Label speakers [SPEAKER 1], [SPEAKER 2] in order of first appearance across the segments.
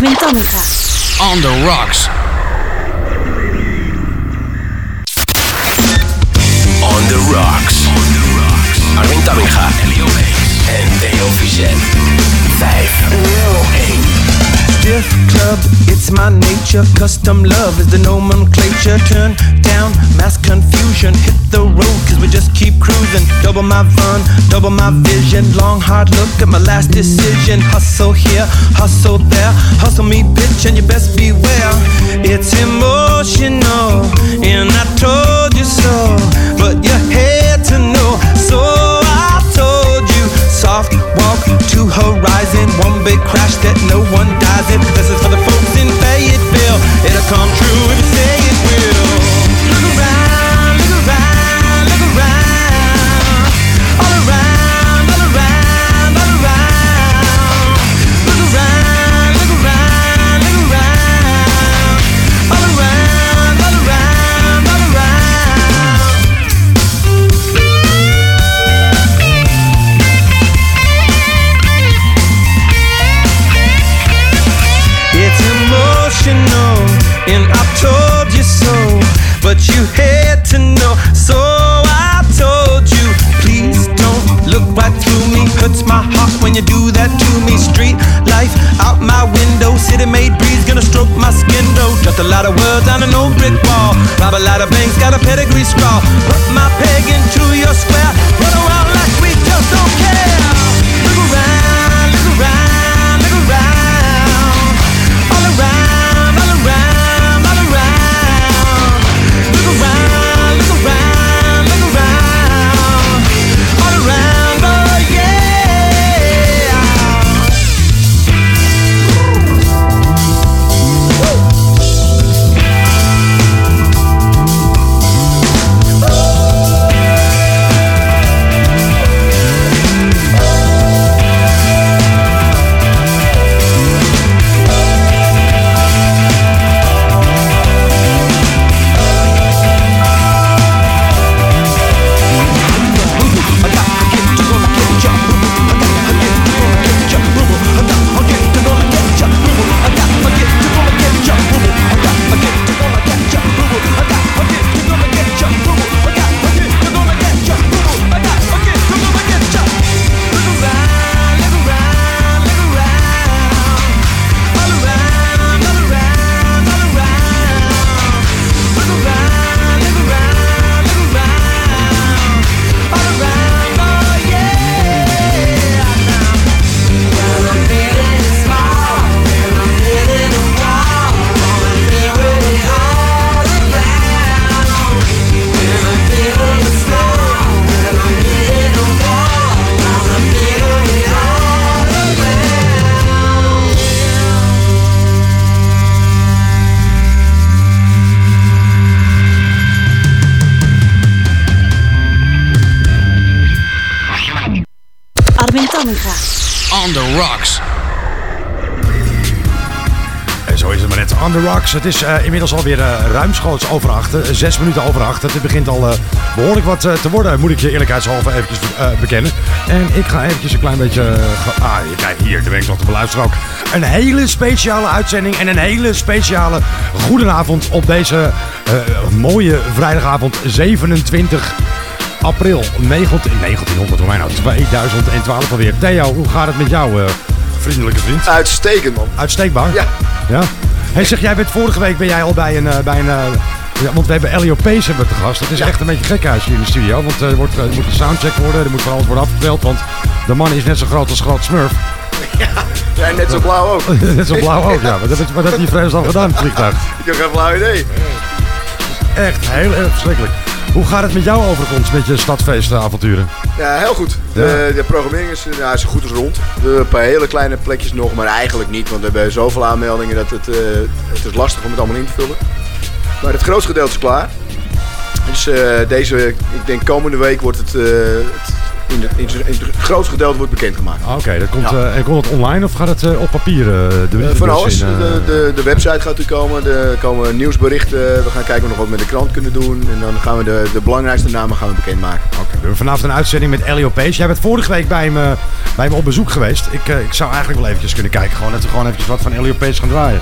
[SPEAKER 1] Arwin Tamminga.
[SPEAKER 2] On the rocks.
[SPEAKER 3] On the rocks. Arwin Tamminga. En Theo Viset. 501.
[SPEAKER 4] Club, it's my nature. Custom love is the nomenclature. Turn down mass confusion. Hit the road, cause we just keep cruising. Double my fun, double my vision. Long, hard look at my last decision. Hustle here, hustle there. Hustle me, bitch, and you best beware. It's emotional, and I told you so. But you had to know, Soft walk to horizon, one big crash that no one dies in. This is for the folks in Fayetteville. It'll come true if you say it will. But you had to know, so I told you. Please don't look right through me. Hurts my heart when you do that to me. Street life out my window. City made breeze gonna stroke my skin though. Just a lot of words on an old brick wall. Rob a lot of banks, got a pedigree scrawl. Put my peg into your square. Run around like we just don't care.
[SPEAKER 5] Het is eh, inmiddels alweer uh, ruimschoots over achter. Zes minuten over achter. Het begint al eh, behoorlijk wat eh, te worden, moet ik je eerlijkheidshalve eventjes eh, bekennen. En ik ga eventjes een klein beetje... eh, ah, kijk, hier, daar ben ik nog te beluisteren ook. Een hele speciale uitzending en een hele speciale goedenavond op deze eh, mooie vrijdagavond 27 april 19, 1900, hoe mij nou, 2012 alweer. Theo, hoe gaat het met jou, eh, vriendelijke vriend?
[SPEAKER 6] Uitstekend, man.
[SPEAKER 5] Uitstekbaar?
[SPEAKER 6] Ja.
[SPEAKER 5] Ja? Hey, zeg, jij bent vorige week ben jij al bij een... eh, bij een eh, ja, want we hebben Elio Pace hebben we te gast. Het is echt een beetje gekhuis hier in de studio. Want eh, er, wordt, er moet een soundcheck worden. Er moet van alles worden afgeteld. Want de man is net zo groot als groot Smurf.
[SPEAKER 6] Jij net zo blauw ook.
[SPEAKER 5] net zo blauw ook, ja. Wat, wat, wat heeft die vrees dan gedaan, het vliegtuig?
[SPEAKER 6] Ik heb geen flauw idee.
[SPEAKER 5] Echt heel erg verschrikkelijk. Hoe gaat het met jou overigens met je stadfeestavonturen?
[SPEAKER 6] Ja, heel goed. De, de programmering is, ja, is zo goed als rond. We hebben een paar hele kleine plekjes nog, maar eigenlijk niet. Want we hebben zoveel aanmeldingen dat het, eh, het is lastig om het allemaal in te vullen. Maar het grootste gedeelte is klaar. Dus eh, deze, ik denk komende week wordt het, eh, het in, de, in, het grootste gedeelte wordt bekendgemaakt.
[SPEAKER 5] Ah, Oké, dat komt,
[SPEAKER 6] Ja.
[SPEAKER 5] eh, en komt het online of gaat het eh, op papier? eh, de
[SPEAKER 6] van alles. de, de, de website gaat er komen, er komen nieuwsberichten. We gaan kijken of we nog wat met de krant kunnen doen. En dan gaan we de, de belangrijkste namen gaan we bekendmaken.
[SPEAKER 5] Oké, we hebben vanavond een uitzending met Elio Pace. Jij bent vorige week bij me, bij me op bezoek geweest. Ik, ik zou eigenlijk wel eventjes kunnen kijken. Gewoon dat we gewoon eventjes wat van Elio Pace gaan draaien.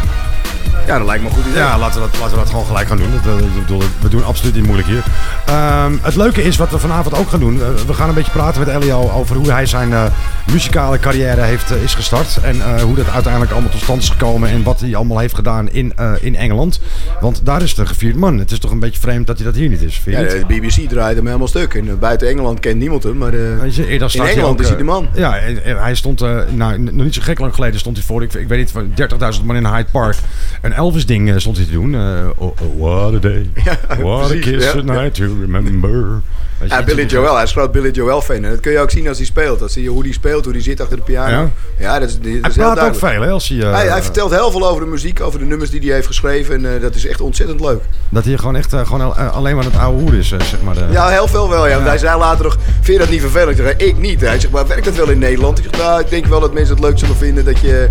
[SPEAKER 6] Ja, dat lijkt me een goed idee.
[SPEAKER 5] Ja, laten we dat, laten we dat gewoon gelijk gaan doen. Dat, bedoel, we doen absoluut niet moeilijk hier. Ehm, het leuke is wat we vanavond ook gaan doen. eh, we gaan een beetje praten met Elio over hoe hij zijn eh, muzikale carrière heeft, eh, is gestart. En eh, hoe dat uiteindelijk allemaal tot stand is gekomen. En wat hij allemaal heeft gedaan in, eh, in Engeland. Want daar is een gevierd man. Het is toch een beetje vreemd dat hij dat hier niet is. Vind je
[SPEAKER 6] Ja, de BBC draait hem helemaal stuk. En buiten Engeland kent niemand hem. Maar
[SPEAKER 5] je,
[SPEAKER 6] in Engeland
[SPEAKER 5] ook,
[SPEAKER 6] is hij de man.
[SPEAKER 5] Ja, en, en hij stond, nou, nog niet zo gek lang geleden stond hij voor, ik, ik weet niet, van 30.000 man in Hyde Park. Een Elvis-ding stond hij te doen. oh, oh, what a day, what a kiss
[SPEAKER 6] ja.
[SPEAKER 5] tonight to remember.
[SPEAKER 6] Ja, Billy Joel, hij is groot Billy Joel fan. En dat kun je ook zien als hij speelt. Dat zie je hoe hij speelt, hoe hij zit achter de piano.
[SPEAKER 5] Ja?
[SPEAKER 6] Ja, dat is, dat is
[SPEAKER 5] Hij
[SPEAKER 6] heel
[SPEAKER 5] praat ook veel, hè, als hij, eh,
[SPEAKER 6] Hij, hij vertelt heel veel over de muziek, over de nummers die hij heeft geschreven. En eh, dat is echt ontzettend leuk.
[SPEAKER 5] dat hij gewoon echt eh, gewoon, al- alleen maar het oude hoer is, zeg maar.
[SPEAKER 6] Ja, heel veel wel. Ja. Want Hij zei later nog, vind je dat niet vervelend? Ik zeg, ik niet. Hij zegt, maar werkt dat wel in Nederland? Ik zeg, nou, ik denk wel dat mensen het leuk zullen vinden dat je,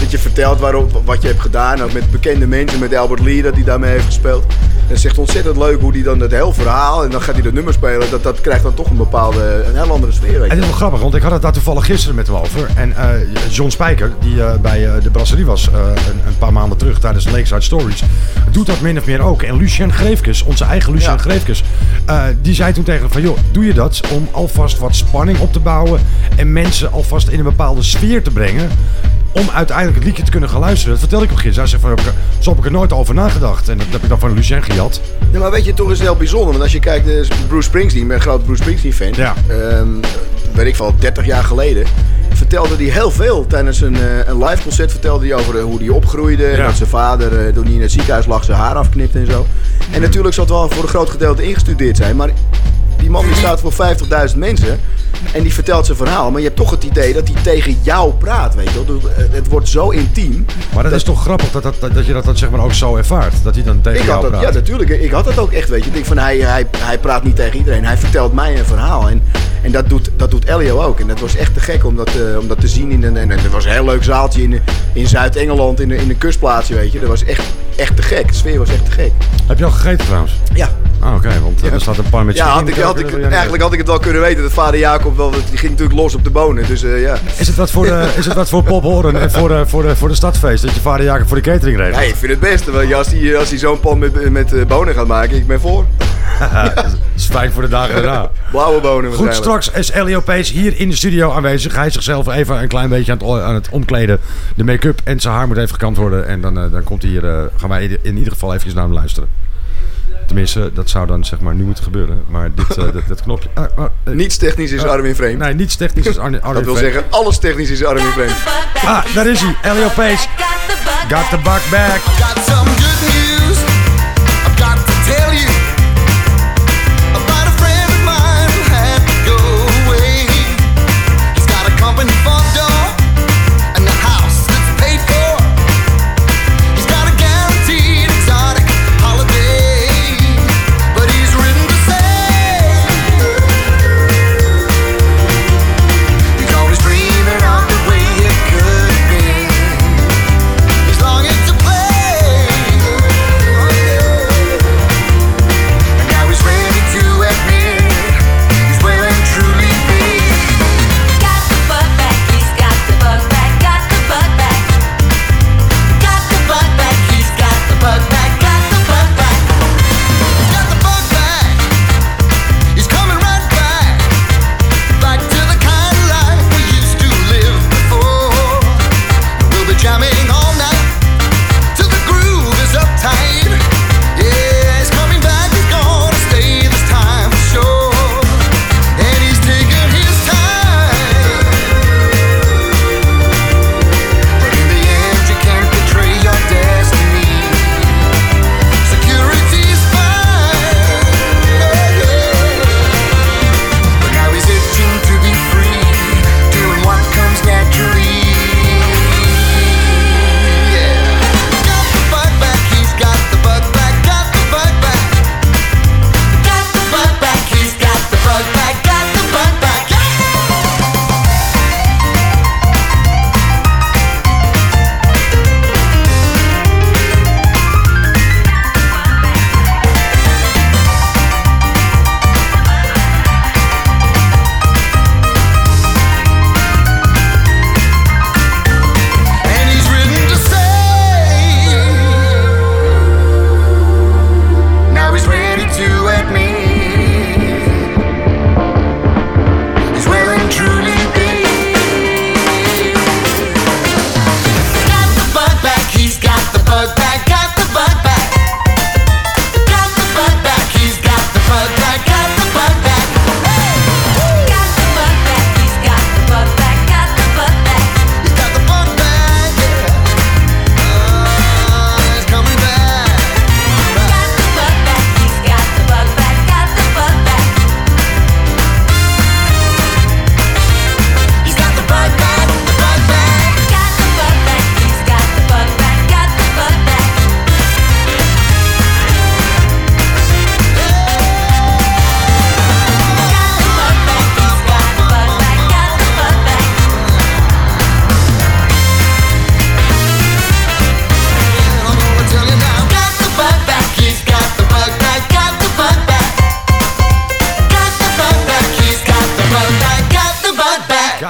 [SPEAKER 6] dat je vertelt waarop, wat je hebt gedaan. Ook met bekende mensen, met Albert Lee, dat hij daarmee heeft gespeeld. En het is echt ontzettend leuk hoe hij dan het heel verhaal, en dan gaat hij dat nummer spelen. Dat, dat krijgt dan toch een bepaalde, een heel andere sfeer. Weet
[SPEAKER 5] En is wel grappig, want ik had het daar toevallig gisteren met hem over. En eh, John Spijker, die eh, bij eh, de brasserie was een, een paar maanden terug tijdens Lakeside Stories, doet dat min of meer ook. En Lucien Greefkes, onze eigen Lucien
[SPEAKER 6] Ja.
[SPEAKER 5] Greefkes, die zei toen tegen hem van... joh, doe je dat om alvast wat spanning op te bouwen en mensen alvast in een bepaalde sfeer te brengen... om uiteindelijk het liedje te kunnen gaan luisteren. Dat vertelde ik hem gisteren. Hij zei van, zo heb ik er nooit over nagedacht. En dat heb ik dan van Lucien gejat.
[SPEAKER 6] Ja, maar weet je, toch is het heel bijzonder. Want als je kijkt, eh, Bruce Springsteen, ik ben een groot Bruce Springsteen fan.
[SPEAKER 5] Ja.
[SPEAKER 6] Ehm, weet ik wel, 30 jaar geleden. Vertelde hij heel veel tijdens een, eh, een live concert. Vertelde hij over eh, hoe hij opgroeide. En dat zijn vader, toen hij in het ziekenhuis lag, zijn haar afknipte en zo. En natuurlijk zal het wel voor een groot gedeelte ingestudeerd zijn. Maar die man die staat voor 50.000 mensen. En die vertelt zijn verhaal. Maar je hebt toch het idee dat hij tegen jou praat, weet je wel. Eh, Het wordt zo intiem.
[SPEAKER 5] Maar dat is toch grappig dat, dat, dat, dat je dat zeg maar ook zo ervaart. Dat hij dan tegen
[SPEAKER 6] Ik
[SPEAKER 5] jou
[SPEAKER 6] had dat,
[SPEAKER 5] praat.
[SPEAKER 6] ja, natuurlijk. Ik had dat ook echt, weet je. Ik denk van, hij, hij, hij praat niet tegen iedereen. Hij vertelt mij een verhaal. En, en dat, doet, dat doet Elio ook. En dat was echt te gek om dat, eh, om dat te zien. In een, en er was een heel leuk zaaltje in, in Zuid-Engeland, in, een- in een kustplaatsje, weet je. Dat was echt, echt te gek. De sfeer was echt te gek.
[SPEAKER 5] Heb je al gegeten trouwens?
[SPEAKER 6] Ja,
[SPEAKER 5] Ah, oké, want eh, er staat een pan met
[SPEAKER 6] ja had ik, had
[SPEAKER 5] jij niet
[SPEAKER 6] eigenlijk had ik het wel kunnen weten. Dat vader Jacob wel, die ging natuurlijk los op de bonen. Dus eh, ja.
[SPEAKER 5] Is het wat voor, de, is het wat voor Pop Horen en voor, de, voor, de, voor de stadfeest? Dat je vader Jacob voor de catering regelt?
[SPEAKER 6] ja, ik vind het beste. Want als hij als zo'n pan met, met eh, bonen gaat maken, ik ben voor.
[SPEAKER 5] dat is fijn voor de dagen daarna.
[SPEAKER 6] Blauwe bonen
[SPEAKER 5] Goed, straks is Elio Pace hier in de studio aanwezig. Hij is zichzelf even een klein beetje aan het, aan het omkleden. De make-up en zijn haar moet even gekant worden. En dan, eh, dan komt hij hier, eh, gaan wij in ieder geval even naar hem luisteren. Tenminste, dat zou dan zeg maar nu moeten gebeuren. Maar dit, eh, dat, dat knopje... ah, ah, eh,
[SPEAKER 6] Niets technisch is Armin Vreemd.
[SPEAKER 5] Nee, niets technisch is Arne, Arne
[SPEAKER 6] Dat wil zeggen, alles technisch is Armin Vreemd.
[SPEAKER 5] Ah, daar is hij. Elio Pace. Got the buck back.
[SPEAKER 1] Got some good news.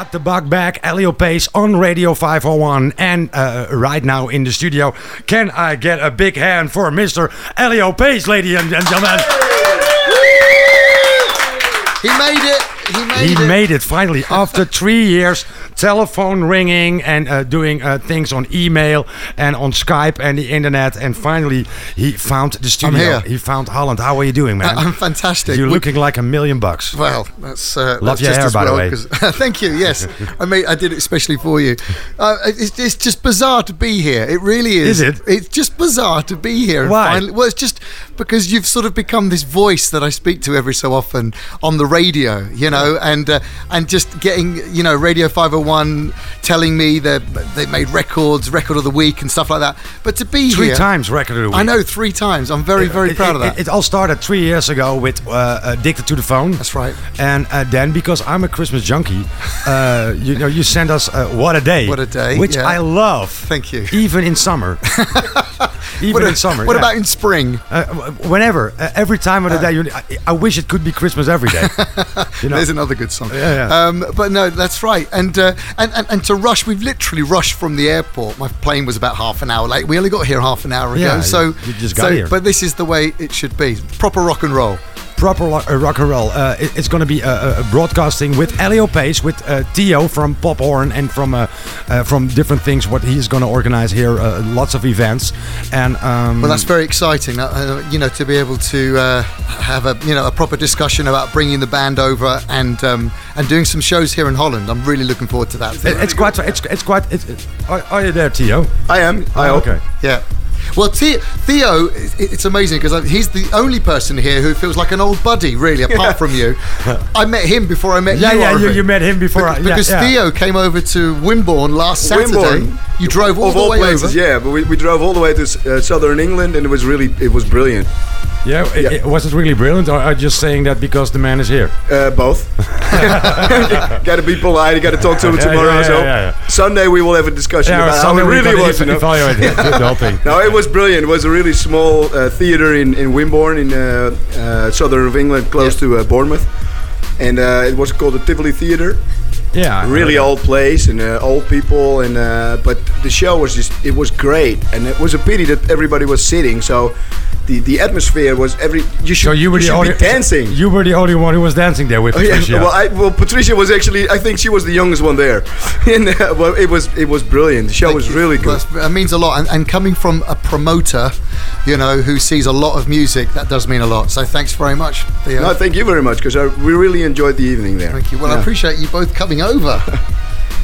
[SPEAKER 1] Got the
[SPEAKER 5] bug back. Elio Pace on Radio 501. And uh, right now in the studio, can I get a big hand for Mr. Elio Pace, ladies and gentlemen?
[SPEAKER 7] He made it. He made
[SPEAKER 5] He
[SPEAKER 7] it.
[SPEAKER 5] made it finally after three years. Telephone ringing and uh, doing uh, things on email and on Skype and the internet. And finally, he found the studio.
[SPEAKER 7] I'm here.
[SPEAKER 5] He found Holland. How are you doing, man?
[SPEAKER 7] I'm fantastic.
[SPEAKER 5] You're
[SPEAKER 7] We-
[SPEAKER 5] looking like a million bucks.
[SPEAKER 7] Well, that's uh,
[SPEAKER 5] Love
[SPEAKER 7] that's
[SPEAKER 5] your
[SPEAKER 7] just
[SPEAKER 5] hair, by the
[SPEAKER 7] well,
[SPEAKER 5] way.
[SPEAKER 7] 'cause- Thank you. Yes, I mean I did it especially for you. Uh, it's, it's just bizarre to be here. It really is.
[SPEAKER 5] Is it?
[SPEAKER 7] It's just bizarre to be here. and
[SPEAKER 5] Why?
[SPEAKER 7] Finally, well, it's just because you've sort of become this voice that I speak to every so often on the radio. You know, and uh, and just getting you know Radio 501 telling me that they made records, record of the week, and stuff like that. But to be
[SPEAKER 5] Three
[SPEAKER 7] here,
[SPEAKER 5] times record of the week.
[SPEAKER 7] I know three times. I'm very very
[SPEAKER 5] It-
[SPEAKER 7] proud of that.
[SPEAKER 5] It, all started three years ago with uh, Addicted to the Phone.
[SPEAKER 7] That's right.
[SPEAKER 5] And uh, then, because I'm a Christmas junkie, uh, you know, you send us uh, What a Day.
[SPEAKER 7] What a Day,
[SPEAKER 5] Which
[SPEAKER 7] yeah.
[SPEAKER 5] I love.
[SPEAKER 7] Thank you.
[SPEAKER 5] Even in summer. Even
[SPEAKER 7] what
[SPEAKER 5] in summer.
[SPEAKER 7] what
[SPEAKER 5] yeah.
[SPEAKER 7] about in spring?
[SPEAKER 5] Uh, whenever, uh, every time of the day, I, I wish it could be Christmas every day. You know,
[SPEAKER 7] There's another good song.
[SPEAKER 5] Yeah, yeah.
[SPEAKER 7] Um, but no, that's right. And, uh, and and and to rush, we've literally rushed from the airport. My plane was about half an hour late. We only got here half an hour ago.
[SPEAKER 5] Yeah,
[SPEAKER 7] so
[SPEAKER 5] you just got
[SPEAKER 7] so-
[SPEAKER 5] here.
[SPEAKER 7] But this is the way it should be. Proper rock and roll.
[SPEAKER 5] Proper lo- uh, rock and roll. Uh, it- it's going to be uh, uh, broadcasting with Elio Pace, with uh, Theo from PoP Hoorn, and from uh, uh, from different things. What he's going to organize here, uh, lots of events, and um,
[SPEAKER 7] Well, that's very exciting. Uh, Uh, you know, to be able to uh, have a you know a proper discussion about bringing the band over and um, and doing some shows here in Holland. I'm really looking forward to that.
[SPEAKER 5] it- it's quite. It's it's quite. It's, it's, are, are you there, Theo?
[SPEAKER 6] I am. I
[SPEAKER 5] Oh, okay.
[SPEAKER 7] Yeah. Well, Theo, Theo it's amazing because he's the only person here who feels like an old buddy, really, apart from you. I met him before I met
[SPEAKER 5] Yeah,
[SPEAKER 7] you.
[SPEAKER 5] yeah, you, you met him before.
[SPEAKER 7] Because,
[SPEAKER 5] I- yeah,
[SPEAKER 7] because
[SPEAKER 5] yeah.
[SPEAKER 7] Theo came over to Wimborne last Saturday.
[SPEAKER 6] Wimborne.
[SPEAKER 7] You drove all
[SPEAKER 6] of
[SPEAKER 7] the
[SPEAKER 6] all
[SPEAKER 7] way
[SPEAKER 6] places,
[SPEAKER 7] over.
[SPEAKER 6] yeah. But we, we drove all the way to uh, southern England, and it was really it was brilliant.
[SPEAKER 5] Yeah,
[SPEAKER 6] Yeah.
[SPEAKER 5] i- was it really brilliant, or are you just saying that because the man is here?
[SPEAKER 6] Uh, both. got to be polite. You got to talk to him
[SPEAKER 5] Yeah,
[SPEAKER 6] tomorrow.
[SPEAKER 5] yeah,
[SPEAKER 6] so
[SPEAKER 5] yeah.
[SPEAKER 6] Sunday we will have a discussion
[SPEAKER 5] Yeah,
[SPEAKER 6] about
[SPEAKER 5] Sunday
[SPEAKER 6] how it really was.
[SPEAKER 5] Ev- evaluate the, whole thing.
[SPEAKER 6] No, it was brilliant. It was a really small uh, theater in, in Wimborne, in uh, uh, southern of England, close to uh, Bournemouth. And uh, it was called the Tivoli Theater.
[SPEAKER 5] Yeah, I
[SPEAKER 6] really
[SPEAKER 5] heard
[SPEAKER 6] old place and uh, old people. And uh, but the show was just it was great, and it was a pity that everybody was sitting. So the the atmosphere was every you should
[SPEAKER 5] So you were the
[SPEAKER 6] should
[SPEAKER 5] only
[SPEAKER 6] be dancing.
[SPEAKER 5] You were the only one who was dancing there with
[SPEAKER 6] Oh, yeah.
[SPEAKER 5] Patricia.
[SPEAKER 6] Well, I, well, Patricia was actually. I think she was the youngest one there, and uh, well, it was it was brilliant. The show
[SPEAKER 7] Thank
[SPEAKER 6] was
[SPEAKER 7] you.
[SPEAKER 6] really good.
[SPEAKER 7] that's- That means a lot. And, and coming from a promoter, you know, who sees a lot of music, that does mean a lot. So thanks very much, Theo.
[SPEAKER 6] No, thank you very much because we really enjoyed the evening there.
[SPEAKER 7] Thank you. Well, I appreciate you both coming over.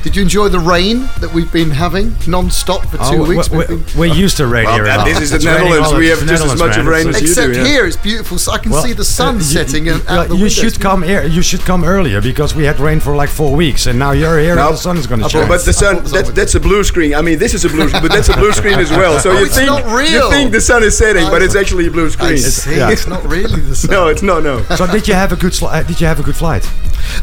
[SPEAKER 7] Did you enjoy the rain that we've been having non-stop for two
[SPEAKER 5] Oh,
[SPEAKER 7] weeks?
[SPEAKER 5] we,
[SPEAKER 7] We've
[SPEAKER 5] we,
[SPEAKER 7] been-
[SPEAKER 5] we're used to rain
[SPEAKER 6] Well,
[SPEAKER 5] here. in
[SPEAKER 6] this is the
[SPEAKER 5] It's
[SPEAKER 6] Netherlands. We have just as
[SPEAKER 5] Netherlands,
[SPEAKER 6] much of rain
[SPEAKER 5] It's-
[SPEAKER 6] as you
[SPEAKER 7] Except
[SPEAKER 6] do, yeah.
[SPEAKER 7] here, it's beautiful, so I can
[SPEAKER 5] Well,
[SPEAKER 7] see the sun
[SPEAKER 5] uh,
[SPEAKER 7] setting
[SPEAKER 5] you,
[SPEAKER 7] and out the
[SPEAKER 5] you should come here. You should come earlier because we had rain for like four weeks, and now you're here
[SPEAKER 6] No,
[SPEAKER 5] and the sun is going to
[SPEAKER 7] I
[SPEAKER 5] shine.
[SPEAKER 6] But the sun.
[SPEAKER 7] That,
[SPEAKER 6] that's
[SPEAKER 7] over.
[SPEAKER 6] a blue screen. I mean, this is a blue screen, but that's a blue screen as well. So
[SPEAKER 7] Oh,
[SPEAKER 6] you
[SPEAKER 7] it's
[SPEAKER 6] think
[SPEAKER 7] not real.
[SPEAKER 6] you think the sun is setting, but it's actually a blue screen.
[SPEAKER 7] see.
[SPEAKER 5] yeah.
[SPEAKER 7] It's not really the sun.
[SPEAKER 6] No, it's not. No.
[SPEAKER 5] so did you have a good? Uh, did you have a good flight?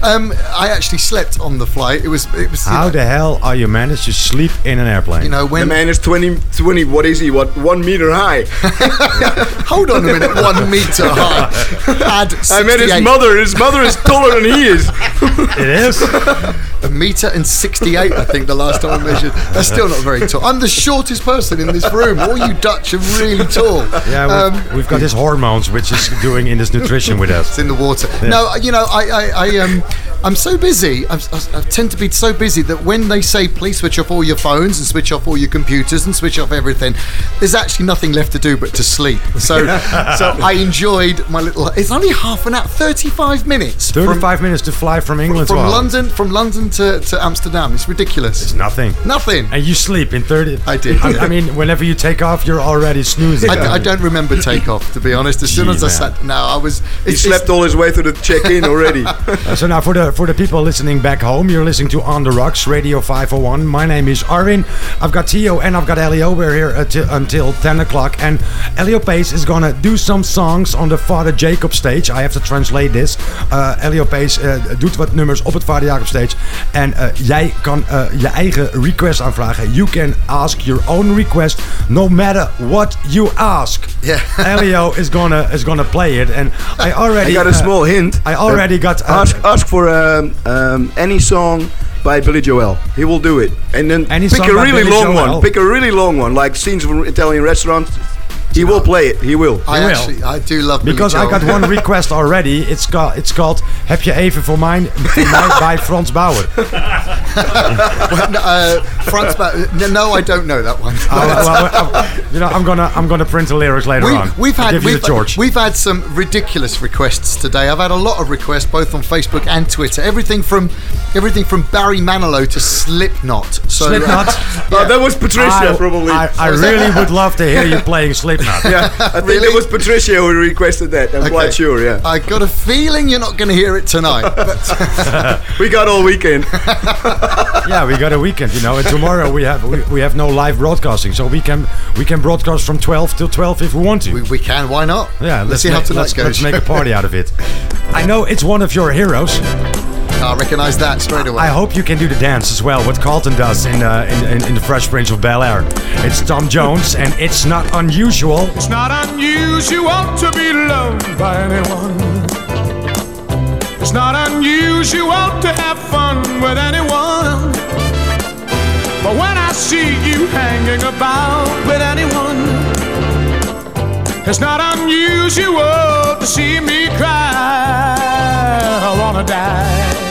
[SPEAKER 7] Um, I actually slept on the flight. It was. It was.
[SPEAKER 5] How
[SPEAKER 7] know,
[SPEAKER 5] the hell are you managed to sleep in an airplane?
[SPEAKER 7] You know when The
[SPEAKER 6] man is 20, 20, what is he? What, one meter high?
[SPEAKER 7] Hold on a minute. One meter high. Add
[SPEAKER 6] I met his mother. His mother is taller than he is.
[SPEAKER 5] it is.
[SPEAKER 7] A meter and 68, I think, the last time I measured. That's still not very tall. I'm the shortest person in this room. All you Dutch are really tall.
[SPEAKER 5] Yeah, we've,
[SPEAKER 7] Um,
[SPEAKER 5] we've got his hormones, which is doing in his nutrition with us.
[SPEAKER 7] It's in the water. No, you know, I, I, I um, I'm so busy. I'm, I, I tend to be so busy that when they say please switch off all your phones and switch off all your computers and switch off everything, there's actually nothing left to do but to sleep. So, so I enjoyed my little. It's only half an hour, 35 minutes. from-
[SPEAKER 5] Thirty-five minutes to fly from England
[SPEAKER 7] from
[SPEAKER 5] to
[SPEAKER 7] London, from London to, to Amsterdam. It's ridiculous.
[SPEAKER 5] It's nothing.
[SPEAKER 7] Nothing.
[SPEAKER 5] And you sleep in 30.
[SPEAKER 7] I did.
[SPEAKER 5] I, I mean, whenever you take off, you're already snoozing.
[SPEAKER 7] I, I don't remember takeoff, to be honest. As soon
[SPEAKER 5] Gee,
[SPEAKER 7] as I sat, no, I was.
[SPEAKER 6] He slept all his way through the check-in already.
[SPEAKER 5] So now for the for the people listening back home, you're listening to On the Rocks Radio 501. My name is Arwin. I've got Theo and I've got Elio. We're here until, until 10 o'clock, and Elio Pace is gonna do some songs on the Father Jacob stage. I have to translate this. Uh, Elio Pace uh, doet wat nummers op het Vader Jacob stage. En eh, jij kan eh, je eigen request aanvragen. You can ask your own request no matter what you ask.
[SPEAKER 7] Yeah.
[SPEAKER 5] Elio is gonna is gonna play it, and I already
[SPEAKER 6] I got a
[SPEAKER 5] uh,
[SPEAKER 6] small hint.
[SPEAKER 5] I already got. uh,
[SPEAKER 6] ask ask for um, um, any song by Billy Joel. He will do it. And then
[SPEAKER 5] Any
[SPEAKER 6] pick a really
[SPEAKER 5] Billy
[SPEAKER 6] long
[SPEAKER 5] Joel?
[SPEAKER 6] one. Pick a really long one, like scenes from Italian restaurant. He will play it. He will.
[SPEAKER 7] I
[SPEAKER 5] will.
[SPEAKER 7] actually, I do love Billy
[SPEAKER 5] Because I got one request already. It's called, it's called Heb je even voor mij, voor mij bij Frans Bauer.
[SPEAKER 7] uh, Franz Ba- no, no, I don't know that one.
[SPEAKER 5] Uh, well, uh, you know, I'm gonna I'm gonna print the lyrics later
[SPEAKER 7] We,
[SPEAKER 5] on.
[SPEAKER 7] we've had
[SPEAKER 5] give
[SPEAKER 7] we've,
[SPEAKER 5] the George.
[SPEAKER 7] we've had some ridiculous requests today. I've had a lot of requests both on Facebook and Twitter. Everything from everything from Barry Manilow to Slipknot. So,
[SPEAKER 5] Slipknot.
[SPEAKER 6] Oh, that was Patricia,
[SPEAKER 5] I,
[SPEAKER 6] probably.
[SPEAKER 5] I, I really would love to hear you playing Slipknot.
[SPEAKER 6] yeah, I think
[SPEAKER 7] Really?
[SPEAKER 6] it was Patricia who requested that. I'm
[SPEAKER 7] Okay.
[SPEAKER 6] quite sure. Yeah,
[SPEAKER 7] I got a feeling you're not going to hear it tonight. But
[SPEAKER 6] we got all weekend.
[SPEAKER 5] Yeah, we got a weekend, you know, and tomorrow we have we, we have no live broadcasting, so we can we can broadcast from 12 till 12 if we want to.
[SPEAKER 7] we, we can. Why not?
[SPEAKER 5] yeah,
[SPEAKER 7] let's, see how tonight
[SPEAKER 5] let's,
[SPEAKER 7] goes.
[SPEAKER 5] let's make a party out of it. I know it's one of your heroes.
[SPEAKER 7] I recognise that straight away.
[SPEAKER 5] I hope you can do the dance as well, what Carlton does in, uh, in, in, in The Fresh Prince of Bel Air. It's Tom Jones, and it's not unusual.
[SPEAKER 8] It's not unusual to be loved by anyone. It's not unusual to have fun with anyone. But when I see you hanging about with anyone, it's not unusual to see me cry. I wanna die.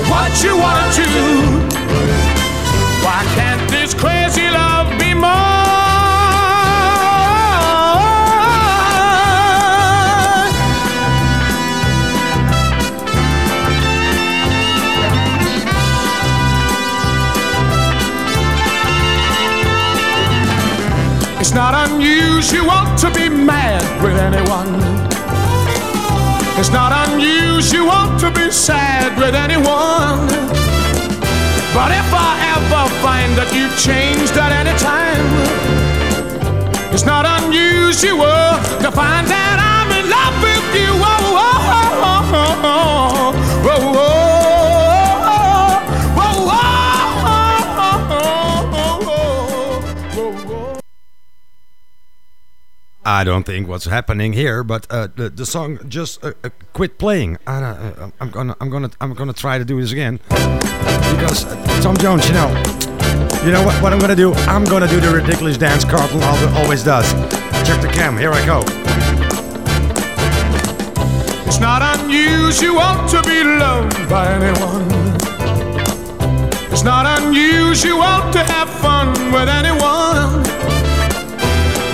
[SPEAKER 8] what you want to. Why can't this crazy love be more? It's not unusual to be mad with anyone. It's not unusual to be sad with anyone. But if I ever find that you've changed at any time, it's not unusual to find that I'm in love with you. Whoa, whoa, whoa, whoa, whoa, whoa, whoa,
[SPEAKER 5] I don't think what's happening here, but uh, the, the song just uh, uh, quit playing. I, uh, I'm gonna, I'm gonna, I'm gonna try to do this again because uh, Tom Jones, you know, you know what, what I'm gonna do? I'm gonna do the ridiculous dance Carlton al- always does. Check the cam. Here I go.
[SPEAKER 8] It's not unusual to be loved by anyone. It's not unusual to have fun with anyone.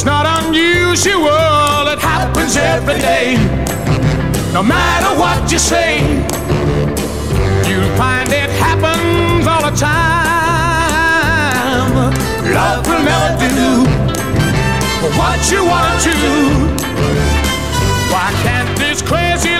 [SPEAKER 8] it's not unusual, it happens every day. No matter what you say, you'll find it happens all the time. Love will never do what you want to. Do. Why can't this crazy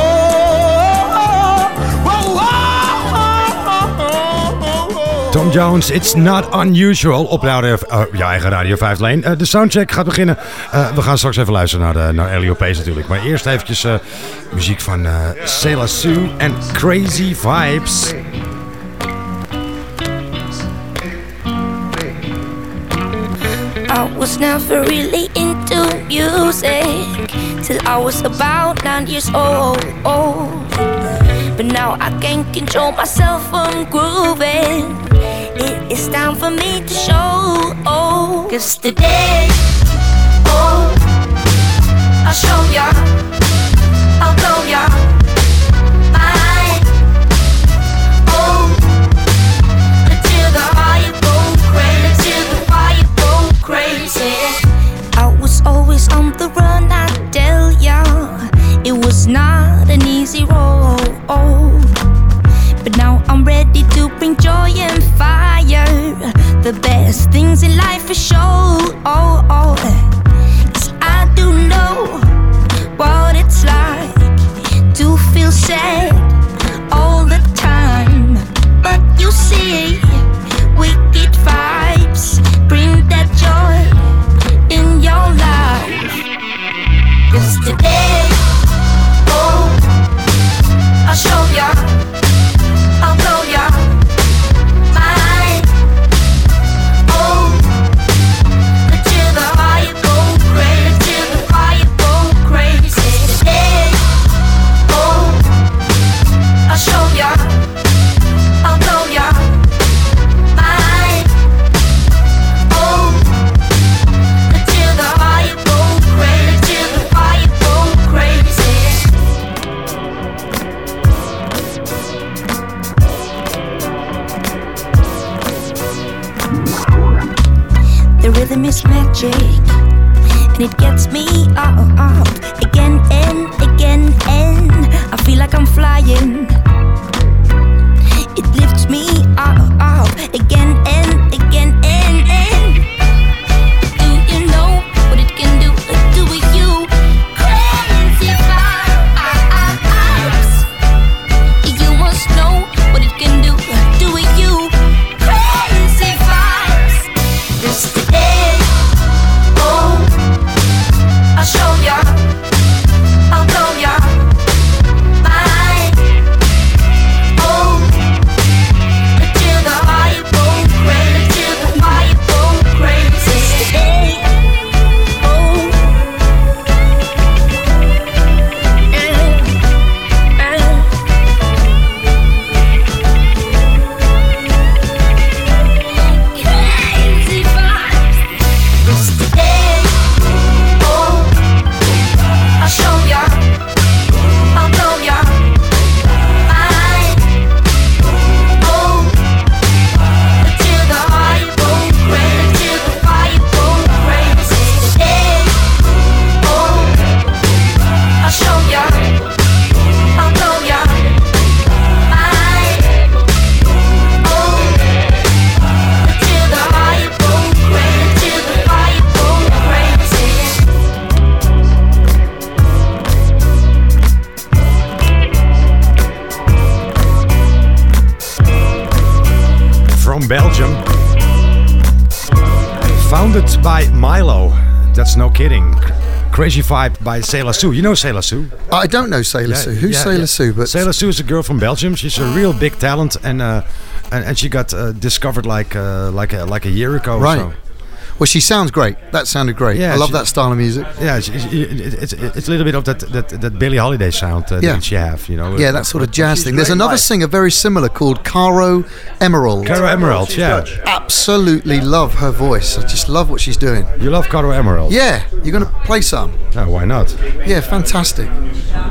[SPEAKER 5] Jones, It's Not Unusual op radio, eh, eigen Radio 5 Lane. Eh, de soundcheck gaat beginnen. Eh, we gaan straks even luisteren naar, de, naar LEOP's natuurlijk. Maar eerst eventjes muziek van uh, Sailor Sue en Crazy Vibes.
[SPEAKER 9] I was never really into music till I was about nine years old. But now I can't control myself from grooving. It is time for me to show. Oh, Cause today, oh, I'll show ya, I'll blow ya. mind. Oh, until the crazy, until the fire crazy. I was always on The best things in life for sure. Oh, oh. Eh. Crazy
[SPEAKER 5] Vibe by Selah Sue. You know Selah Sue?
[SPEAKER 7] I don't know Selah Sue. Who's
[SPEAKER 5] yeah,
[SPEAKER 7] Selah
[SPEAKER 5] yeah.
[SPEAKER 7] Sue? But
[SPEAKER 5] Selah Sue is a girl from Belgium. She's a real big talent, and uh, and, and she got uh, discovered like uh, like a, like a year ago.
[SPEAKER 7] Right.
[SPEAKER 5] Or so.
[SPEAKER 7] well, she sounds great. That sounded great.
[SPEAKER 5] Yeah,
[SPEAKER 7] I love
[SPEAKER 5] she-
[SPEAKER 7] that style of music.
[SPEAKER 5] Yeah, she, she- it's it's a little bit of that that, that Billie Holiday sound uh,
[SPEAKER 7] Yeah.
[SPEAKER 5] that she have. You know.
[SPEAKER 7] Yeah, that sort of jazz thing. There's another
[SPEAKER 6] live.
[SPEAKER 7] singer very similar called Caro Emerald.
[SPEAKER 5] Caro Emerald. Yeah,
[SPEAKER 7] Absolutely love her voice. I just love what she's doing.
[SPEAKER 5] you love Caro Emerald.
[SPEAKER 7] Yeah, you're gonna play some.
[SPEAKER 5] No, why not?
[SPEAKER 7] Yeah, fantastic.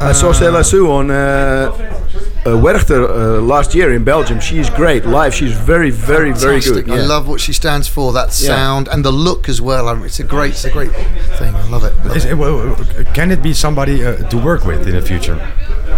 [SPEAKER 6] I saw Selah Sue on uh, uh, Werchter uh, last year in Belgium. She's great live. She's very, very, very
[SPEAKER 7] Fantastic.
[SPEAKER 6] good.
[SPEAKER 7] I love what she stands for. That
[SPEAKER 6] Yeah.
[SPEAKER 7] sound and the look as well. I- It's a great, it's a great thing. I love it. Love
[SPEAKER 5] Is
[SPEAKER 7] it.
[SPEAKER 5] it- well, can it be somebody uh, to work with in the future?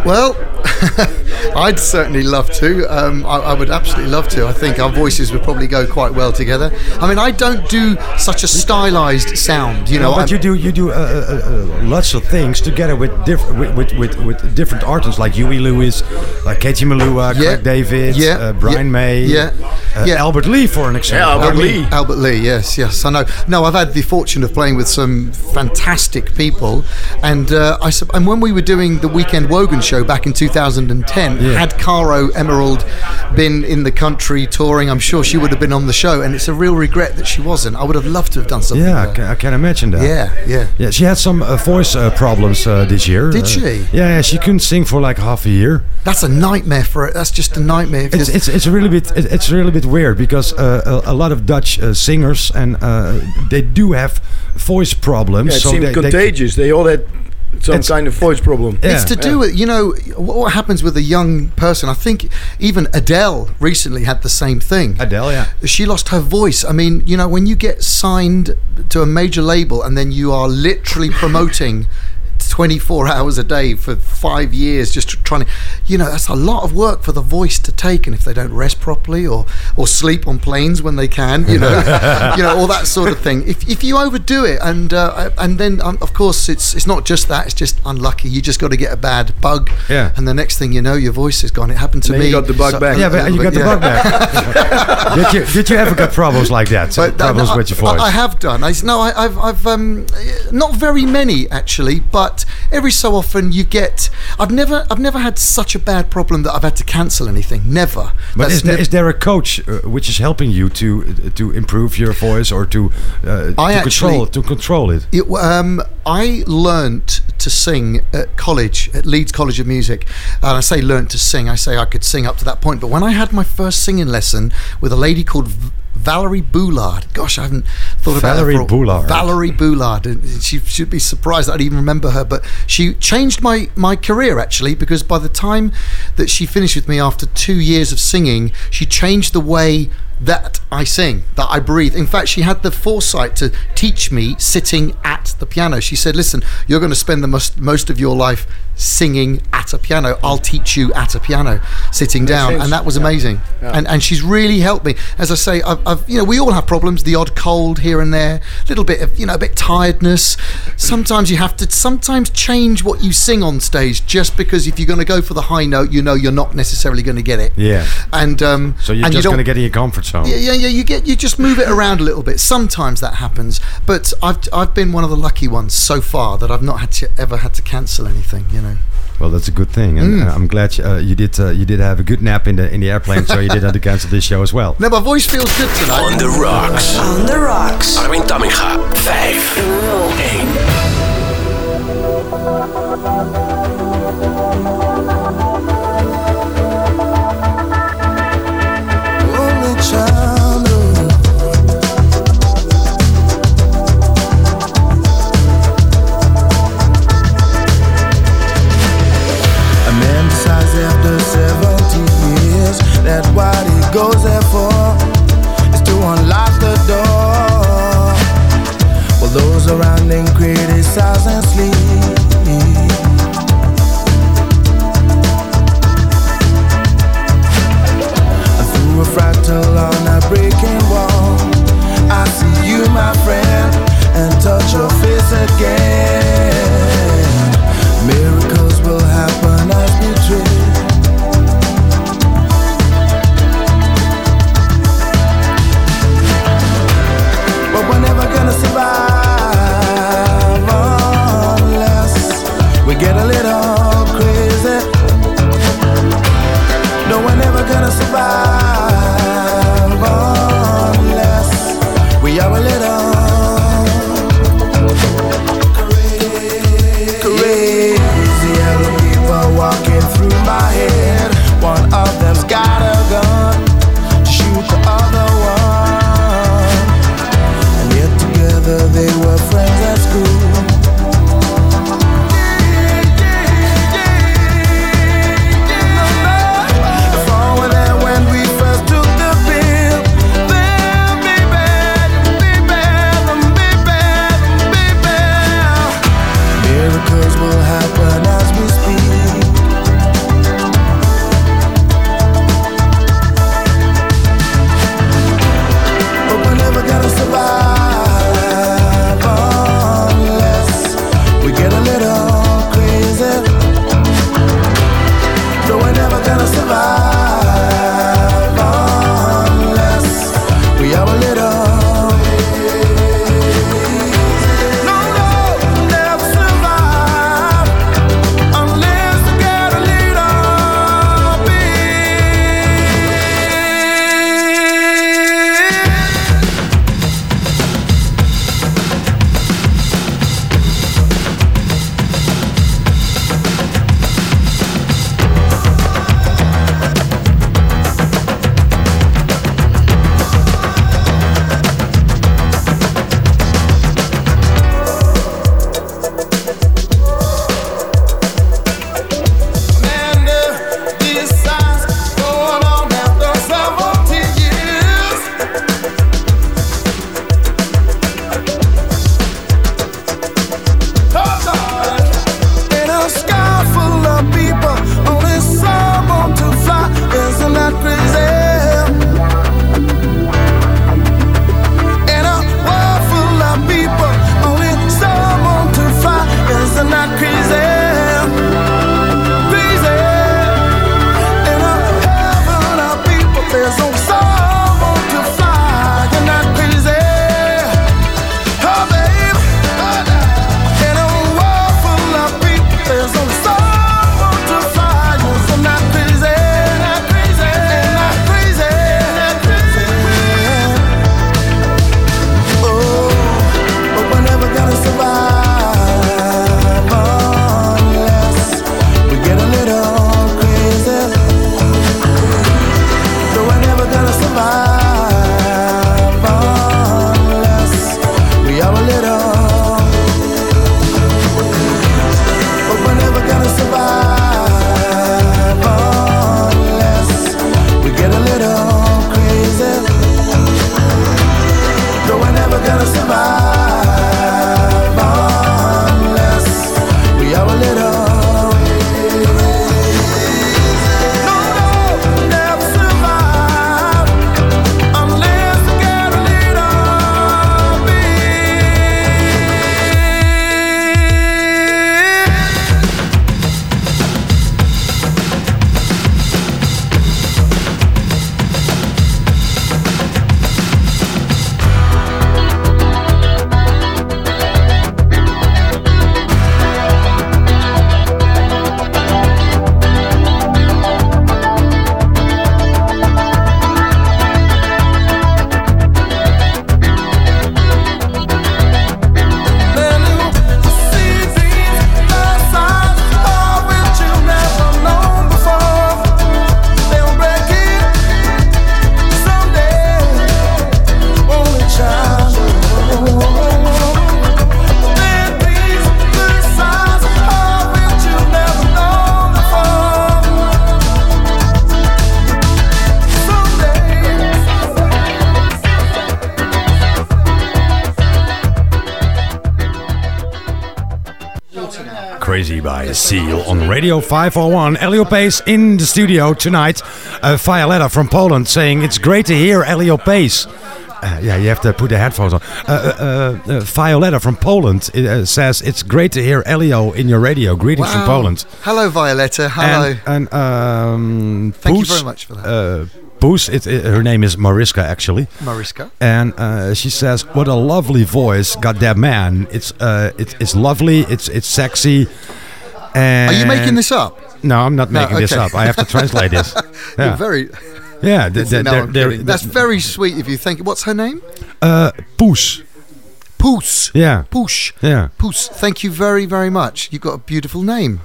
[SPEAKER 7] Well, I'd certainly love to. Um, I, I would absolutely love to. I think our voices would probably go quite well together. I mean, I don't do such a stylized sound, you know.
[SPEAKER 5] but
[SPEAKER 7] I'm-
[SPEAKER 5] you do you do uh, uh, uh, lots of things together with different with, with, with, with different artists like Huey Lewis, like Katie Melua,
[SPEAKER 7] Yeah.
[SPEAKER 5] Craig David,
[SPEAKER 7] Yeah.
[SPEAKER 5] uh, Brian
[SPEAKER 7] Yeah.
[SPEAKER 5] May,
[SPEAKER 7] Yeah.
[SPEAKER 5] Uh,
[SPEAKER 7] Yeah.
[SPEAKER 5] Albert Lee, for an example.
[SPEAKER 6] Yeah, Albert
[SPEAKER 5] I mean,
[SPEAKER 6] Lee.
[SPEAKER 7] Albert Lee, yes, yes, I know. No, I've had the fortune of playing with some fantastic people, and uh, I sup- and when we were doing the Weekend Wogan show back in 2010,
[SPEAKER 5] Yeah.
[SPEAKER 7] had Caro Emerald been in the country touring, I'm sure she would have been on the show, and it's a real regret that she wasn't. I would have loved to have done something.
[SPEAKER 5] Yeah, I can. I can imagine that.
[SPEAKER 7] yeah, yeah.
[SPEAKER 5] Yeah, she had some uh, voice uh, problems uh, this year.
[SPEAKER 7] Did
[SPEAKER 5] Uh,
[SPEAKER 7] she?
[SPEAKER 5] Yeah, yeah, she couldn't sing for like half a year.
[SPEAKER 7] That's a nightmare for it. That's just a nightmare.
[SPEAKER 5] It's it's it's really bit it- it's really bit weird because uh, a, a lot of Dutch uh, singers and uh, they do have voice problems.
[SPEAKER 6] Yeah, it
[SPEAKER 5] so
[SPEAKER 6] seemed
[SPEAKER 5] they, they-
[SPEAKER 6] contagious. They, all had some
[SPEAKER 5] It's-
[SPEAKER 6] kind of voice problem.
[SPEAKER 5] Yeah.
[SPEAKER 7] It's to do with you know what, what happens with a young person. I think even Adele recently had the same thing.
[SPEAKER 5] Adele, yeah.
[SPEAKER 7] She lost her voice. I mean, you know, when you get signed to a major label and then you are literally promoting 24 hours a day for five years just trying to, you know, that's a lot of work for the voice to take. And if they don't rest properly or, or sleep on planes when they can, you know, you know, all that sort of thing. If, if you overdo it and, uh, and then, um, of course, it's, it's not just that, it's just unlucky. You just got to get a bad bug.
[SPEAKER 5] Yeah.
[SPEAKER 7] And the next thing you know, your voice is gone. It happened to me.
[SPEAKER 6] you got the bug back.
[SPEAKER 5] Yeah, but you got the
[SPEAKER 7] yeah.
[SPEAKER 5] bug back. did you did you ever get problems like that?
[SPEAKER 7] But, uh,
[SPEAKER 5] problems
[SPEAKER 7] no,
[SPEAKER 5] with your
[SPEAKER 7] I,
[SPEAKER 5] voice?
[SPEAKER 7] I have done. I no, I, I've, I've um, not very many actually, but every so often you get. I've never, I've never had such a bad problem that I've had to cancel anything. Never.
[SPEAKER 5] But is there,
[SPEAKER 7] nev-
[SPEAKER 5] is there a coach uh, which is helping you to to improve your voice or to uh,
[SPEAKER 7] I
[SPEAKER 5] to control to control it?
[SPEAKER 7] It, um, I learnt to sing at college, at Leeds College of Music. And I say learnt to sing, I say I could sing up to that point. But when I had my first singing lesson with a lady called Valerie Boulard, gosh, I haven't thought about
[SPEAKER 5] Valerie
[SPEAKER 7] her
[SPEAKER 5] Boulard.
[SPEAKER 7] Valerie Boulard. And She should be surprised that I'd even remember her. But she changed my, my career actually, because by the time that she finished with me after two years of singing, she changed the way that I sing, that I breathe. In fact, she had the foresight to teach me sitting at the piano. She said, "Listen, you're going to spend the most most of your life singing at a piano. I'll teach you at a piano, sitting down." And that was amazing. And and she's really helped me. As I say, I've, I've you know we all have problems. The odd cold here and there, a little bit of you know a bit tiredness. Sometimes you have to sometimes change what you sing on stage just because if you're going to go for the high note, you know you're not necessarily going to get it.
[SPEAKER 5] Yeah.
[SPEAKER 7] And um,
[SPEAKER 5] So you're
[SPEAKER 7] and
[SPEAKER 5] just
[SPEAKER 7] don't-
[SPEAKER 5] going to get in your comfort zone.
[SPEAKER 7] yeah, yeah, yeah. You get you just move it around a little bit. Sometimes that happens, but I've I've been one of the lucky ones so far that I've not had to ever had to cancel anything. You know.
[SPEAKER 5] Well, that's a good thing, and
[SPEAKER 7] Mm.
[SPEAKER 5] uh, I'm glad uh, you did. Uh, you did have a good nap in the in the airplane, so you didn't have to cancel this show as well.
[SPEAKER 7] No, my voice feels good tonight.
[SPEAKER 3] On the rocks.
[SPEAKER 10] On the rocks.
[SPEAKER 3] Arwin Tamminga. 5, 1.
[SPEAKER 5] On Radio 501. Elio Pace in the studio tonight. Uh, Violetta from Poland saying it's great to hear Elio Pace. Uh, yeah, you have to put the headphones on. Uh, uh, uh, Violetta from Poland uh, says it's great to hear Elio in your radio. Greetings from Poland.
[SPEAKER 7] Hello, Violetta. Hello.
[SPEAKER 5] And, and um,
[SPEAKER 7] Thank you very much for that.
[SPEAKER 5] Uh, Poes, it, it- her name is Mariska actually.
[SPEAKER 7] Mariska.
[SPEAKER 5] And uh, she says, "What a lovely voice, goddamn man! It's uh, it, it's lovely, it's it's sexy." And
[SPEAKER 7] Are you making this up?
[SPEAKER 5] No, I'm not
[SPEAKER 7] No,
[SPEAKER 5] making this up. I have to translate this.
[SPEAKER 7] You're very.
[SPEAKER 5] yeah. th- th-
[SPEAKER 7] no,
[SPEAKER 5] they're-
[SPEAKER 7] I'm
[SPEAKER 5] they're-
[SPEAKER 7] That's very sweet of you. Thank you. What's her name?
[SPEAKER 5] uh, Poes.
[SPEAKER 7] Poos.
[SPEAKER 5] Yeah,
[SPEAKER 7] Poosh.
[SPEAKER 5] yeah.
[SPEAKER 7] Poos. Thank you very, very much. You've got a beautiful name.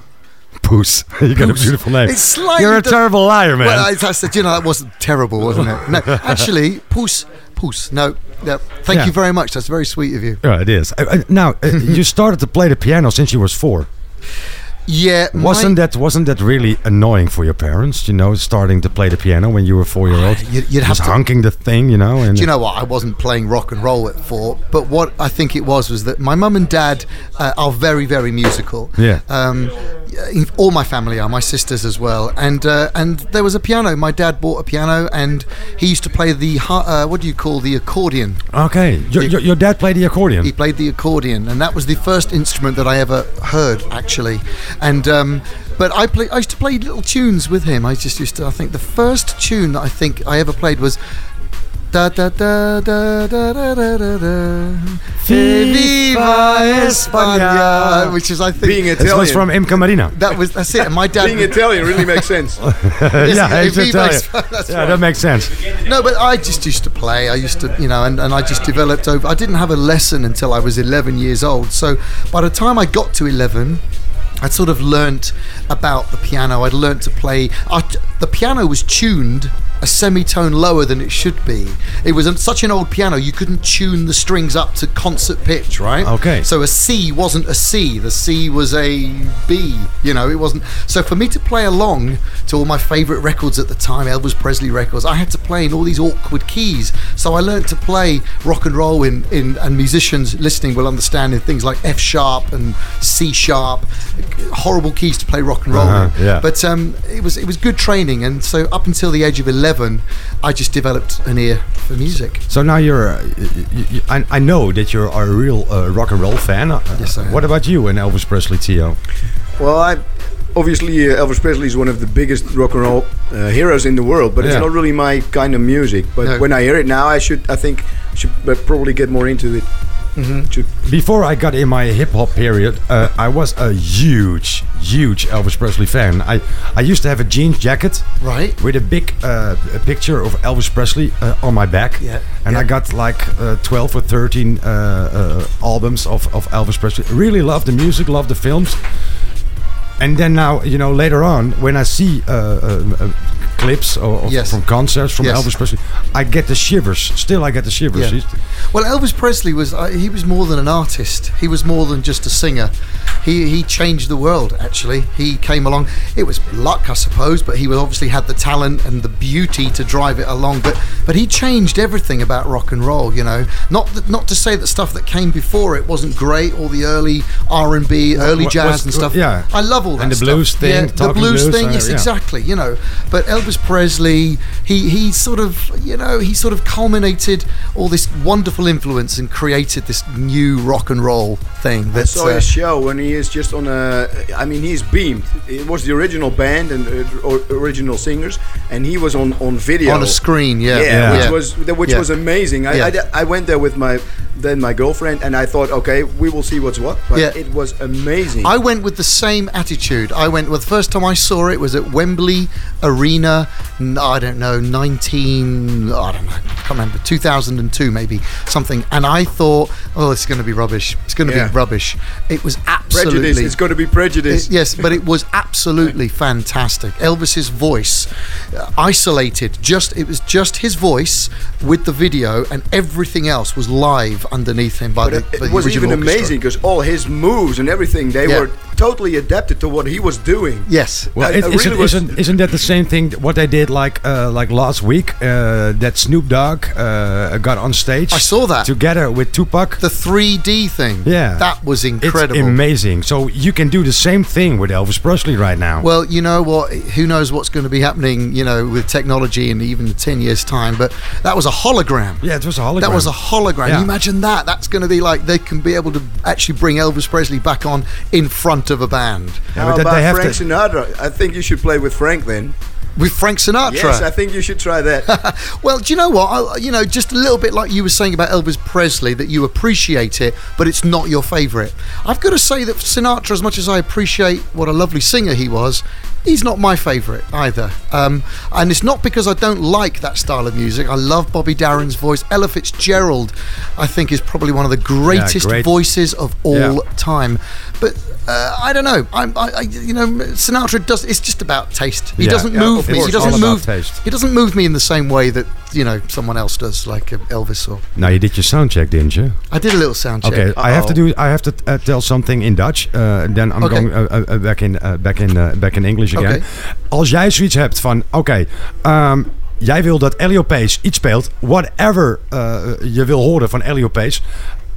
[SPEAKER 5] Poes. you got a beautiful name.
[SPEAKER 7] It's slightly
[SPEAKER 5] You're a
[SPEAKER 7] di-
[SPEAKER 5] terrible liar, man.
[SPEAKER 7] Well, I, I said, you know, that wasn't terrible, wasn't it? No, actually, Poos. Poos. No. no. Thank
[SPEAKER 5] Yeah.
[SPEAKER 7] you very much. That's very sweet of you.
[SPEAKER 5] yeah, it is. Uh, uh, now, uh, you started to play the piano since you was four.
[SPEAKER 7] Yeah.
[SPEAKER 5] Wasn't that wasn't that really annoying for your parents? You know, starting to play the piano when you were four year old.
[SPEAKER 7] You'd- you'd have
[SPEAKER 5] Just
[SPEAKER 7] to-
[SPEAKER 5] honking the thing, you know. And
[SPEAKER 7] Do you know what? I wasn't playing rock and roll at four, but what I think it was was that my mum and dad uh, are very, very musical.
[SPEAKER 5] Yeah.
[SPEAKER 7] Um, all my family are, my sisters as well, and uh, and there was a piano. My dad bought a piano, and he used to play the uh, what do you call the accordion?
[SPEAKER 5] Okay, your, your, your dad played the accordion.
[SPEAKER 7] He played the accordion, and that was the first instrument that I ever heard, actually. And um, but I play, I used to play little tunes with him. I just used to. I think the first tune that I think I ever played was. Da da da da da da da da da. Viva España, which is I think
[SPEAKER 6] Being
[SPEAKER 5] This was
[SPEAKER 6] Italian.
[SPEAKER 5] from Imca Marina.
[SPEAKER 7] that was that's it. And my dad
[SPEAKER 6] Being Italian really makes sense.
[SPEAKER 5] yeah,
[SPEAKER 7] Viva
[SPEAKER 5] it's Italian.
[SPEAKER 7] España, that's
[SPEAKER 5] yeah,
[SPEAKER 7] right.
[SPEAKER 5] that makes sense.
[SPEAKER 7] No, but I just used to play. I used to, you know, and, and I just developed over. I didn't have a lesson until I was 11 years old. So by the time I got to 11, I'd sort of learnt about the piano. I'd learnt to play. I, the piano was tuned a semitone lower than it should be. It was such an old piano, you couldn't tune the strings up to concert pitch, right?
[SPEAKER 5] Okay.
[SPEAKER 7] So a C wasn't a C. The C was a B. You know, it wasn't. So for me to play along to all my favourite records at the time, Elvis Presley records, I had to play in all these awkward keys. So I learned to play rock and roll in, in and musicians listening will understand in things like F sharp and C sharp, horrible keys to play rock and roll.
[SPEAKER 5] Uh-huh,
[SPEAKER 7] in.
[SPEAKER 5] yeah.
[SPEAKER 7] But um, it was it was good training, and so up until the age of eleven, I just developed an ear for music.
[SPEAKER 5] So now you're. Uh, you, you, I, I know that you're a real uh, rock and roll fan. Uh,
[SPEAKER 7] Yes, I am.
[SPEAKER 5] What about you and Elvis Presley, Theo?
[SPEAKER 6] Well, I obviously uh, Elvis Presley is one of the biggest rock and roll uh, heroes in the world, but
[SPEAKER 5] Yeah.
[SPEAKER 6] it's not really my kind of music. But
[SPEAKER 7] No.
[SPEAKER 6] when I hear it now, I should, I think, should uh, probably get more into it. Should-
[SPEAKER 5] Before I got in my hip hop period, uh, I was a huge, huge Elvis Presley fan. I, I used to have a jeans jacket
[SPEAKER 7] Right.
[SPEAKER 5] with a big uh, a picture of Elvis Presley uh, on my back.
[SPEAKER 7] Yeah,
[SPEAKER 5] And I got like uh, 12 or 13 uh, uh, albums of, of Elvis Presley. Really loved the music, loved the films. And then now, you know, later on, when I see uh, uh, uh, clips or, or
[SPEAKER 7] Yes.
[SPEAKER 5] from concerts from
[SPEAKER 7] Yes.
[SPEAKER 5] Elvis Presley, I get the shivers. Still, I get the shivers.
[SPEAKER 7] Yeah. Well, Elvis Presley was uh, he was more than an artist. He was more than just a singer. He he changed the world. Actually, he came along. It was luck, I suppose, but he was obviously had the talent and the beauty to drive it along. But but he changed everything about rock and roll. You know, not that, not to say that stuff that came before it wasn't great. All the early R and B, early
[SPEAKER 5] what-
[SPEAKER 7] jazz and stuff.
[SPEAKER 5] yeah.
[SPEAKER 7] I love all that.
[SPEAKER 5] And the
[SPEAKER 7] stuff.
[SPEAKER 5] blues thing,
[SPEAKER 7] Yeah, the blues,
[SPEAKER 5] blues,
[SPEAKER 7] thing.
[SPEAKER 5] uh,
[SPEAKER 7] yes,
[SPEAKER 5] yeah.
[SPEAKER 7] exactly. You know, but Elvis Presley, he he sort of you know he sort of culminated all this wonderful influence and created this new rock and roll thing.
[SPEAKER 6] I saw
[SPEAKER 7] uh,
[SPEAKER 6] his show when he is just on a. I mean, he's beamed. It was the original band and uh, original singers, and he was on on video
[SPEAKER 7] on a screen. Yeah,
[SPEAKER 6] Yeah, which
[SPEAKER 7] yeah.
[SPEAKER 6] was which
[SPEAKER 7] Yeah.
[SPEAKER 6] was amazing. I,
[SPEAKER 7] Yeah.
[SPEAKER 6] I, I went there with my then my girlfriend, and I thought, okay, we will see what's what. But
[SPEAKER 7] Yeah.
[SPEAKER 6] it was amazing.
[SPEAKER 7] I went with the same attitude. I went. Well, the first time I saw it was at Wembley Arena. I don't know, nineteen. I don't know. I can't remember. Two thousand and two, maybe something. And I thought, oh, it's going to be rubbish. It's going to
[SPEAKER 6] Yeah.
[SPEAKER 7] be rubbish. It was absolutely.
[SPEAKER 6] prejudice. It's going to be prejudice.
[SPEAKER 7] It- yes, but it was absolutely fantastic. Elvis's voice, uh, isolated, just it was just his voice with the video, and everything else was live underneath him by
[SPEAKER 6] But
[SPEAKER 7] the.
[SPEAKER 6] it,
[SPEAKER 7] by
[SPEAKER 6] it
[SPEAKER 7] the
[SPEAKER 6] was even amazing because all his moves and everything they
[SPEAKER 7] Yeah.
[SPEAKER 6] were totally adapted to what he was doing.
[SPEAKER 7] Yes.
[SPEAKER 5] Well,
[SPEAKER 6] I-
[SPEAKER 5] it,
[SPEAKER 6] I
[SPEAKER 5] isn't,
[SPEAKER 6] really
[SPEAKER 5] isn't, isn't that the same thing what they did like uh, like last week? Uh, that Snoop Dogg uh, got on stage.
[SPEAKER 7] I saw that.
[SPEAKER 5] together with Tupac.
[SPEAKER 7] The 3D thing.
[SPEAKER 5] Yeah.
[SPEAKER 7] That was incredible.
[SPEAKER 5] It's
[SPEAKER 7] incredible.
[SPEAKER 5] amazing. So you can do the same thing with Elvis Presley right now.
[SPEAKER 7] Well, you know what? Who knows what's going to be happening, you know, with technology in even 10 years' time. But that was a hologram.
[SPEAKER 5] yeah, it was a hologram.
[SPEAKER 7] That was a hologram.
[SPEAKER 5] Yeah.
[SPEAKER 7] You imagine that? That's going to be like they can be able to actually bring Elvis Presley back on in front of a band
[SPEAKER 5] Yeah,
[SPEAKER 6] How
[SPEAKER 5] but
[SPEAKER 6] about
[SPEAKER 5] they have
[SPEAKER 6] Frank
[SPEAKER 5] to-
[SPEAKER 6] Sinatra? I think you should play with Frank then.
[SPEAKER 7] with Frank Sinatra.
[SPEAKER 6] Yes, I think you should try that.
[SPEAKER 7] Well, do you know what? I, you know, just a little bit like you were saying about Elvis Presley, that you appreciate it, but it's not your favourite. I've got to say that Sinatra, as much as I appreciate what a lovely singer he was, he's not my favourite either. Um, and it's not because I don't like that style of music. I love Bobby Darin's voice. Ella Fitzgerald, I think, is probably one of the greatest
[SPEAKER 5] great.
[SPEAKER 7] voices of all
[SPEAKER 5] Yeah.
[SPEAKER 7] time. But uh, I don't know. I'm, I, I, you know, Sinatra does. It's just about taste. He
[SPEAKER 5] Yeah.
[SPEAKER 7] doesn't
[SPEAKER 5] Yeah,
[SPEAKER 7] move me. He doesn't move. He doesn't move me in the same way that you know someone else does, like uh, Elvis or.
[SPEAKER 5] Now you did your sound check, didn't you?
[SPEAKER 7] I did a little sound check.
[SPEAKER 5] Okay, I have to do. I have to uh, tell something in Dutch. Uh, then I'm
[SPEAKER 7] Okay.
[SPEAKER 5] going uh, uh, uh, back in uh, back in uh, back in English Als jij zoiets hebt van, oké, ehm, jij wil dat Elio Pace iets speelt, whatever uh, je wil horen van Elio Pace.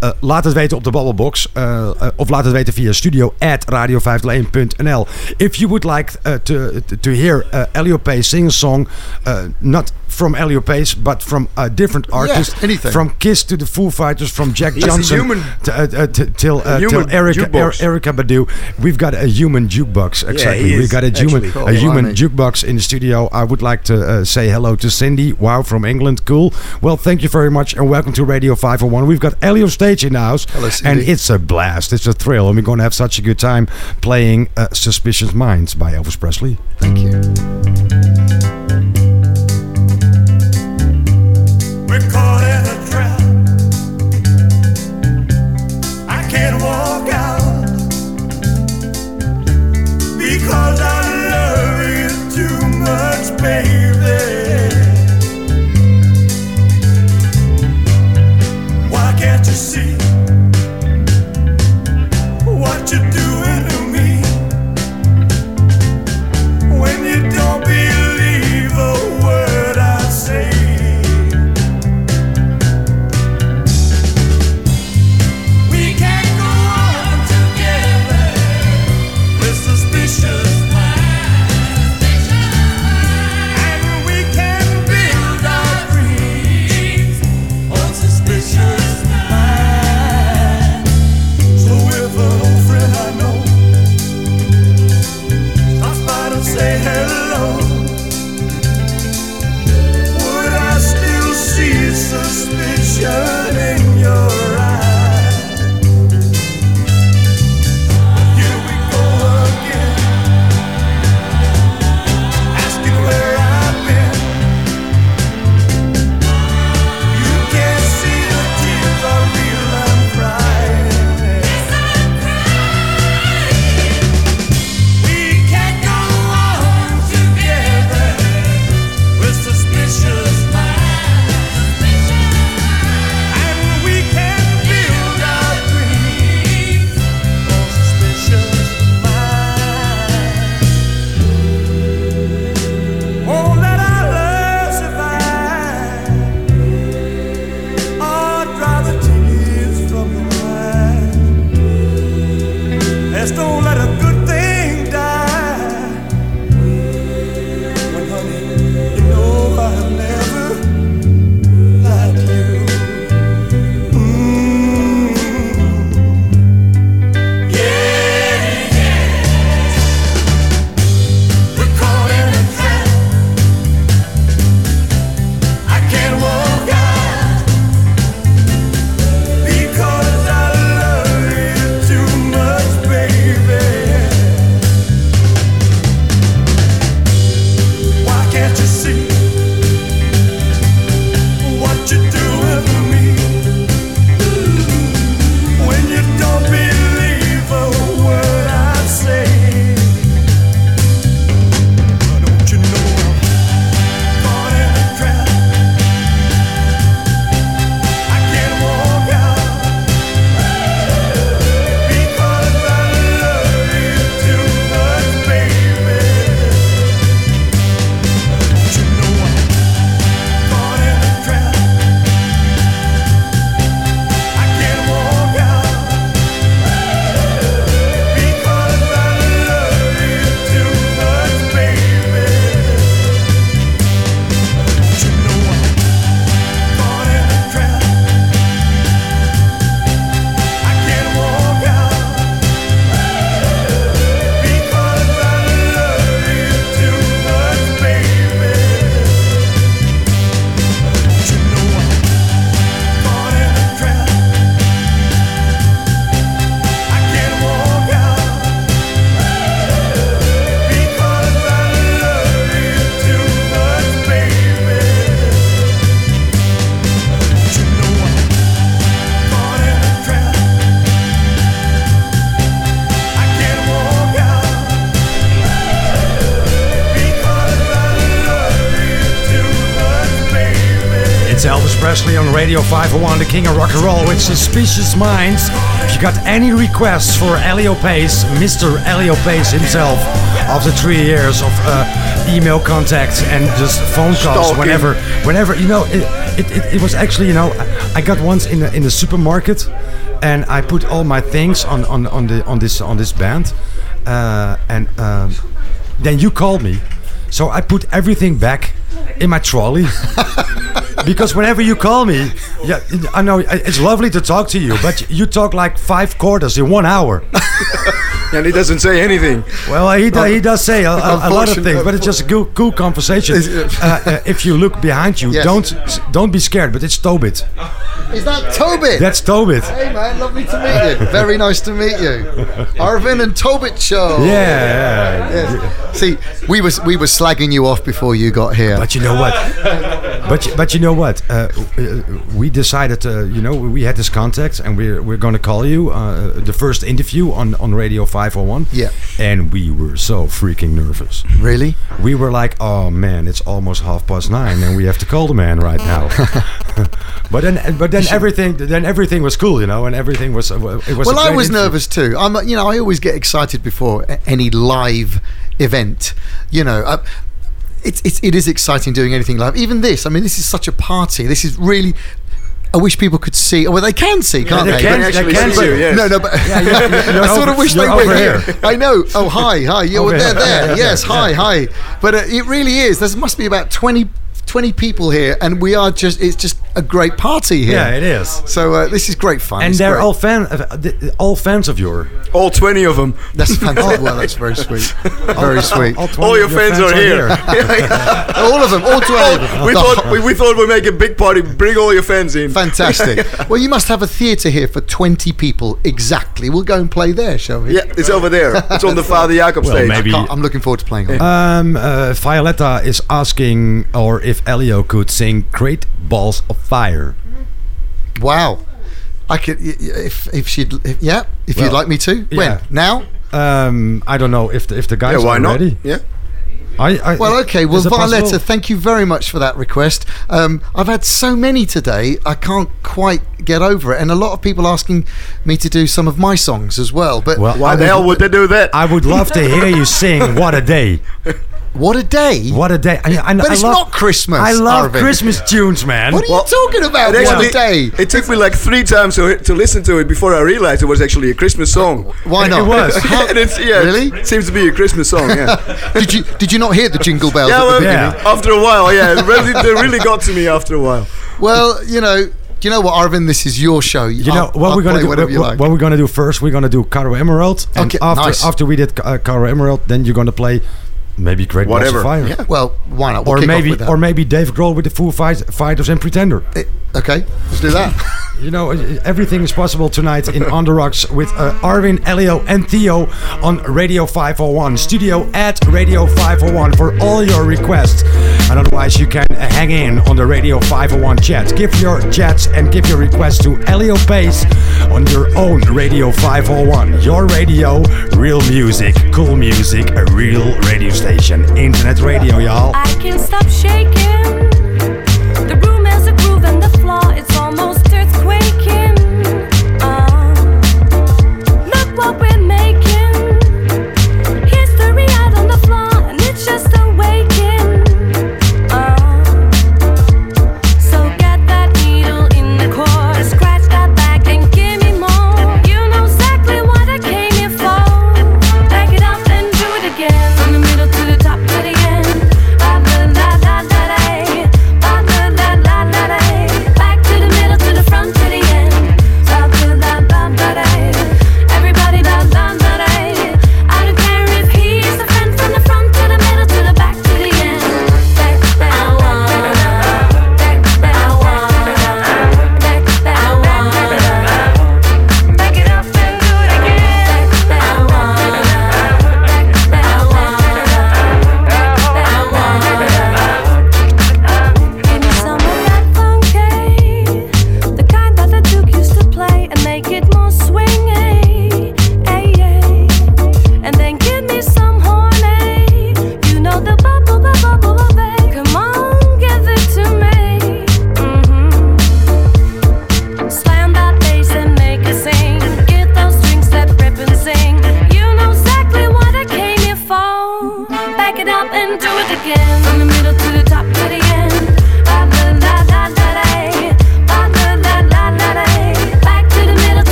[SPEAKER 5] Uh, laat het weten op de Babbelbox. uh, uh, of laat het weten via studio at radio501.nl. If you would like uh, to, to hear uh, Elio Pace sing a song, uh, not from Elio Pace, but from a different artist.
[SPEAKER 7] anything.
[SPEAKER 5] From Kiss to the Foo Fighters, from Jack
[SPEAKER 6] He's
[SPEAKER 5] Johnson
[SPEAKER 6] human-
[SPEAKER 5] to, uh, uh, till, uh,
[SPEAKER 6] human
[SPEAKER 5] till Erica. Er- Erica Badu. We've got a human jukebox. Exactly.
[SPEAKER 6] he
[SPEAKER 5] We've got a human, a human jukebox in the studio. I would like to uh, say hello to Cindy. Wow, from England. Cool. Well, thank you very much and welcome to Radio 501. We've got Elio Stage house. And it's a blast. It's a thrill. And we're going to have such a good time playing uh, Suspicious Minds by Elvis Presley.
[SPEAKER 7] Thank you.
[SPEAKER 5] King of rock and roll with Suspicious Minds. If you got any requests for Elio Pace, Mr. Elio Pace himself, after three years of uh, email contact and just phone calls,
[SPEAKER 6] Stalking.
[SPEAKER 5] whenever, whenever, you know, it, it, it, it was actually, you know, I I got once in the, in the supermarket and I put all my things on, on, on, the, on, this, on this band. Uh, and um, then you called me. So I put everything back in my trolley. because whenever you call me, yeah, I know it's lovely to talk to you, but you talk like five quarters in one hour.
[SPEAKER 6] And he doesn't say anything.
[SPEAKER 5] Well, he, do, he does say a, a, a lot of things, but it's just a cool, cool conversation. Uh, uh, if you look behind you,
[SPEAKER 7] Yes.
[SPEAKER 5] don't don't be scared. But it's Tobit.
[SPEAKER 7] Is that Tobit?
[SPEAKER 5] That's Tobit.
[SPEAKER 7] Hey man, lovely to meet you. Very nice to meet you. Arwin and Tobit show.
[SPEAKER 5] Yeah, yeah.
[SPEAKER 7] Yes. See, we was we were slagging you off before you got here.
[SPEAKER 5] But you know what? But you- but you know what? Uh, uh, we decided, uh, you know, we had this contact, and we're we're going to call you uh, the first interview on on Radio 501.
[SPEAKER 7] Yeah.
[SPEAKER 5] And we were so freaking nervous.
[SPEAKER 7] really?
[SPEAKER 5] We were like, oh man, it's almost half past nine, and we have to call the man right now. but then but then everything then everything was cool, you know, and everything was uh, it was.
[SPEAKER 7] Well, I was
[SPEAKER 5] interview.
[SPEAKER 7] nervous too. I'm, you know, I always get excited before any live event. You know, uh, it's, it's it is exciting doing anything live. Even this, I mean, this is such a party. This is really. I wish people could see. Well, they can see, can't
[SPEAKER 5] they
[SPEAKER 7] they?
[SPEAKER 5] can-
[SPEAKER 6] They actually
[SPEAKER 5] can
[SPEAKER 6] see you, yes.
[SPEAKER 7] No, no, but
[SPEAKER 5] you're
[SPEAKER 7] I sort
[SPEAKER 5] over-
[SPEAKER 7] of wish they were here.
[SPEAKER 5] here.
[SPEAKER 7] I know. Oh, hi, hi. You're
[SPEAKER 5] Over
[SPEAKER 7] there, there.
[SPEAKER 5] Yeah,
[SPEAKER 7] yes, hi, hi. But uh, it really is. There must be about 20, 20 people here, and we are just. It's just a great party here.
[SPEAKER 5] Yeah, it is.
[SPEAKER 7] So uh, this is great fun.
[SPEAKER 5] And
[SPEAKER 7] It's
[SPEAKER 5] they're
[SPEAKER 7] great.
[SPEAKER 5] all fan, uh, all fans of your.
[SPEAKER 6] All 20 of them.
[SPEAKER 7] That's fantastic. well, that's very sweet. Very sweet.
[SPEAKER 5] All, 20
[SPEAKER 6] All your
[SPEAKER 5] of
[SPEAKER 6] fans are here.
[SPEAKER 7] All of them. All twenty. of them.
[SPEAKER 6] we thought we, we thought we'd make a big party. Bring all your fans in.
[SPEAKER 7] Fantastic. well, you must have a theatre here for 20 people exactly. We'll go and play there, shall we?
[SPEAKER 6] Yeah, it's over there. It's on the Father Jacob
[SPEAKER 5] Well,
[SPEAKER 6] stage.
[SPEAKER 5] maybe-
[SPEAKER 7] I'm looking forward to playing it.
[SPEAKER 5] Um, uh, Violetta is asking, or if Elio could sing "Great Balls of Fire."
[SPEAKER 7] wow. I could, y- y- if if she'd, if, yeah, if you'd like me to. When? Now?
[SPEAKER 5] Um, I don't know if the, if the
[SPEAKER 6] yeah,
[SPEAKER 5] guys
[SPEAKER 6] why
[SPEAKER 5] are
[SPEAKER 6] not?
[SPEAKER 5] ready.
[SPEAKER 6] Yeah.
[SPEAKER 5] I, I,
[SPEAKER 7] Well, okay. Well,
[SPEAKER 5] is it possible?
[SPEAKER 7] Violetta, thank you very much for that request. Um, I've had so many today, I can't quite get over it, and a lot of people asking me to do some of my songs as well. But
[SPEAKER 5] Well,
[SPEAKER 6] Why
[SPEAKER 5] I
[SPEAKER 6] the hell would they do that?
[SPEAKER 5] I would love to hear you sing "What a Day."
[SPEAKER 7] what a day!
[SPEAKER 5] What a day! I, I,
[SPEAKER 7] But
[SPEAKER 5] I
[SPEAKER 7] it's
[SPEAKER 5] love,
[SPEAKER 7] not Christmas,
[SPEAKER 5] I love
[SPEAKER 7] Arwin.
[SPEAKER 5] Christmas tunes, man.
[SPEAKER 7] What are
[SPEAKER 6] Well,
[SPEAKER 7] you talking about?
[SPEAKER 6] It
[SPEAKER 7] What
[SPEAKER 6] actually,
[SPEAKER 7] a day!
[SPEAKER 6] it took me like three times to, to listen to it before I realized it was actually a Christmas song.
[SPEAKER 7] Why not?
[SPEAKER 5] It was.
[SPEAKER 7] How-
[SPEAKER 6] and it's, yeah,
[SPEAKER 7] Really?
[SPEAKER 6] It seems to be a Christmas song, yeah.
[SPEAKER 7] did you did you not hear the jingle bells
[SPEAKER 6] yeah,
[SPEAKER 7] at the
[SPEAKER 6] well,
[SPEAKER 7] beginning?
[SPEAKER 5] Yeah.
[SPEAKER 6] after a while, yeah. It really, they really got to me after a while.
[SPEAKER 7] Well, you know, do you know what, Arwin? This is your show.
[SPEAKER 5] You know what we're gonna do? What,
[SPEAKER 7] like.
[SPEAKER 5] what we're gonna do first? We're gonna do Caro Emerald, and
[SPEAKER 7] Okay,
[SPEAKER 5] after
[SPEAKER 7] nice.
[SPEAKER 5] after we did uh, Caro Emerald, then you're gonna play maybe Great Balls
[SPEAKER 6] Whatever.
[SPEAKER 5] of Fire,
[SPEAKER 6] Yeah.
[SPEAKER 7] well, why not? We'll
[SPEAKER 5] or
[SPEAKER 7] kick off
[SPEAKER 5] maybe
[SPEAKER 7] with that.
[SPEAKER 5] or maybe Dave Grohl with the Foo Fight- Fighters and Pretender.
[SPEAKER 7] Eh, okay, let's do that.
[SPEAKER 5] You know, everything is possible tonight in On the Rocks with uh, Arwin, Elio, and Theo on Radio 501. Studio at Radio 501 for all your requests. And otherwise, you can uh, hang in on the Radio 501 chat. Give your chats and give your requests to Elio Pace on your own Radio 501. Your radio, real music, cool music, a real radio station. Internet radio, y'all.
[SPEAKER 9] I can't stop shaking.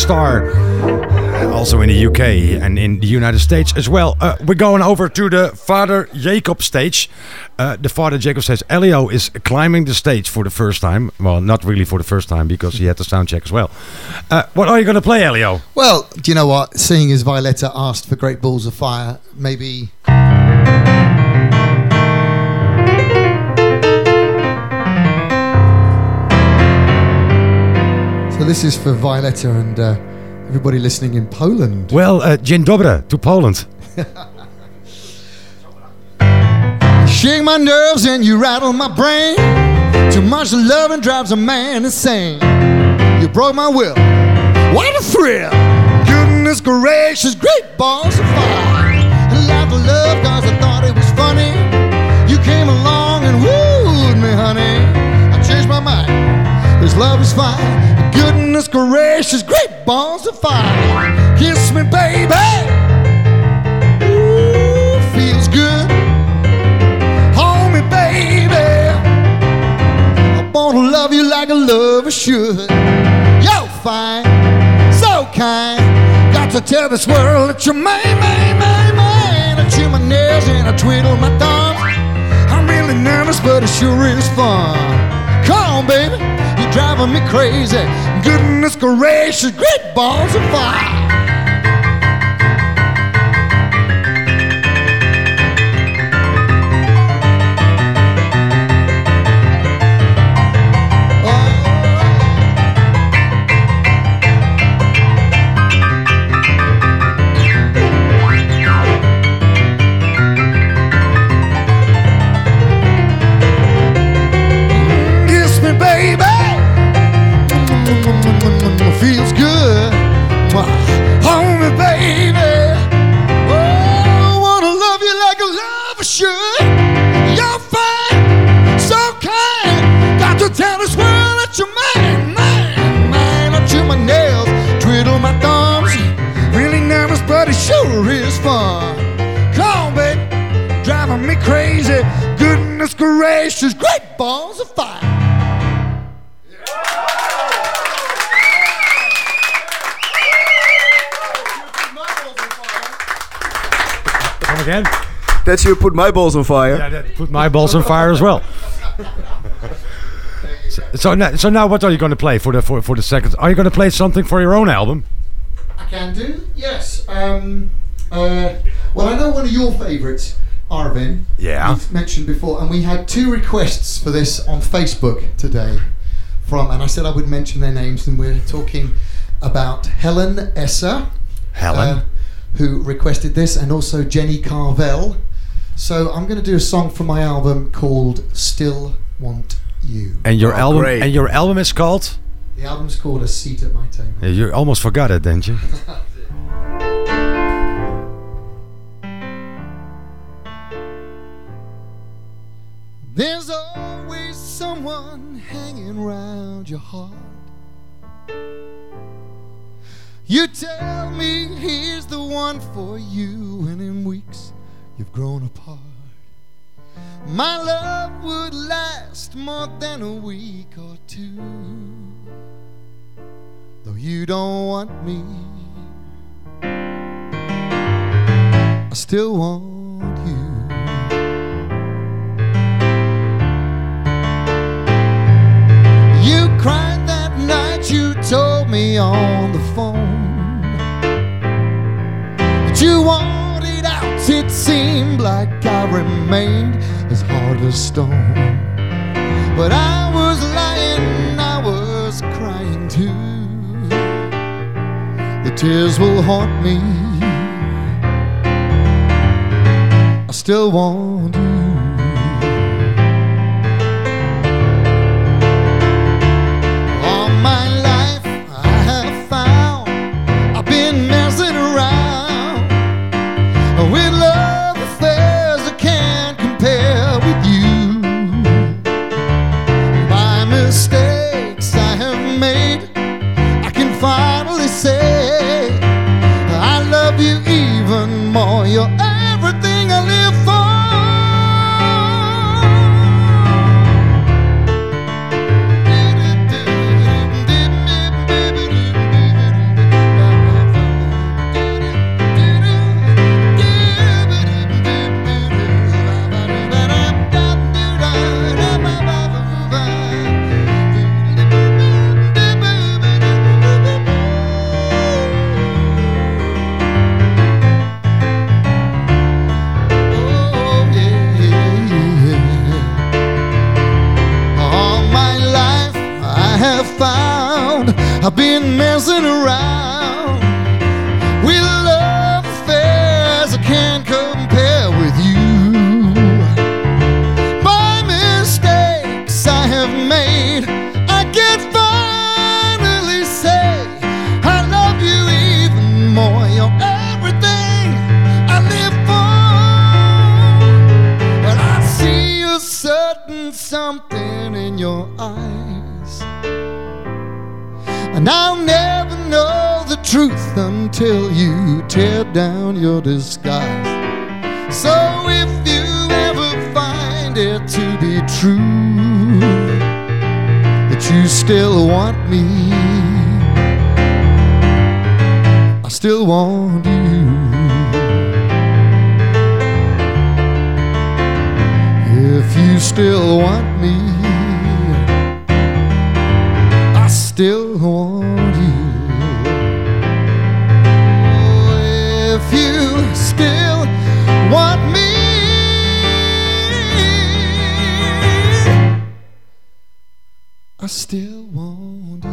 [SPEAKER 5] Star. Also in the UK and in the United States as well. Uh, we're going over to the Father Jacob stage. Uh, the Father Jacob stage. Elio is climbing the stage for the first time. Well, not really for the first time because he had the sound check as well. Uh, what are you going to play, Elio?
[SPEAKER 7] Well, do you know what? Seeing as Violetta asked for Great Balls of Fire, maybe. This is for Violetta and uh, everybody listening in Poland.
[SPEAKER 5] Well, uh, Dzień dobry to Poland.
[SPEAKER 7] Shake my nerves and you rattle my brain. Too much loving drives a man insane. You broke my will. What a thrill! Goodness gracious, great balls of fire. And laughed love cause I thought it was funny. You came along and wooed me, honey. I changed my mind. This love is fine. Goodness gracious, great balls of fire. Kiss me, baby. Ooh, feels good. Hold me, baby. I wanna love you like a lover should. You're fine, so kind. Got to tell this world that you're mine, mine, mine, mine. I chew my nails and I twiddle my thumbs. I'm really nervous, but it sure is fun. Come on, baby, you're driving me crazy. Goodness gracious, great balls of fire. Gracious, great balls of fire.
[SPEAKER 5] Come again?
[SPEAKER 6] That's you put my balls on fire.
[SPEAKER 5] Yeah, that put my balls on fire as well. So, so, now, so now, what are you going to play for the for, for the second? Are you going to play something for your own album?
[SPEAKER 7] I can do, yes. Um, uh, well, I know one of your favourites, Arwin.
[SPEAKER 5] Yeah.
[SPEAKER 7] You've mentioned before, and we had two requests for this on Facebook today. From, and I said I would mention their names, and we're talking about Helen Esser,
[SPEAKER 5] Helen.
[SPEAKER 7] uh, who requested this, and also Jenny Carvel, So I'm going to do a song from my album called "Still Want You."
[SPEAKER 5] And your
[SPEAKER 6] Oh,
[SPEAKER 5] album
[SPEAKER 6] great.
[SPEAKER 5] and your album is called.
[SPEAKER 7] The album's called "A Seat at My Table."
[SPEAKER 5] You almost forgot it, didn't you?
[SPEAKER 7] There's always someone hanging around your heart. You tell me he's the one for you, and in weeks you've grown apart. My love would last more than a week or two. Though you don't want me, I still want you told me on the phone that you wanted out. It seemed like I remained as hard as stone. But I was lying, I was crying too. The tears will haunt me. I still want you. Until you tear down your disguise. So if you ever find it to be true that you still want me, I still want you. If you still want me, I still want you. You still want me, I still want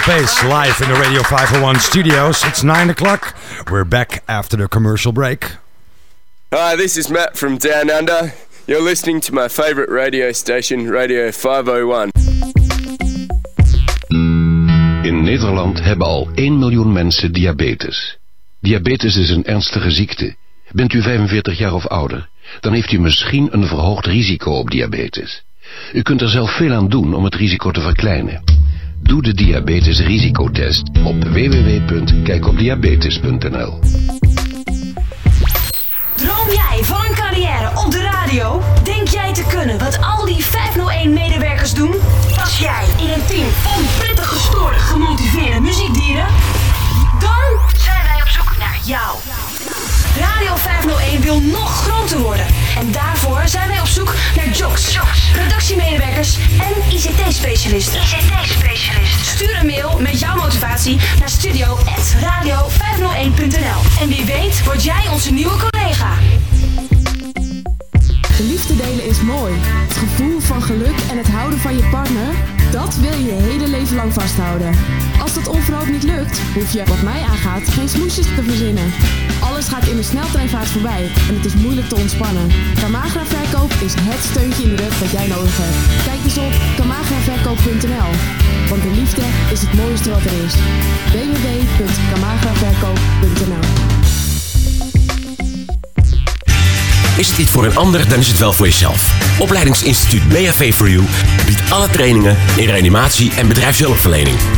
[SPEAKER 5] Pace live in the Radio 501 studios. It's 9 o'clock. We're back after the commercial break.
[SPEAKER 11] Hi, this is Matt from Down Under. You're listening to my favourite radio station, Radio 501.
[SPEAKER 12] In Nederland hebben al 1 miljoen mensen diabetes. Diabetes is een ernstige ziekte. Bent u 45 jaar of ouder, dan heeft u misschien een verhoogd risico op diabetes. U kunt er zelf veel aan doen om het risico te verkleinen. Doe de diabetesrisicotest op www.kijkopdiabetes.nl
[SPEAKER 13] Droom jij van een carrière op de radio? Denk jij te kunnen wat al die 501-medewerkers doen? Pas jij in een team van prettig gestoorde, gemotiveerde muziekdieren? Dan zijn wij op zoek naar jou. Radio 501 wil nog groter worden. En daarvoor zijn wij op zoek naar jocks, redactiemedewerkers en ICT-specialisten. ICT-specialisten. Stuur een mail met jouw motivatie naar studio.radio501.nl. En wie weet word jij onze nieuwe collega.
[SPEAKER 14] De liefde delen is mooi. Het gevoel van geluk en het houden van je partner, dat wil je je hele leven lang vasthouden. Als dat onverhoopt niet lukt, hoef je, wat mij aangaat, geen smoesjes te verzinnen. Alles gaat in de sneltreinvaart voorbij en het is moeilijk te ontspannen. Camagra Verkoop is het steuntje in de rug dat jij nodig hebt. Kijk dus op camagraverkoop.nl, want de liefde is het mooiste wat er is. www.camagraverkoop.nl
[SPEAKER 3] Is het niet voor een ander, dan is het wel voor jezelf. Opleidingsinstituut BHV for You biedt alle trainingen in reanimatie en bedrijfshulpverlening.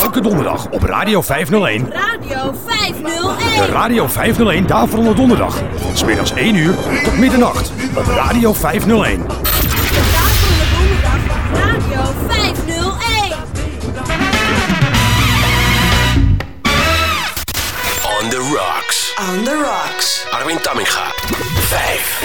[SPEAKER 5] Elke donderdag op Radio 501.
[SPEAKER 9] Radio 501.
[SPEAKER 5] De Radio 501 Daverende Donderdag. Van smiddags 1 uur tot middernacht. Op Radio 501.
[SPEAKER 9] Radio 501.
[SPEAKER 3] On the rocks.
[SPEAKER 15] On the rocks.
[SPEAKER 3] Armin Tamminga. 5,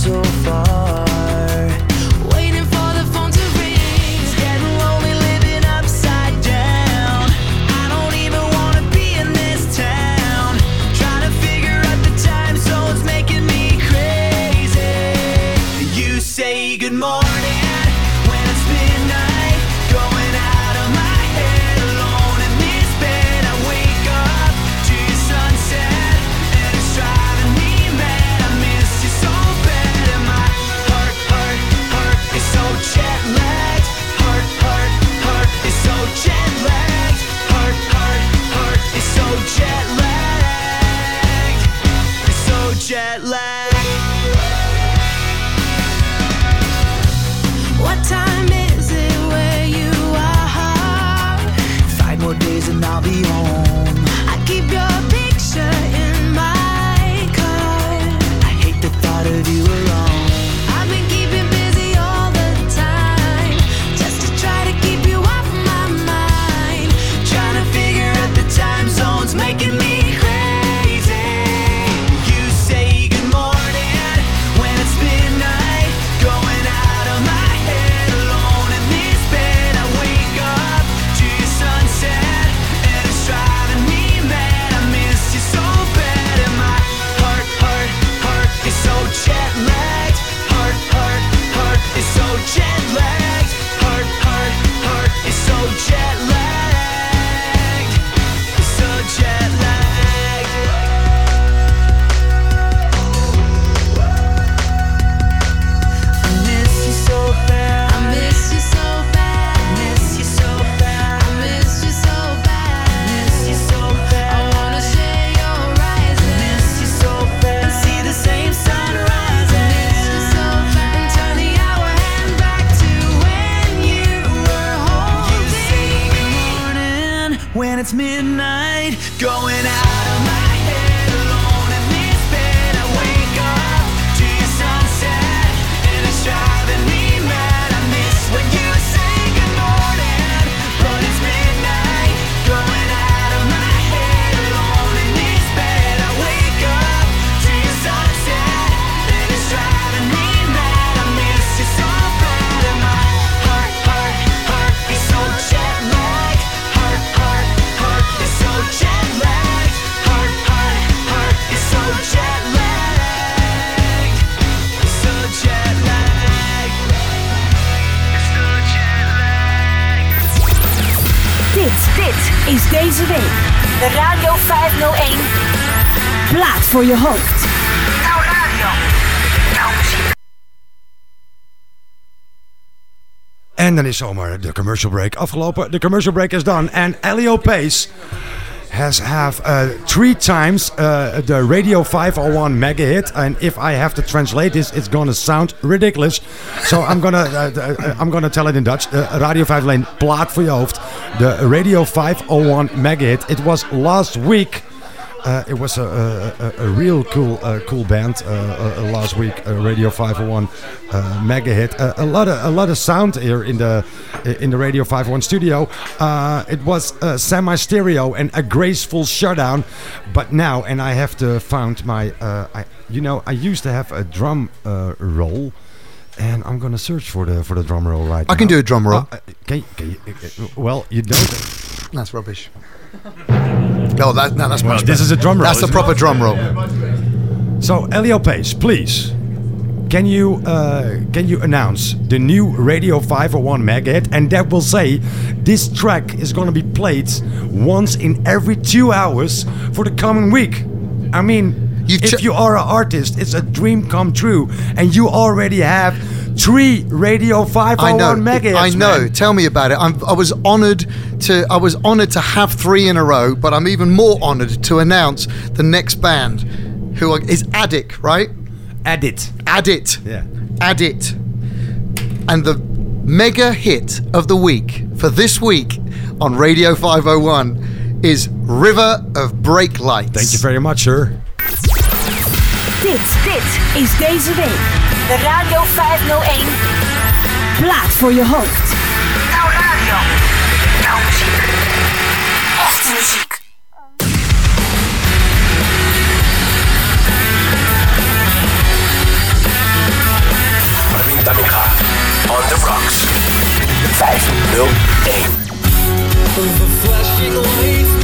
[SPEAKER 11] so far. It's midnight,
[SPEAKER 13] deze week de Radio 501 plaat voor je hoofd. Nou radio, nou muziek.
[SPEAKER 5] En dan is zomaar de commercial break afgelopen. De commercial break is done. And Elio Pace has have uh, three times uh, the Radio 501 mega hit. And if I have to translate this, it's gonna sound ridiculous. So I'm gonna uh, uh, I'm gonna tell it in Dutch. Uh, Radio 501 plaat voor je hoofd. The Radio 501 mega hit. It was last week. Uh, it was a, a, a, a real cool uh, cool band uh, uh, last week. Uh, Radio 501 uh, mega hit. Uh, a lot of a lot of sound here in the in the Radio 501 studio. Uh, it was uh, semi stereo and a graceful shutdown. But now, and I have to found my. Uh, I, you know, I used to have a drum uh, roll. And I'm gonna search for the for the drum roll right now.
[SPEAKER 7] I
[SPEAKER 5] now.
[SPEAKER 7] can do a drum roll.
[SPEAKER 5] Uh, can, you- can you, uh, well, you don't.
[SPEAKER 7] That's rubbish. No, that, no that's
[SPEAKER 5] Well,
[SPEAKER 7] much
[SPEAKER 5] this
[SPEAKER 7] better.
[SPEAKER 5] is a drum roll,
[SPEAKER 7] That's a
[SPEAKER 5] isn't
[SPEAKER 7] proper
[SPEAKER 5] it?
[SPEAKER 7] drum roll.
[SPEAKER 5] So Elio Pace, please, can you uh, can you announce the new Radio 501 mega hit, and that will say this track is going to be played once in every two hours for the coming week. I mean, if you are an artist, it's a dream come true, and you already have three Radio 501
[SPEAKER 7] I know.
[SPEAKER 5] Oh mega hits.
[SPEAKER 7] I know.
[SPEAKER 5] man.
[SPEAKER 7] Tell me about it. I'm, I was honoured to. I was honoured to have three in a row, but I'm even more honoured to announce the next band, who are, is Addict, right?
[SPEAKER 5] Addict.
[SPEAKER 7] Addict.
[SPEAKER 5] Yeah.
[SPEAKER 7] Addict. And the mega hit of the week for this week on Radio 501 is River of Brake Lights.
[SPEAKER 5] Thank you very much, sir.
[SPEAKER 13] Dit, dit is deze week de Radio 501 plaat voor je hoofd. Nou radio, nou muziek. Echte muziek.
[SPEAKER 3] Marvin Tamika. On the rocks. 501.
[SPEAKER 16] The flashing lights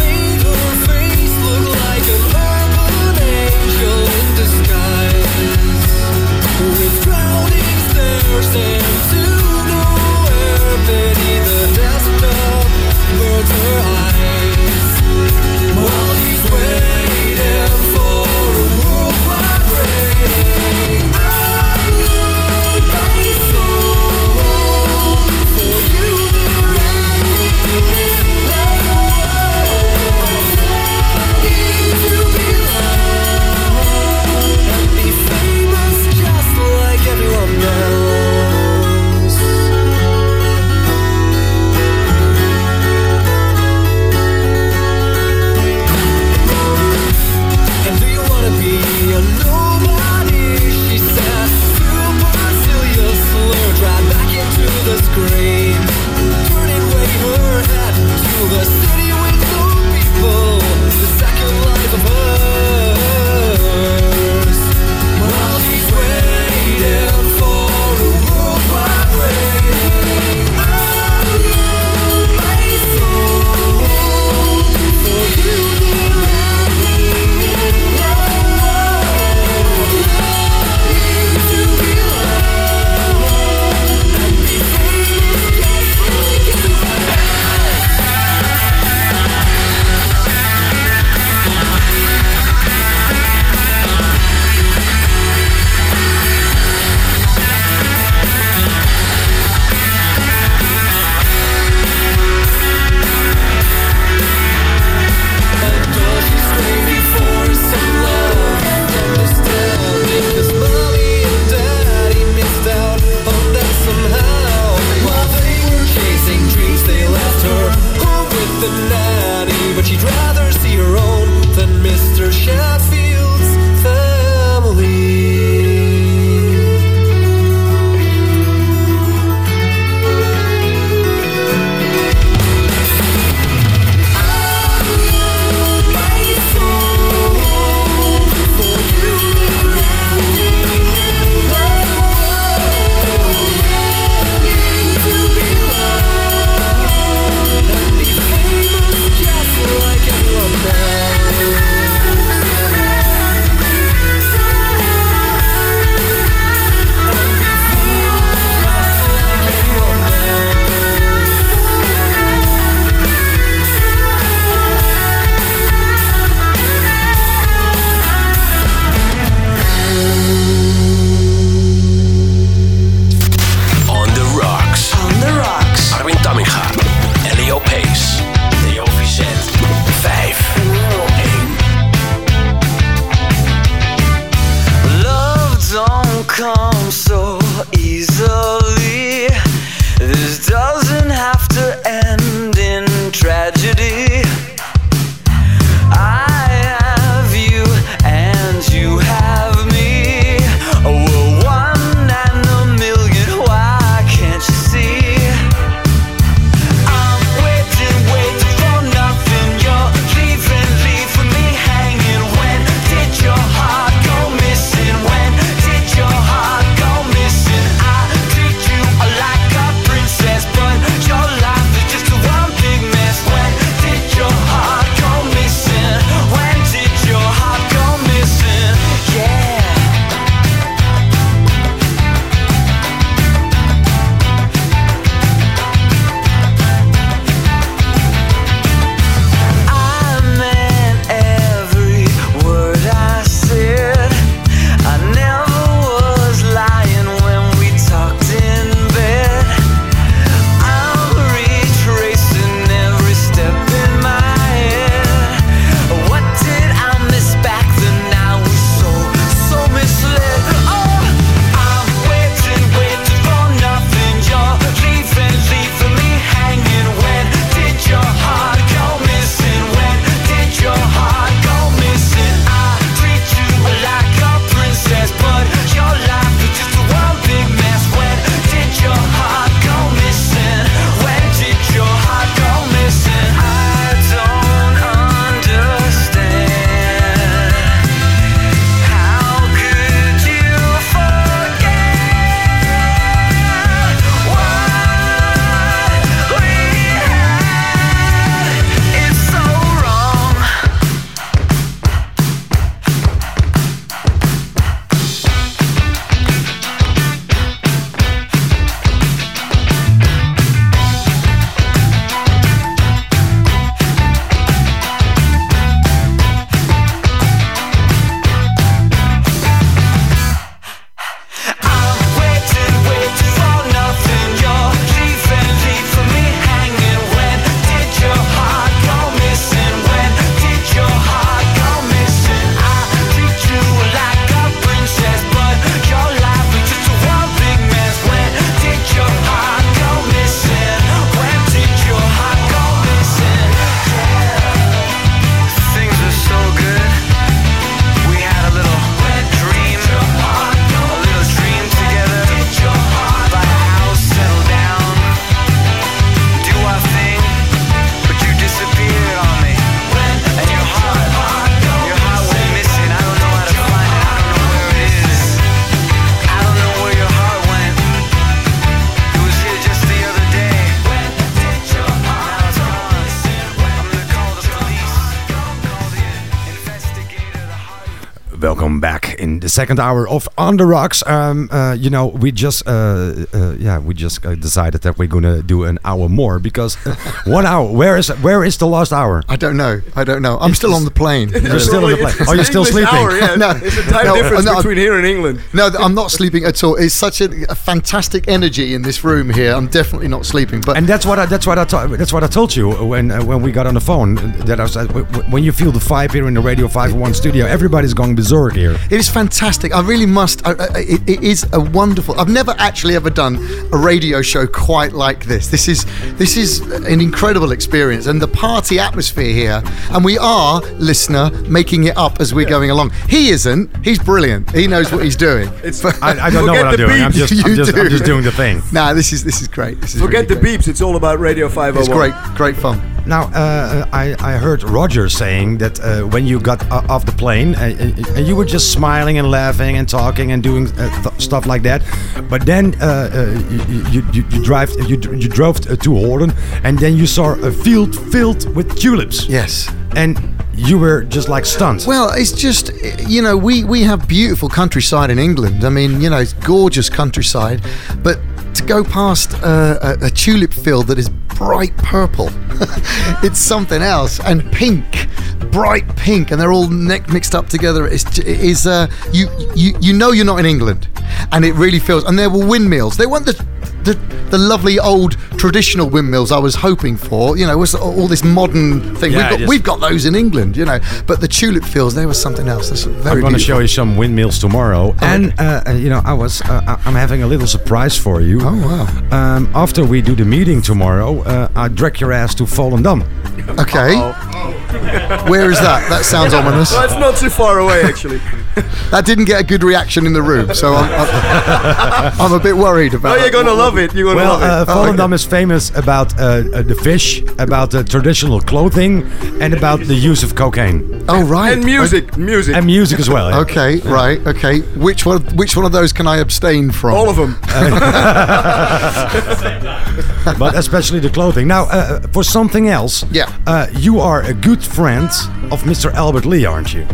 [SPEAKER 5] second hour of On the Rocks. Um, uh, you know, we just, uh, uh, yeah, we just uh, decided that we're gonna do an hour more because one hour. Where is where is the last hour?
[SPEAKER 7] I don't know. I don't know. I'm still on the plane.
[SPEAKER 5] You're still on the plane. Are you still sleeping?
[SPEAKER 7] no,
[SPEAKER 6] There's a time difference between here and England.
[SPEAKER 7] No, I'm not sleeping at all. It's such a, a fantastic energy in this room here. I'm definitely not sleeping. But
[SPEAKER 5] And that's what I that's what I to- that's what I told you when uh, when we got on the phone. uh, That I said w- w- when you feel the vibe here in the Radio 501 studio, everybody's going berserk here.
[SPEAKER 7] It is fantastic. I really must. I, I, it, it is a wonderful. I've never actually ever done a radio show quite like this. This is this is an incredible experience, and the party atmosphere here. And we are, listener, making it up as we're going along. He isn't. He's brilliant. He knows what he's doing.
[SPEAKER 6] It's,
[SPEAKER 5] I, I don't know what I'm doing. I'm just I'm
[SPEAKER 7] You
[SPEAKER 5] just, I'm just doing the thing.
[SPEAKER 7] Nah, this is this is great. This is
[SPEAKER 6] Forget
[SPEAKER 7] really
[SPEAKER 6] the beeps. It's all about Radio 501.
[SPEAKER 7] It's great, great fun.
[SPEAKER 5] Now, uh, I, I heard Roger saying that uh, when you got uh, off the plane, uh, uh, you were just smiling and laughing and talking and doing uh, th- stuff like that. But then uh, uh, you, you, you, drive, you, you drove uh, to Holden and then you saw a field filled with tulips.
[SPEAKER 7] Yes.
[SPEAKER 5] And you were just like stunned.
[SPEAKER 7] Well, it's just you know we we have beautiful countryside in England. I mean, you know, it's gorgeous countryside, but to go past a, a tulip field that is bright purple, it's something else, and pink, bright pink, and they're all ne- mixed up together. It's it is uh, you you you know you're not in England, and it really feels. And there were windmills. They weren't the the, the lovely old traditional windmills I was hoping for. You know, was all this modern thing.
[SPEAKER 5] Yeah,
[SPEAKER 7] we've, got,
[SPEAKER 5] just-
[SPEAKER 7] we've got those in England, you know. But the tulip fields, they were something else. That's very
[SPEAKER 5] I'm going to show you some windmills tomorrow, and uh, uh, you know, I was, uh, I- I'm having a little surprise for you.
[SPEAKER 7] Oh wow!
[SPEAKER 5] Um, after we do the meeting tomorrow, uh, I drag your ass to Fallen Volendam.
[SPEAKER 7] Okay. Where is that? That sounds ominous.
[SPEAKER 6] Well, it's not too far away, actually.
[SPEAKER 7] That didn't get a good reaction in the room, so I'm, I'm, I'm a bit worried about.
[SPEAKER 6] Oh,
[SPEAKER 7] about.
[SPEAKER 6] you're gonna love it. You're gonna
[SPEAKER 5] Well,
[SPEAKER 6] love
[SPEAKER 5] uh,
[SPEAKER 6] it.
[SPEAKER 5] Volendam is famous about uh, uh, the fish, about the traditional clothing, and about the use of cocaine
[SPEAKER 7] Oh right.
[SPEAKER 6] And music, music.
[SPEAKER 5] and music as well. yeah.
[SPEAKER 7] Okay, right. Okay. Which one? Which one of those can I abstain from?
[SPEAKER 6] All of them.
[SPEAKER 5] but especially the clothing. Now, uh, for something else,
[SPEAKER 7] Yeah.
[SPEAKER 5] uh, you are a good friend of Mr. Albert Lee, aren't you?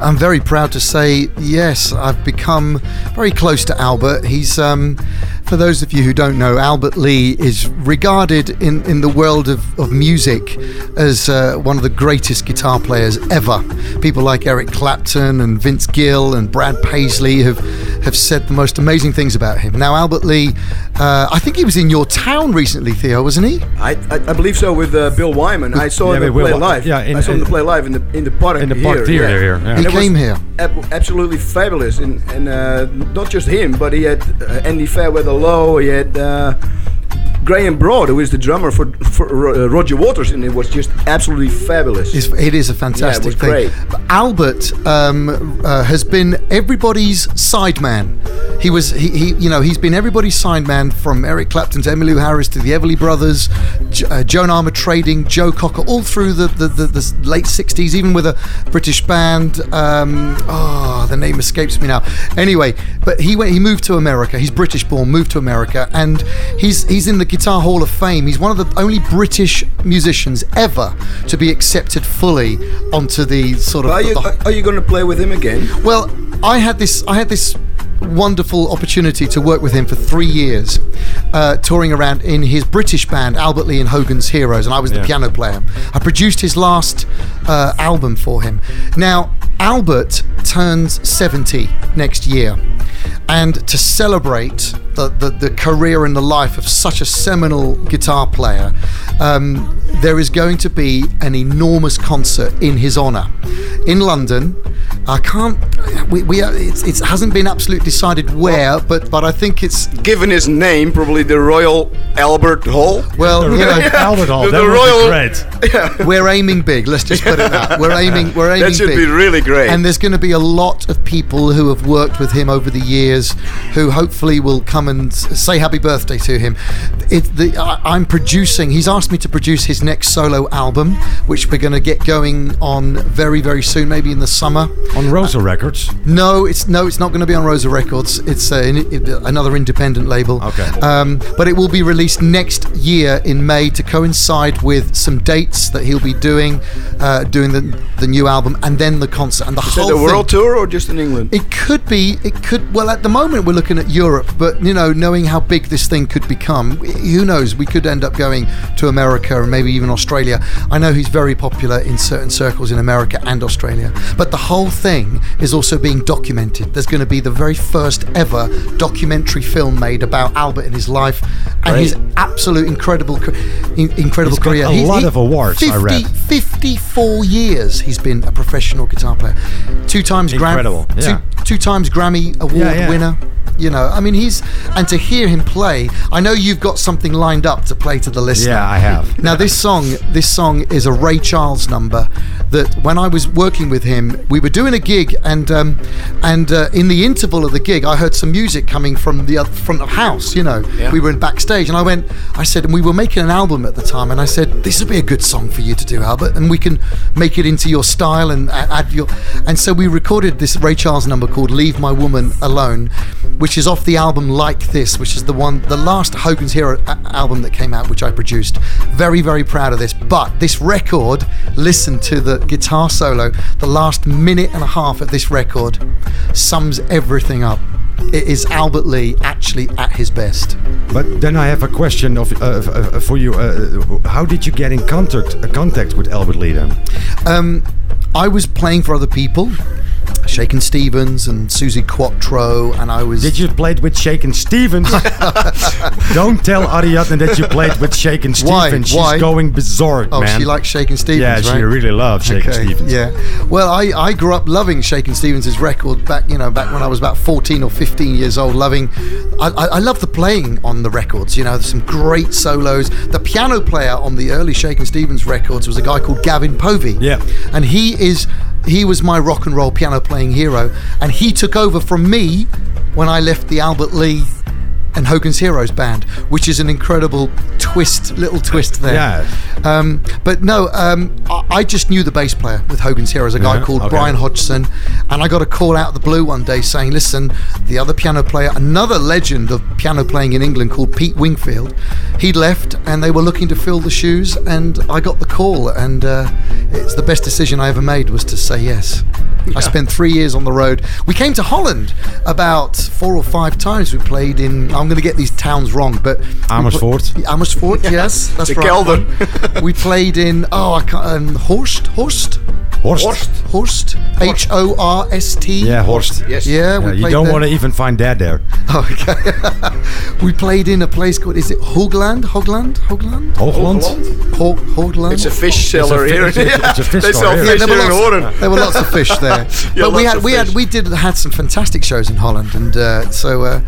[SPEAKER 7] I'm very proud to say yes. I've become very close to Albert. He's, um, for those of you who don't know, Albert Lee is regarded in, in the world of, of music as uh, one of the greatest guitar players ever. People like Eric Clapton and Vince Gill and Brad Paisley have have said the most amazing things about him. Now, Albert Lee, uh, I think he was in your town recently, Theo, wasn't he?
[SPEAKER 6] I, I, I believe so with uh, Bill Wyman. I saw
[SPEAKER 5] Yeah,
[SPEAKER 6] him
[SPEAKER 5] with
[SPEAKER 6] play
[SPEAKER 5] Will
[SPEAKER 6] live.
[SPEAKER 5] yeah, in-
[SPEAKER 6] I saw him play live in the in the park
[SPEAKER 5] in the park
[SPEAKER 6] here,
[SPEAKER 5] theater
[SPEAKER 6] yeah.
[SPEAKER 5] here, yeah.
[SPEAKER 7] He
[SPEAKER 6] And it was
[SPEAKER 7] came here.
[SPEAKER 6] ab- absolutely fabulous, and and uh, not just him, but he had uh, Andy Fairweather Low. He had. Uh, Graham Broad, who is the drummer for, for uh, Roger Waters, and it was just absolutely fabulous.
[SPEAKER 7] It's, it is a fantastic
[SPEAKER 6] was
[SPEAKER 7] thing. Albert um, uh, has been everybody's sideman. He was he, he you know he's been everybody's sideman from Eric Clapton to Emmylou Harris to the Everly Brothers, J- uh, Joan Armatrading, Joe Cocker, all through the the, the, the late '60s, even with a British band. Um, oh, the name escapes me now. Anyway, but he went he moved to America. He's British born, moved to America, and he's he's in the Guitar Hall of Fame. He's one of the only British musicians ever to be accepted fully onto the sort of.
[SPEAKER 6] Are you
[SPEAKER 7] the-
[SPEAKER 6] are you going to play with him again?
[SPEAKER 7] well, I had this. I had this wonderful opportunity to work with him for three years, uh, touring around in his British band, Albert Lee and Hogan's Heroes, and I was the
[SPEAKER 5] Yeah.
[SPEAKER 7] piano player. I produced his last uh, album for him. Now, Albert turns 70 next year. And to celebrate the, the, the career and the life of such a seminal guitar player, um, there is going to be an enormous concert in his honour in London. I can't. We, we it's, it hasn't been absolutely decided where, but but I think it's
[SPEAKER 6] Given his name, probably the Royal Albert Hall.
[SPEAKER 7] well, you know,
[SPEAKER 5] Albert Hall,
[SPEAKER 6] The- the Royal-
[SPEAKER 5] be great.
[SPEAKER 7] we're aiming big. Let's just put it that we're aiming. We're aiming.
[SPEAKER 6] That should
[SPEAKER 7] big.
[SPEAKER 6] be really great.
[SPEAKER 7] And there's going to be a lot of people who have worked with him over the years, who hopefully will come and say happy birthday to him. It, the, I, I'm producing. He's asked me to produce his next solo album, which we're going to get going on very, very soon, maybe in the summer.
[SPEAKER 5] On Rosa Records.
[SPEAKER 7] No, it's no, it's not going to be on Rosa Records. It's uh, in, it, another independent label.
[SPEAKER 5] Okay.
[SPEAKER 7] Um, but it will be released next year in May to coincide with some dates that he'll be doing, uh, doing the the new album and then the concert and the
[SPEAKER 6] Is
[SPEAKER 7] whole
[SPEAKER 6] that a
[SPEAKER 7] thing.
[SPEAKER 6] world tour or just in England?
[SPEAKER 7] It could be. It could. Well, at the moment we're looking at Europe, but you know, knowing how big this thing could become, who knows? We could end up going to America and maybe even Australia. I know he's very popular in certain circles in America and Australia. But the whole thing is also being documented. There's going to be the very first ever documentary film made about Albert and his life and his absolute incredible, incredible
[SPEAKER 5] He's got
[SPEAKER 7] career.
[SPEAKER 5] a lot of awards, I read.
[SPEAKER 7] 54 years he's been a professional guitar player. Two times Grammy.
[SPEAKER 5] Incredible, yeah.
[SPEAKER 7] Two, two times Grammy Award
[SPEAKER 5] Yeah, yeah.
[SPEAKER 7] winner. You know, I mean, he's and to hear him play. I know you've got something lined up to play to the listener.
[SPEAKER 5] Yeah, I have.
[SPEAKER 7] Now, this song, this song is a Ray Charles number. That when I was working with him, we were doing a gig, and um, and uh, in the interval of the gig, I heard some music coming from the front of house. You know,
[SPEAKER 6] Yeah.
[SPEAKER 7] we were in backstage, and I went, I said, and we were making an album at the time, and I said, this would be a good song for you to do, Albert, and we can make it into your style and add your. And so we recorded this Ray Charles number called "Leave My Woman Alone," which is off the album Like This, which is the one, the last Hogan's Hero album that came out, which I produced. Very, very proud of this. But this record, listen to the guitar solo. The last minute and a half of this record sums everything up. It is Albert Lee actually at his best.
[SPEAKER 5] But then I have a question of, uh, for you. Uh, how did you get in contact uh, contact with Albert Lee then?
[SPEAKER 7] Um, I was playing for other people, Shakin' Stevens and Suzi Quatro, and I was.
[SPEAKER 4] Did you play with Shakin' Stevens? Don't tell Ariadne that you played with Shakin'
[SPEAKER 7] Why?
[SPEAKER 4] Stevens. She's
[SPEAKER 7] Why?
[SPEAKER 4] going berserk,
[SPEAKER 7] Oh,
[SPEAKER 4] man.
[SPEAKER 7] she likes Shakin' Stevens,
[SPEAKER 4] Yeah, she really loves Shakin'
[SPEAKER 7] Okay,
[SPEAKER 4] Stevens.
[SPEAKER 7] Yeah. Well, I, I grew up loving Shakin' Stevens' record back, you know, back when I was about 14 or 15 years old. Loving, I, I, I love the playing on the records. You know, there's some great solos. The piano player on the early Shakin' Stevens records was a guy called Gavin Povey.
[SPEAKER 4] Yeah.
[SPEAKER 7] And he is, he was my rock and roll piano playing hero. And he took over from me when I left the Albert Lee and Hogan's Heroes band, which is an incredible twist, little twist there.
[SPEAKER 4] Yeah.
[SPEAKER 7] Um, but no, um, I, I just knew the bass player with Hogan's Heroes, a guy
[SPEAKER 4] Yeah,
[SPEAKER 7] called
[SPEAKER 4] okay.
[SPEAKER 7] Brian Hodgson, and I got a call out of the blue one day saying, "Listen, the other piano player, another legend of piano playing in England called Pete Wingfield, he'd left, and they were looking to fill the shoes, and I got the call, and uh, it's the best decision I ever made was to say yes." I spent three years on the road. We came to Holland about four or five times. We played in. I'm going to get these towns wrong, but
[SPEAKER 4] Amersfoort.
[SPEAKER 7] Amersfoort, yes, that's
[SPEAKER 6] The
[SPEAKER 7] right.
[SPEAKER 6] Kelder.
[SPEAKER 7] we played in. Oh, I can't. Um, Horst, Horst,
[SPEAKER 4] Horst.
[SPEAKER 7] Horst, H O R S T.
[SPEAKER 4] Yeah, Horst.
[SPEAKER 6] Yes.
[SPEAKER 7] Yeah, we
[SPEAKER 4] Yeah, you don't
[SPEAKER 7] there.
[SPEAKER 4] want to even find that there.
[SPEAKER 7] Oh, okay. we played in a place called. Is it Hoogland? Hoogland? Hoogland?
[SPEAKER 4] Hoogland?
[SPEAKER 7] Ho- Hoogland.
[SPEAKER 6] It's a fish seller
[SPEAKER 4] It's a
[SPEAKER 6] here.
[SPEAKER 4] fi- it's a- it's a fish
[SPEAKER 6] they sell
[SPEAKER 4] here.
[SPEAKER 6] fish
[SPEAKER 7] there, were
[SPEAKER 6] in
[SPEAKER 7] lots,
[SPEAKER 6] Hoorn.
[SPEAKER 7] there were lots of fish there,
[SPEAKER 6] Yeah,
[SPEAKER 7] but we had, we had, we did had some fantastic shows in Holland, and uh, so uh,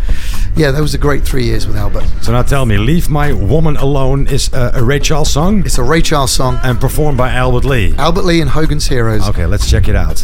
[SPEAKER 7] yeah, that was a great three years with Albert.
[SPEAKER 4] So now tell me, Leave My Woman Alone is uh, a Ray Charles song
[SPEAKER 7] It's a Ray Charles song.
[SPEAKER 4] and performed by Albert Lee.
[SPEAKER 7] Albert Lee and Hogan's Heroes.
[SPEAKER 4] Okay, let's check it out.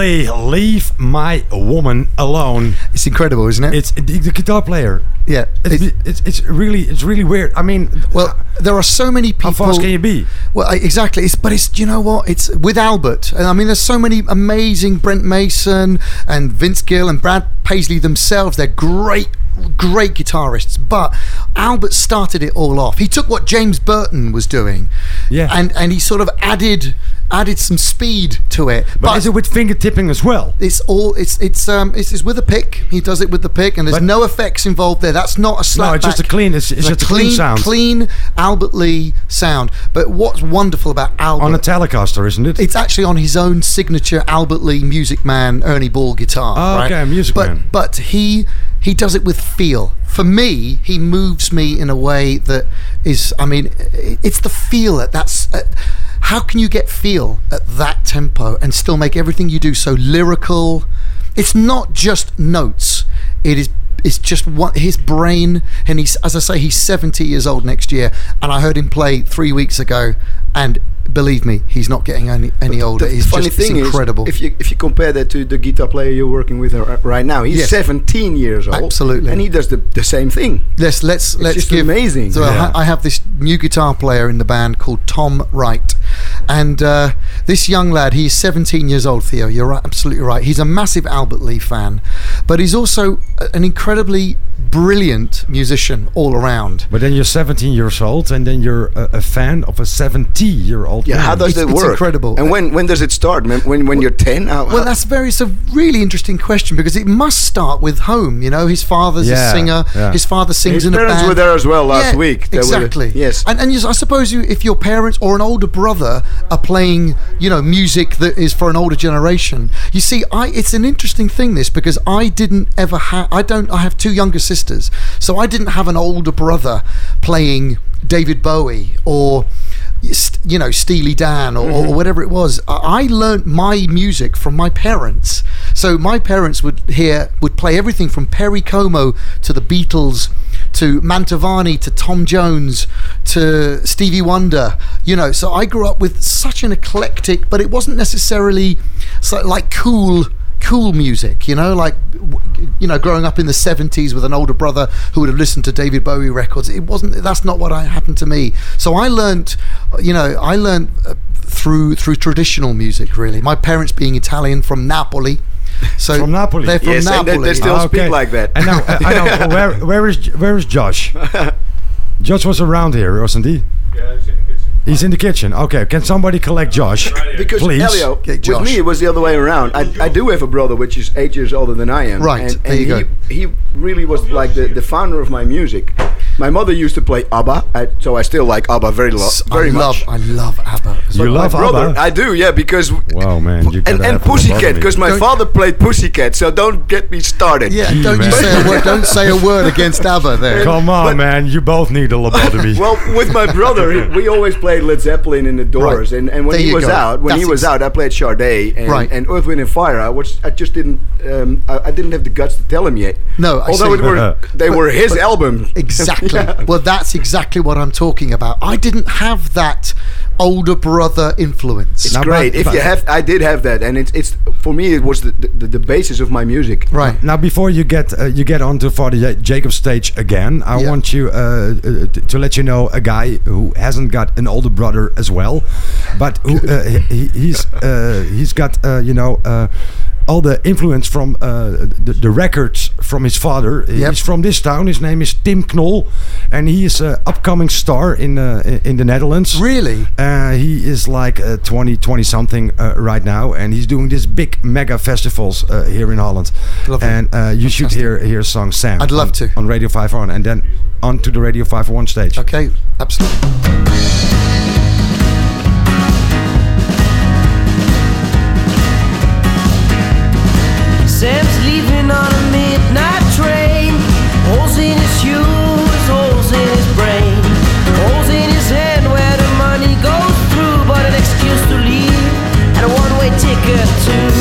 [SPEAKER 5] Lee, Leave My Woman Alone.
[SPEAKER 7] It's incredible, isn't it?
[SPEAKER 5] It's the, the guitar player.
[SPEAKER 7] Yeah,
[SPEAKER 5] It's, it's, it's really it's really weird. I mean,
[SPEAKER 7] well, there are so many people.
[SPEAKER 5] how fast can you be?
[SPEAKER 7] Well, exactly. It's, but it's you know what? It's with Albert, and I mean, there's so many amazing Brent Mason and Vince Gill and Brad Paisley themselves. They're great, great guitarists. But Albert started it all off. He took what James Burton was doing,
[SPEAKER 5] Yeah.
[SPEAKER 7] and and he sort of added added some speed to it.
[SPEAKER 5] But, is it with finger tipping as well?
[SPEAKER 7] It's all it's it's um it's, it's with a pick. He does it with the pick, and there's
[SPEAKER 5] But-
[SPEAKER 7] no effects involved there. That's not a slap.
[SPEAKER 5] No, it's just a clean. It's, it's just a clean, sound
[SPEAKER 7] clean Albert Lee sound. But what's wonderful about Albert
[SPEAKER 5] on a Telecaster, isn't it?
[SPEAKER 7] it's actually on his own signature Albert Lee Music Man Ernie Ball guitar.
[SPEAKER 5] Oh,
[SPEAKER 7] right?
[SPEAKER 5] okay, Music
[SPEAKER 7] but,
[SPEAKER 5] Man.
[SPEAKER 7] But he he does it with feel. For me, he moves me in a way that is. I mean, it's the feel that that's. Uh, how can you get feel at that tempo and still make everything you do so lyrical? It's not just notes. It is. It's just what his brain, and he's as I say, he's 70 years old next year, and I heard him play three weeks ago, and believe me, he's not getting any any older.
[SPEAKER 6] The
[SPEAKER 7] He's
[SPEAKER 6] funny
[SPEAKER 7] just
[SPEAKER 6] thing
[SPEAKER 7] incredible.
[SPEAKER 6] is, if you if you compare that to the guitar player you're working with right now, he's
[SPEAKER 7] Yes.
[SPEAKER 6] 17 years old,
[SPEAKER 7] Absolutely.
[SPEAKER 6] and he does the, the same thing.
[SPEAKER 7] Let's let's
[SPEAKER 6] It's
[SPEAKER 7] let's
[SPEAKER 6] just
[SPEAKER 7] give
[SPEAKER 6] amazing.
[SPEAKER 7] So I
[SPEAKER 6] Yeah.
[SPEAKER 7] ha- I have this new guitar player in the band called Tom Wright, and uh, this young lad, he's 17 years old. Theo, you're right, absolutely right. He's a massive Albert Lee fan, but he's also an incredibly brilliant musician all around.
[SPEAKER 5] But then you're 17 years old, and then you're a, a fan of a 70 year old
[SPEAKER 6] Yeah,
[SPEAKER 5] man.
[SPEAKER 6] how does
[SPEAKER 7] It's-
[SPEAKER 6] that
[SPEAKER 7] it's
[SPEAKER 6] work?
[SPEAKER 7] incredible.
[SPEAKER 6] And when when does it start? man? When when you're 10? How,
[SPEAKER 7] Well, that's very. It's a really interesting question because it must start with home. You know, his father's
[SPEAKER 5] Yeah,
[SPEAKER 7] a singer.
[SPEAKER 5] yeah.
[SPEAKER 7] His father sings
[SPEAKER 6] His
[SPEAKER 7] in a
[SPEAKER 6] parents were there as well last
[SPEAKER 7] Yeah,
[SPEAKER 6] week. They were-
[SPEAKER 7] exactly.
[SPEAKER 6] yes.
[SPEAKER 7] And and you, I suppose you, if your parents or an older brother are playing, you know, music that is for an older generation. You see, I it's an interesting thing this because I didn't ever have. I don't. I have two younger sisters, so I didn't have an older brother playing David Bowie or you know Steely Dan or, or mm-hmm. whatever it was. I I learned my music from my parents. So my parents would hear would play everything from Perry Como to the Beatles to Mantovani to Tom Jones to Stevie Wonder. You know, so I grew up with such an eclectic, but it wasn't necessarily like cool cool music you know like you know growing up in the 70s with an older brother who would have listened to David Bowie records it wasn't that's not what I happened to me so I learned, you know I learnt uh, through through traditional music really my parents being Italian from Napoli so
[SPEAKER 5] From Napoli?
[SPEAKER 7] they're from
[SPEAKER 6] Yes, and they- they still speak like that.
[SPEAKER 5] And now, uh, I know. Where, where is where is Josh? Josh was around here, wasn't he? He's in the kitchen. Okay, can somebody collect Josh,
[SPEAKER 6] Because
[SPEAKER 5] please?
[SPEAKER 6] Elio, with me it was the other way around. I, I do have a brother which is eight years older than I am.
[SPEAKER 7] Right,
[SPEAKER 6] and,
[SPEAKER 7] there
[SPEAKER 6] and
[SPEAKER 7] you
[SPEAKER 6] he,
[SPEAKER 7] go.
[SPEAKER 6] he really was like the, the founder of my music. My mother used to play ABBA, I, so I still like ABBA very, lo-
[SPEAKER 7] S-
[SPEAKER 6] very
[SPEAKER 7] I love
[SPEAKER 6] much.
[SPEAKER 7] I love ABBA
[SPEAKER 5] You
[SPEAKER 7] well.
[SPEAKER 5] love
[SPEAKER 6] brother,
[SPEAKER 5] ABBA?
[SPEAKER 6] I do, yeah, because
[SPEAKER 5] Wow, man, you
[SPEAKER 6] and, and
[SPEAKER 5] have a
[SPEAKER 6] Pussycat, because my
[SPEAKER 7] Don't-
[SPEAKER 6] father played Pussycat, so don't get me started.
[SPEAKER 7] yeah
[SPEAKER 5] Gee,
[SPEAKER 7] don't you say a word don't say a word against ABBA there
[SPEAKER 5] Come on, man. You both need a lobotomy.
[SPEAKER 6] Well, with my brother, we always played Led Zeppelin in the Doors,
[SPEAKER 7] Right.
[SPEAKER 6] and, and when
[SPEAKER 7] There
[SPEAKER 6] he was
[SPEAKER 7] go.
[SPEAKER 6] out, when he was
[SPEAKER 7] ex-
[SPEAKER 6] out, I played Sade and,
[SPEAKER 7] Right.
[SPEAKER 6] and Earth, Wind and Fire. I was, I just didn't, um, I, I didn't have the guts to tell him yet.
[SPEAKER 7] No, I
[SPEAKER 6] although
[SPEAKER 7] see.
[SPEAKER 6] it were, they
[SPEAKER 7] But-
[SPEAKER 6] were his album.
[SPEAKER 7] Exactly.
[SPEAKER 6] Yeah.
[SPEAKER 7] Well, that's exactly what I'm talking about. I didn't have that older brother influence.
[SPEAKER 6] It's
[SPEAKER 5] Now,
[SPEAKER 6] great.
[SPEAKER 5] but-
[SPEAKER 6] if you have, I did have that, and it's, it's for me, it was the, the, the basis of my music.
[SPEAKER 7] Right.
[SPEAKER 5] Now, before you get uh, you get onto for the Jacob stage again, I
[SPEAKER 7] Yeah.
[SPEAKER 5] want you uh, uh, to let you know a guy who hasn't got an older brother as well, but who uh, he, he's uh, he's got uh, you know. All the influence from uh, the, the records from his father.
[SPEAKER 7] Yep.
[SPEAKER 5] He's from this town. His name is Tim Knol, and he is an upcoming star in uh, in the Netherlands.
[SPEAKER 7] Really?
[SPEAKER 5] Uh, he is like uh, 20, 20 something uh, right now, and he's doing this big mega festivals uh, here in Holland.
[SPEAKER 7] Lovely.
[SPEAKER 5] And uh, you should hear hear song Sam.
[SPEAKER 7] I'd love
[SPEAKER 5] on,
[SPEAKER 7] to.
[SPEAKER 5] on Radio 501, and then on to the Radio 501 stage.
[SPEAKER 7] Okay, absolutely.
[SPEAKER 16] Sam's leaving on a midnight train. Holes in his shoes, holes in his brain. Holes in his head where the money goes through. But an excuse to leave and a one way ticket too.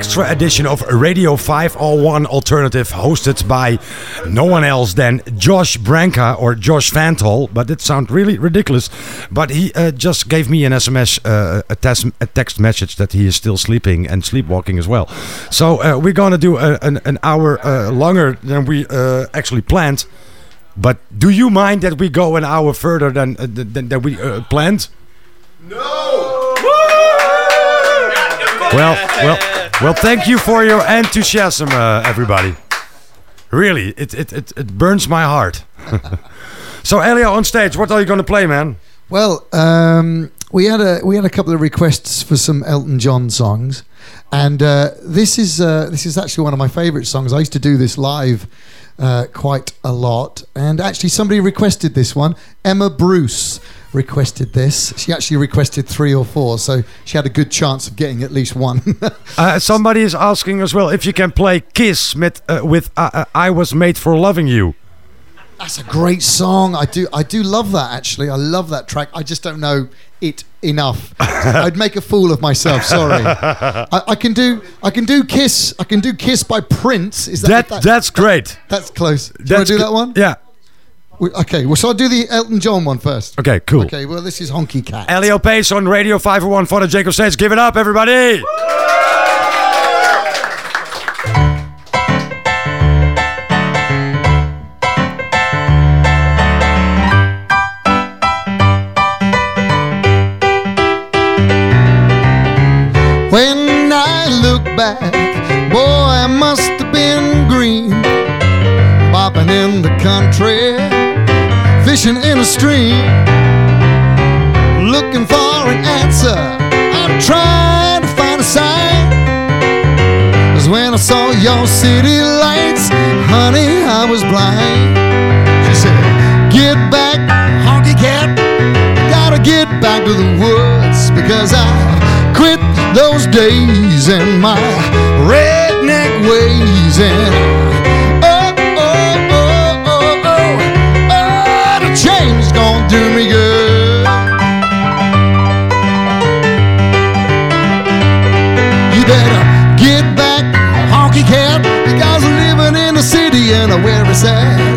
[SPEAKER 5] Extra edition of Radio 501 Alternative hosted by no one else than Josh Branca or Josh Vantol, but it sounds really ridiculous. But he uh, just gave me an SMS, uh, a, tes- a text message that he is still sleeping and sleepwalking as well. So uh, we're gonna do a, an, an hour uh, longer than we uh, actually planned. But do you mind that we go an hour further than uh, than, than we uh, planned? Well, well, well. Thank you for your enthusiasm, uh, everybody. Really, it, it, it, it burns my heart. so, Elio on stage, what are you going to play, man?
[SPEAKER 7] Well, um, we had a we had a couple of requests for some Elton John songs, and uh, this is uh, this is actually one of my favourite songs. I used to do this live uh, quite a lot, and actually somebody requested this one. Emma Bruce requested this. She actually requested three or four, so she had a good chance of getting at least one.
[SPEAKER 5] Uh, somebody is asking as well if you can play Kiss with, uh, with uh, uh, I Was Made for Loving You.
[SPEAKER 7] That's a great song. I do I do love that actually. I love that track. I just don't know it enough. I'd make a fool of myself. Sorry. I, I can do I can do Kiss. I can do Kiss by Prince. Is that,
[SPEAKER 5] That, that's great.
[SPEAKER 7] that's close? Do you want to do that one?
[SPEAKER 5] Yeah.
[SPEAKER 7] Okay. Well, shall I do the Elton John one first?
[SPEAKER 5] Okay, cool.
[SPEAKER 7] Okay. Well, this is Honky Cat.
[SPEAKER 5] Elio Pace on Radio 501 for the Jacob Stage. Give it up, everybody.
[SPEAKER 7] When I look back, boy, I must have been green. Bopping in the country, fishing in a stream. Looking for an answer, I'm trying to find a sign. Cause when I saw your city lights, honey, I was blind. She said, Get back, honky cat. Gotta get back to the woods because I quit those days and my redneck ways and and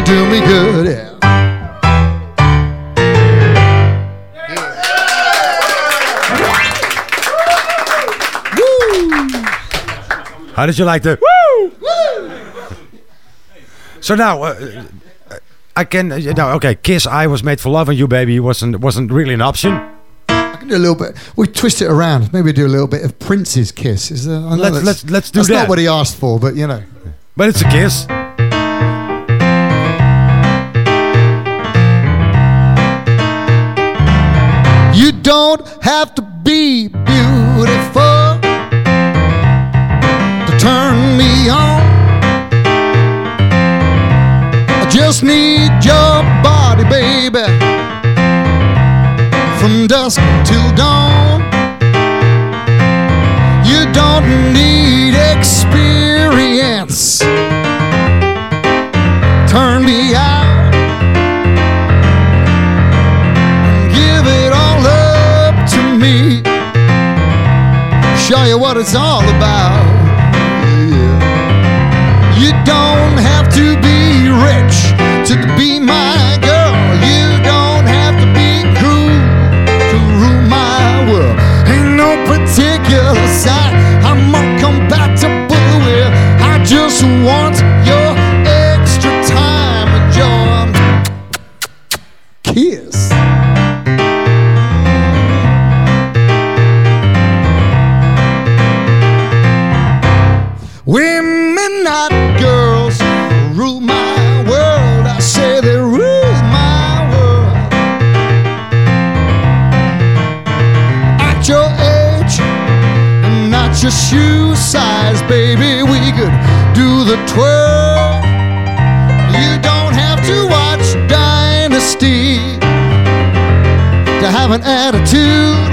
[SPEAKER 7] gonna do me good. Yeah.
[SPEAKER 5] How did you like the woo? So now, uh, I can uh, now. Okay, Kiss. I was made for loving you, baby. wasn't wasn't really an option.
[SPEAKER 7] I can do a little bit. We twist it around. Maybe do a little bit of Prince's kiss. Is there,
[SPEAKER 5] Let's- let's- let's do
[SPEAKER 7] that's
[SPEAKER 5] that.
[SPEAKER 7] not what he asked for, but you know.
[SPEAKER 5] But it's a kiss.
[SPEAKER 7] don't have to be beautiful to turn me on.
[SPEAKER 17] I just need your body, baby, from dusk till dawn. You don't need experience. It's all about. Your shoe size, baby, we could do the twirl. You don't have to watch Dynasty to have an attitude.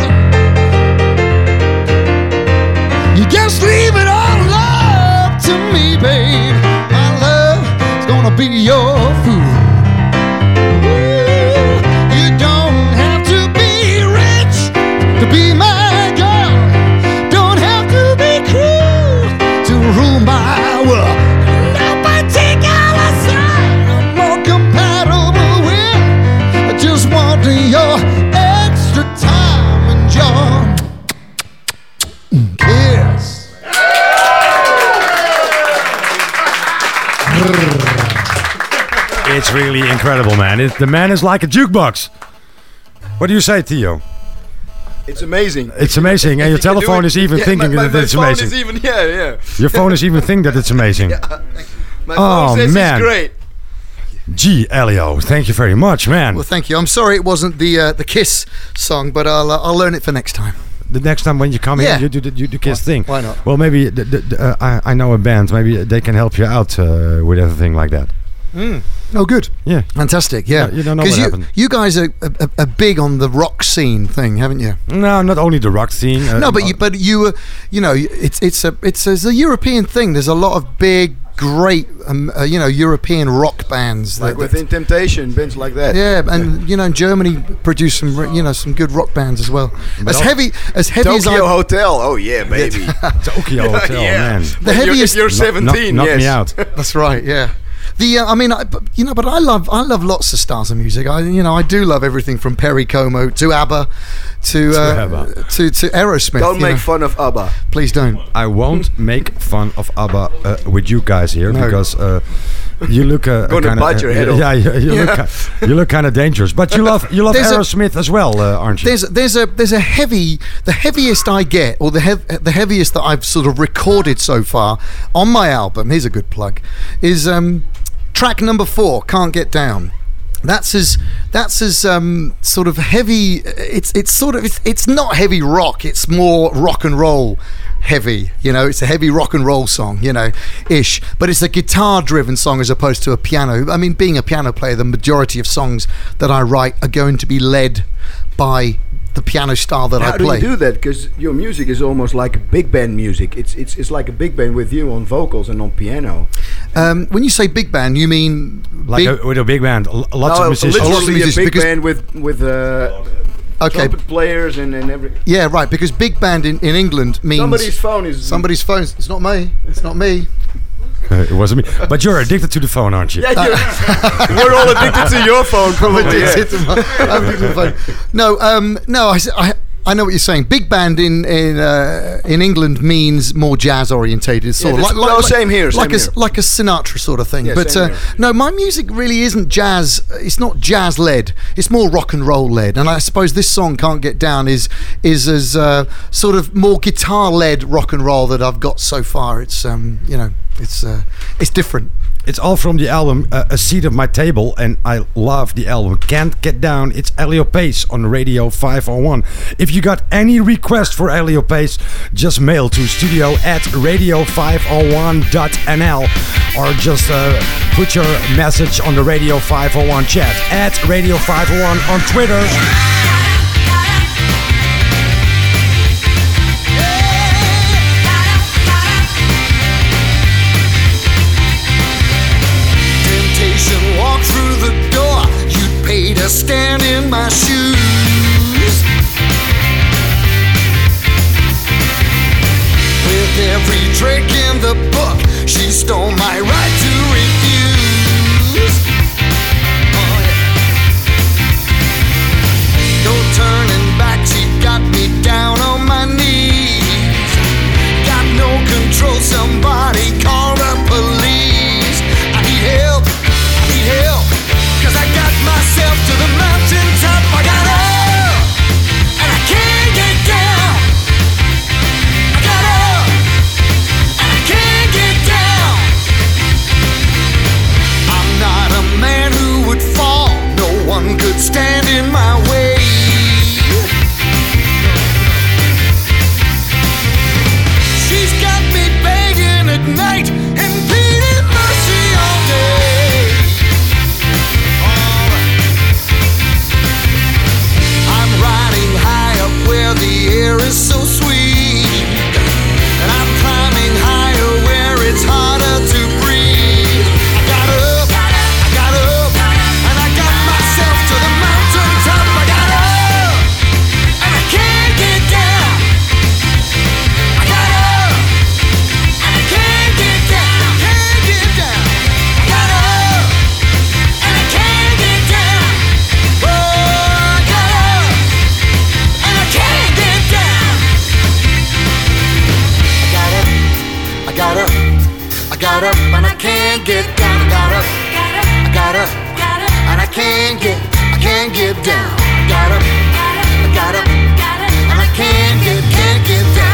[SPEAKER 17] You just leave it all up to me, babe. My love is gonna be your
[SPEAKER 5] really incredible, man. It, the man is like a jukebox. What do you say, Theo?
[SPEAKER 6] It's amazing.
[SPEAKER 5] It's amazing, and your
[SPEAKER 6] You can do
[SPEAKER 5] telephone is even
[SPEAKER 6] Yeah,
[SPEAKER 5] thinking
[SPEAKER 6] my- my-
[SPEAKER 5] that it's
[SPEAKER 6] my phone
[SPEAKER 5] amazing.
[SPEAKER 6] Is even, yeah, yeah.
[SPEAKER 5] Your phone is even thinking that it's amazing.
[SPEAKER 6] My
[SPEAKER 5] oh
[SPEAKER 6] phone says
[SPEAKER 5] man,
[SPEAKER 6] it's great.
[SPEAKER 5] Gee, Elio, thank you very much, man.
[SPEAKER 7] Well, thank you. I'm sorry it wasn't the uh, the Kiss song, but I'll uh, I'll learn it for next time.
[SPEAKER 5] The next time when you come
[SPEAKER 7] Yeah.
[SPEAKER 5] here, you do the, you do kiss thing.
[SPEAKER 7] why not?
[SPEAKER 5] Well, maybe the, the, the, uh, I, I know a band. Maybe they can help you out uh, with everything like that.
[SPEAKER 7] Oh, good.
[SPEAKER 5] Yeah.
[SPEAKER 7] Fantastic. Yeah.
[SPEAKER 5] Yeah, you don't know
[SPEAKER 7] 'Cause
[SPEAKER 5] what
[SPEAKER 7] you,
[SPEAKER 5] happened.
[SPEAKER 7] you guys are, are, are big on the rock scene thing, haven't you?
[SPEAKER 5] No, not only the rock scene. Uh,
[SPEAKER 7] no, but you, but you, uh, you know, it's it's a it's, it's a European thing. There's a lot of big, great, um, uh, you know, European rock bands.
[SPEAKER 6] Like
[SPEAKER 7] that-
[SPEAKER 6] Within Temptation, bands like that.
[SPEAKER 7] yeah, and you know, Germany produced some, you know, some good rock bands as well. As
[SPEAKER 6] al-
[SPEAKER 7] heavy as heavy as Tokio
[SPEAKER 6] Hotel. Oh yeah, baby.
[SPEAKER 5] Tokio Hotel,
[SPEAKER 6] yeah.
[SPEAKER 5] man.
[SPEAKER 7] The
[SPEAKER 6] When you're-
[SPEAKER 7] heaviest-
[SPEAKER 6] If you're
[SPEAKER 5] Knock- knock-
[SPEAKER 6] 17,
[SPEAKER 5] knock
[SPEAKER 6] yes.
[SPEAKER 5] me out.
[SPEAKER 7] That's right. Yeah. The uh, I mean, I, you know, but I love I love lots of styles of music. I you know I do love everything from Perry Como to ABBA to uh,
[SPEAKER 5] ABBA.
[SPEAKER 7] to to Aerosmith.
[SPEAKER 6] Don't make
[SPEAKER 7] know.
[SPEAKER 6] fun of ABBA.
[SPEAKER 7] Please don't.
[SPEAKER 5] I won't make fun of ABBA uh, with you guys here
[SPEAKER 7] No.
[SPEAKER 5] because uh, you look uh,
[SPEAKER 6] Gonna
[SPEAKER 5] kinda,
[SPEAKER 6] bite your head off.
[SPEAKER 5] Yeah, you, you
[SPEAKER 6] Yeah.
[SPEAKER 5] look you look kind of dangerous. But you love you love
[SPEAKER 7] There's a-
[SPEAKER 5] Aerosmith as well, uh, aren't you?
[SPEAKER 7] There's there's a there's a heavy the heaviest I get or the hev- the heaviest that I've sort of recorded so far on my album. Here's a good plug. Is um, track number four. Can't get down. That's as that's as um, sort of heavy. It's it's sort of it's, it's not heavy rock. It's more rock and roll heavy. You know, it's a heavy rock and roll song. You know, ish. But it's a guitar driven song as opposed to a piano. I mean, being a piano player, the majority of songs that I write are going to be led by the piano style that
[SPEAKER 6] How
[SPEAKER 7] I
[SPEAKER 6] do you do that? Because your music is almost like big band music. It's it's it's like a big band with you on vocals and on piano.
[SPEAKER 7] Um, when you say big band, you mean
[SPEAKER 5] like
[SPEAKER 7] big,
[SPEAKER 5] a, with a big band, lots
[SPEAKER 6] No,
[SPEAKER 5] of musicians.
[SPEAKER 7] lots of
[SPEAKER 6] literally a
[SPEAKER 7] musicians,
[SPEAKER 6] big
[SPEAKER 7] because-
[SPEAKER 6] band with with uh,
[SPEAKER 7] okay?
[SPEAKER 6] trumpet players and and every.
[SPEAKER 7] Yeah, right. Because big band in, in England means
[SPEAKER 6] Somebody's phone is
[SPEAKER 7] somebody's phone. It's not me. It's not me.
[SPEAKER 5] Uh, it wasn't me. But you're addicted to the phone, aren't you?
[SPEAKER 6] Yeah, you're, we're all addicted to your phone,
[SPEAKER 7] I'm
[SPEAKER 6] probably. yeah.
[SPEAKER 7] addicted to my- I'm addicted to my phone. No, um, no. I, s- I- I know what you're saying. Big band in in uh, in England means more jazz orientated, sort
[SPEAKER 6] Yeah,
[SPEAKER 7] of
[SPEAKER 6] this-
[SPEAKER 7] like,
[SPEAKER 6] no,
[SPEAKER 7] like
[SPEAKER 6] same here,
[SPEAKER 7] like
[SPEAKER 6] same
[SPEAKER 7] a like a Sinatra sort of thing.
[SPEAKER 6] Yeah,
[SPEAKER 7] but uh, no, my music really isn't jazz. It's not jazz led. It's more rock and roll led. And I suppose this song "Can't Get Down" is is as uh, sort of more guitar led rock and roll that I've got so far. It's um, you know, it's uh, it's different.
[SPEAKER 5] It's all from the album uh, A Seat of My Table, and I love the album. Can't Get Down. It's Elio Pace on Radio 501. If you got any request for Elio Pace, just mail to studio at radio501.nl or just uh, put your message on the Radio 501 chat at Radio 501 on Twitter.
[SPEAKER 7] To stand in my shoes. With every trick in the book, she stole my right to refuse. Oh, yeah. No turning back, she got me down on my knees. Got no control, somebody call can't get, I can't get down. Got up, got up, and I can't get, can't get down.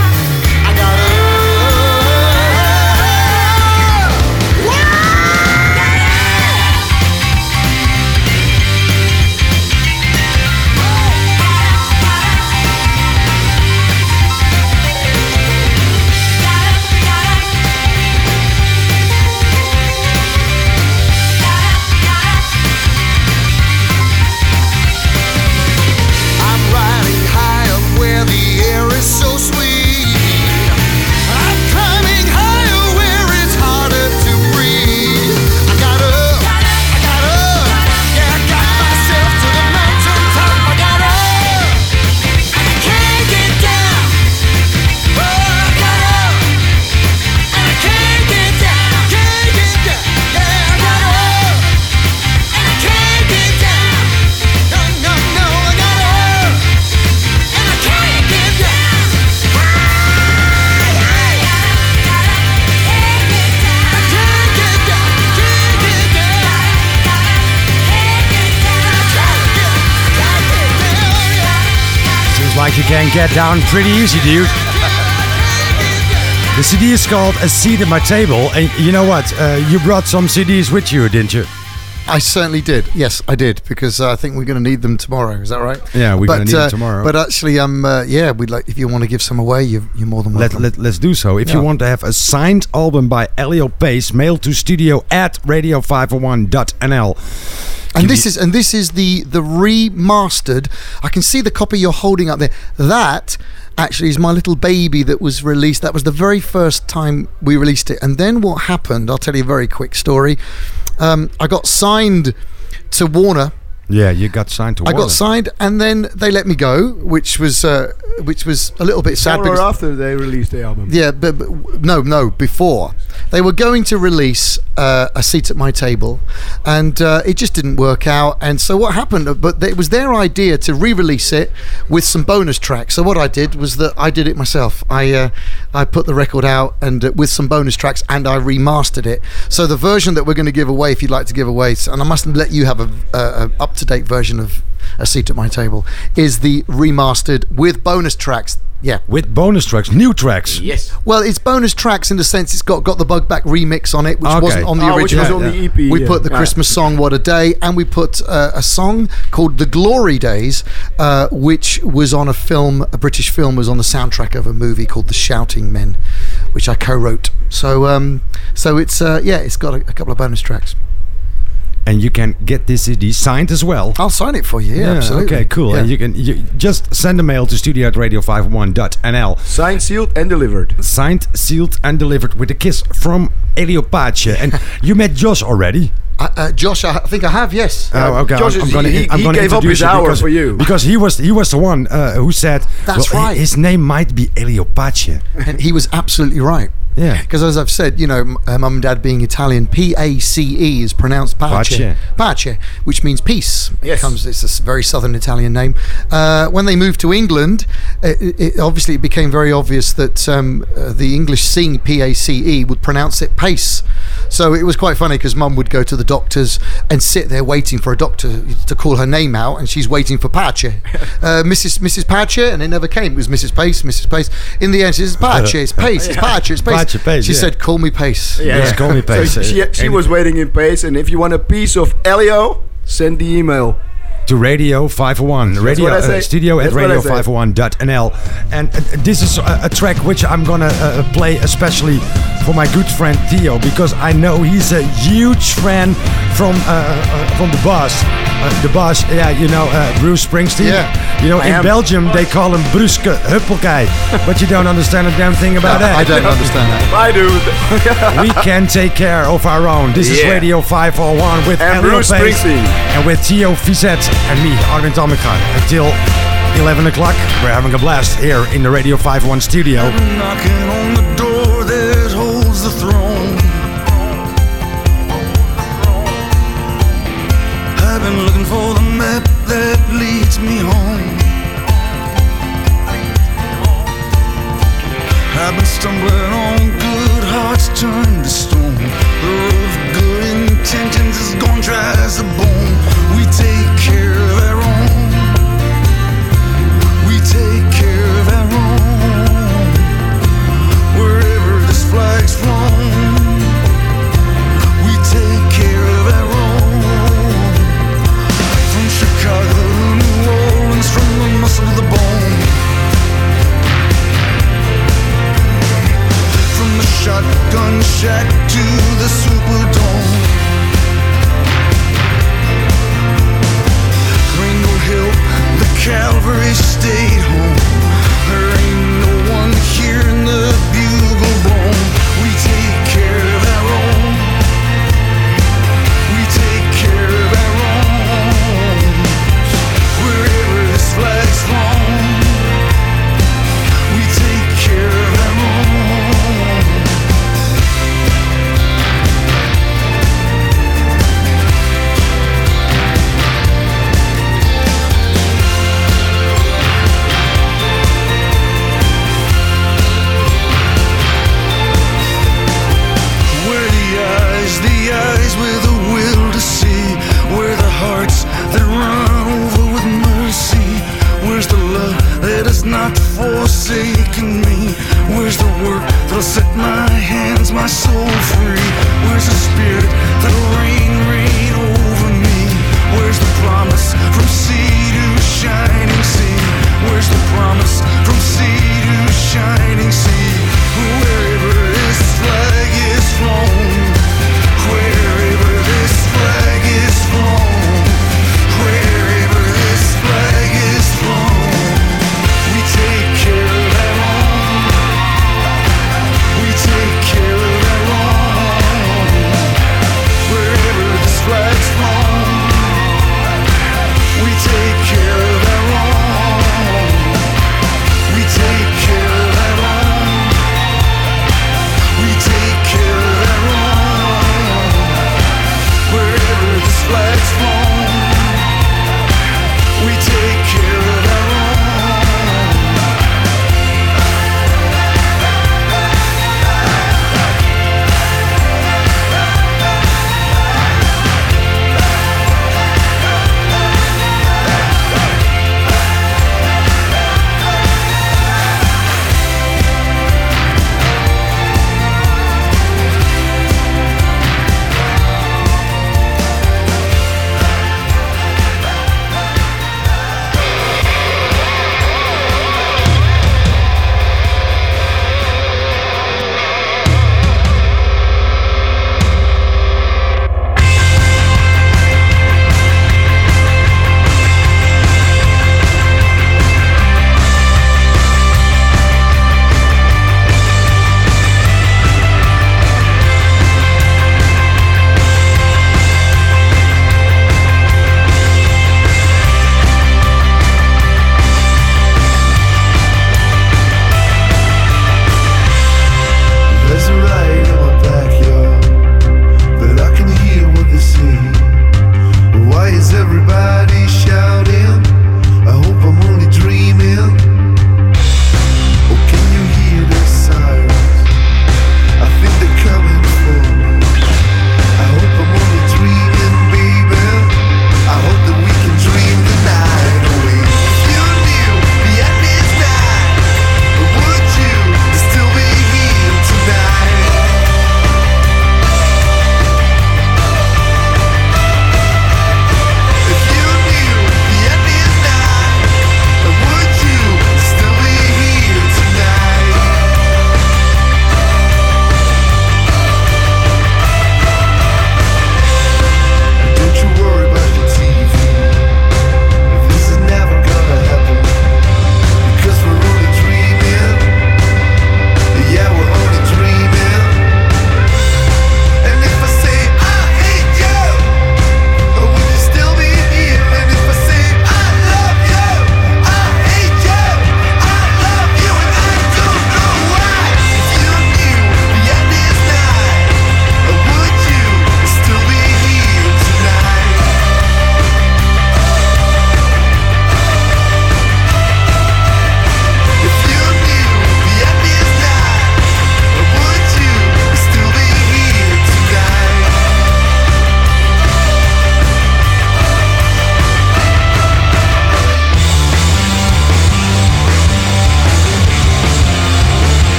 [SPEAKER 5] You can get down pretty easy, dude. The CD is called A Seat at My Table, and you know what? Uh, you brought some CDs with you, didn't you?
[SPEAKER 18] I certainly did. Yes, I did because uh, I think we're going to need them tomorrow. Is that right?
[SPEAKER 5] Yeah, we're gonna
[SPEAKER 18] But,
[SPEAKER 5] need them
[SPEAKER 18] uh,
[SPEAKER 5] tomorrow.
[SPEAKER 18] But actually, um, uh, yeah, we'd like if you want to give some away, you're, you're more than welcome.
[SPEAKER 5] let, let's do so. If
[SPEAKER 18] Yeah.
[SPEAKER 5] you want to have a signed album by Elio Pace, mail to studio at radio501.nl.
[SPEAKER 18] and this is and this is the the remastered. I can see the copy you're holding up there. That actually is my little baby that was released. That was the very first time we released it. And then what happened? I'll tell you a very quick story. Um, I got signed to Warner.
[SPEAKER 5] Yeah, you got signed to
[SPEAKER 18] I
[SPEAKER 5] Warner.
[SPEAKER 18] got signed, and then they let me go, which was uh, which was a little bit sad.
[SPEAKER 6] Before or after they released the album?
[SPEAKER 18] yeah, but, but no, no, before they were going to release uh, a seat at my table, and uh, it just didn't work out. And so what happened? But it was their idea to re-release it with some bonus tracks. So what I did was that I did it myself. I uh, I put the record out and uh, with some bonus tracks, and I remastered it. So the version that we're going to give away, if you'd like to give away, and I must let you have a, a, a up to date version of a seat at my table, is the remastered with bonus tracks
[SPEAKER 7] Yeah.
[SPEAKER 5] With bonus tracks, new tracks.
[SPEAKER 6] Yes.
[SPEAKER 7] Well, it's bonus tracks in the sense it's got got the Bug Back remix on it, which
[SPEAKER 5] Okay.
[SPEAKER 7] wasn't on the
[SPEAKER 6] Oh, which was on the EP,
[SPEAKER 7] We
[SPEAKER 6] yeah.
[SPEAKER 7] put the
[SPEAKER 6] Yeah.
[SPEAKER 7] Christmas song "What a Day" and we put uh, a song called "The Glory Days," uh, which was on a film, a British film, was on the soundtrack of a movie called "The Shouting Men," which I co-wrote. So, um, so it's uh, yeah, it's got a, a couple of bonus tracks.
[SPEAKER 5] And you can get this CD signed as well.
[SPEAKER 7] I'll sign it for you. Yeah, absolutely.
[SPEAKER 5] Okay, cool.
[SPEAKER 7] Yeah.
[SPEAKER 5] And you can you just send a mail to studio at radio501.nl.
[SPEAKER 6] Signed, sealed, and delivered.
[SPEAKER 5] Signed, sealed, and delivered with a kiss from Elio Pace. And you met Josh already.
[SPEAKER 7] Uh, uh, Josh, I think I have. Yes.
[SPEAKER 5] Oh, okay.
[SPEAKER 6] Josh
[SPEAKER 5] I'm, I'm gonna,
[SPEAKER 6] he-
[SPEAKER 5] I'm
[SPEAKER 6] he gave up his hour
[SPEAKER 5] because,
[SPEAKER 6] for you.
[SPEAKER 5] because he was he was the one uh, who said
[SPEAKER 7] That's
[SPEAKER 5] well,
[SPEAKER 7] right.
[SPEAKER 5] His name might be Elio Pace.
[SPEAKER 7] and he was absolutely right.
[SPEAKER 5] Yeah.
[SPEAKER 7] Because as I've said, you know, uh, mum and dad being Italian, P A C E is pronounced pace,
[SPEAKER 5] Pace.
[SPEAKER 7] pace, which means peace.
[SPEAKER 6] Yes.
[SPEAKER 7] It comes. It's a very southern Italian name. Uh, when they moved to England, it, it, obviously it became very obvious that um, uh, the English seeing P A C E would pronounce it pace. So it was quite funny because mum would go to the doctors and sit there waiting for a doctor to call her name out, and she's waiting for Pace, uh, Mrs. Mrs. Pace, and it never came. It was Mrs. Pace, Mrs. Pace. In the end, she says Pace, it's Pace, it's Pace, it's Pace.
[SPEAKER 5] Pace, Pace,
[SPEAKER 7] she
[SPEAKER 5] yeah.
[SPEAKER 7] said, "Call me Pace."
[SPEAKER 6] Yeah.
[SPEAKER 5] Yes, call me Pace.
[SPEAKER 6] So she, she was waiting in pace, and if you want a piece of Elio, send the email.
[SPEAKER 5] To Radio 501. Radio
[SPEAKER 6] what I
[SPEAKER 5] uh, studio at
[SPEAKER 6] That's what I say.
[SPEAKER 5] radio501.nl. And uh, this is a, a track which I'm gonna uh, play especially for my good friend Theo because I know he's a huge fan from uh, uh, from the boss. Uh, the boss, yeah, you know uh, Bruce Springsteen.
[SPEAKER 7] Yeah.
[SPEAKER 5] You know,
[SPEAKER 6] I
[SPEAKER 5] in
[SPEAKER 6] am.
[SPEAKER 5] Belgium they call him Bruske Huppelkei, but you don't understand a damn thing about that.
[SPEAKER 7] I don't understand that.
[SPEAKER 6] I do.
[SPEAKER 5] we can take care of our own. This is
[SPEAKER 6] Yeah.
[SPEAKER 5] Radio 501 with
[SPEAKER 6] And
[SPEAKER 5] Elio
[SPEAKER 6] Bruce
[SPEAKER 5] Pace
[SPEAKER 6] Springsteen.
[SPEAKER 5] and with Theo Viset and me, Arwin Tamminga. Until 11 o'clock, we're having a blast here in the Radio 501 studio.
[SPEAKER 16] Knocking on the door that holds the throne. I've been looking for the map that leads me home. I've been stumbling on good hearts turned to stone. The road of good intentions is gone dry as a bone. We take care flag's flown, we take care of our own. From Chicago to New Orleans, from the muscle to the bone. From the shotgun shack to the Superdome. Ringo Hill, the Calvary stayed has not forsaken me? Where's the work that'll set my hands, my soul free? Where's the spirit that'll reign, reign over me? Where's the promise from sea to shining sea? Where's the promise from sea to shining sea? Wherever this flag is flown, wherever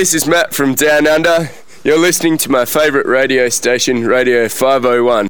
[SPEAKER 16] this is
[SPEAKER 11] Matt from Down Under. You're listening to my favourite radio station, Radio 501.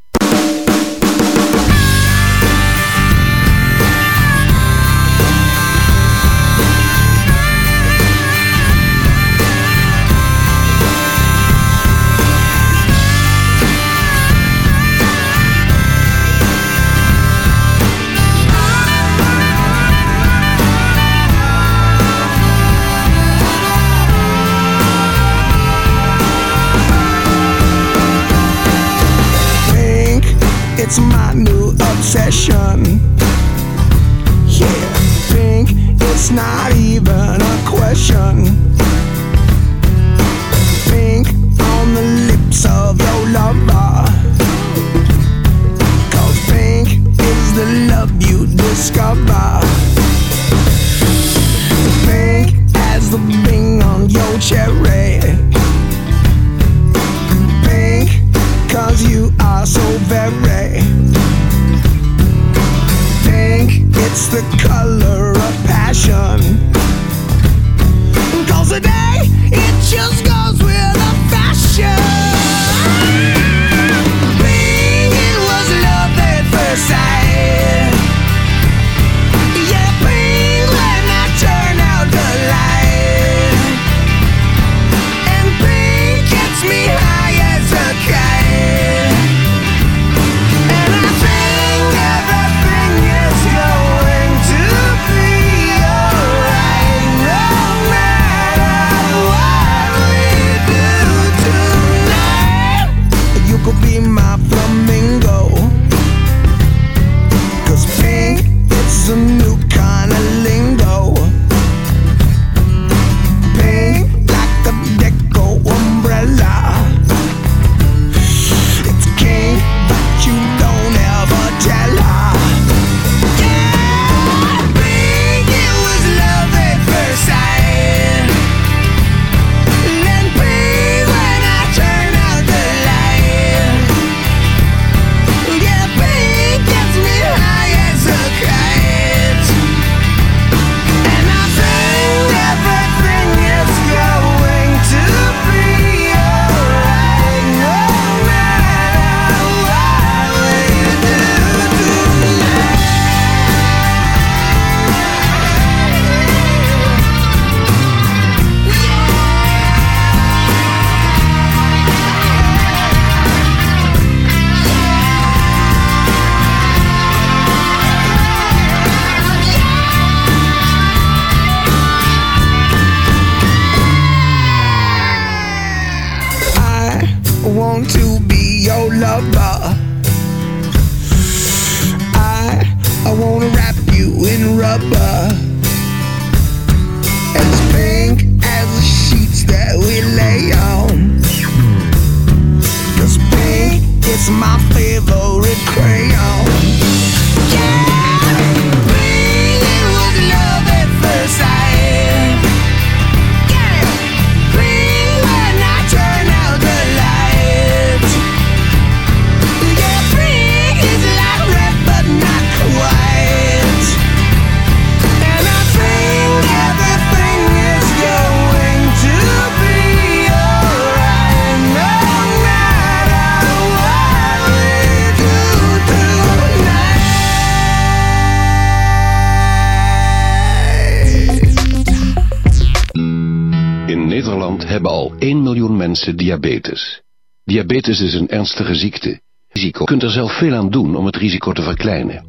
[SPEAKER 12] Diabetes. Diabetes is een ernstige ziekte. Je kunt er zelf veel aan doen om het risico te verkleinen.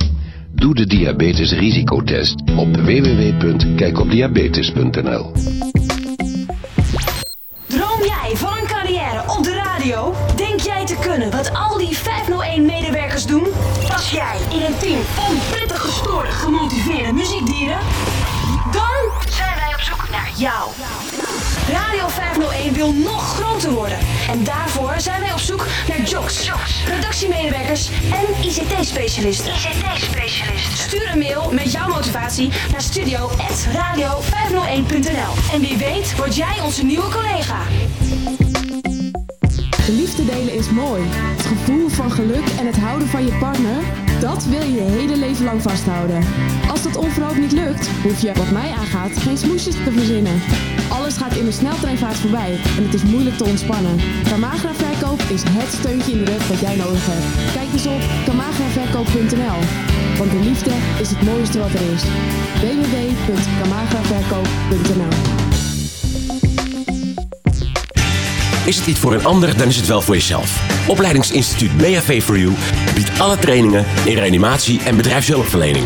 [SPEAKER 12] Doe de diabetesrisicotest op www.kijkopdiabetes.nl
[SPEAKER 13] Droom jij van een carrière op de radio? Denk jij te kunnen wat al die 501-medewerkers doen? Pas jij in een team van prettig gestoorde, gemotiveerde muziekdieren? Dan zijn wij op zoek naar jou. Radio 501 wil nog groter worden. En daarvoor zijn wij op zoek naar jocks, redactiemedewerkers en ICT-specialisten. ICT-specialisten. Stuur een mail met jouw motivatie naar studio.radio501.nl. En wie weet word jij onze nieuwe collega.
[SPEAKER 14] De liefde delen is mooi. Het gevoel van geluk en het houden van je partner, Dat wil je je hele leven lang vasthouden. Als dat onverhoopt niet lukt, hoef je, wat mij aangaat, geen smoesjes te verzinnen. Alles gaat in een sneltreinvaart voorbij en het is moeilijk te ontspannen. Camagra Verkoop is het steuntje in de rug dat jij nodig hebt. Kijk eens op camagraverkoop.nl. Want de liefde is het mooiste wat er is. www.camagraverkoop.nl
[SPEAKER 3] Is het niet voor een ander, dan is het wel voor jezelf. Opleidingsinstituut BHV for You biedt alle trainingen in reanimatie en bedrijfshulpverlening.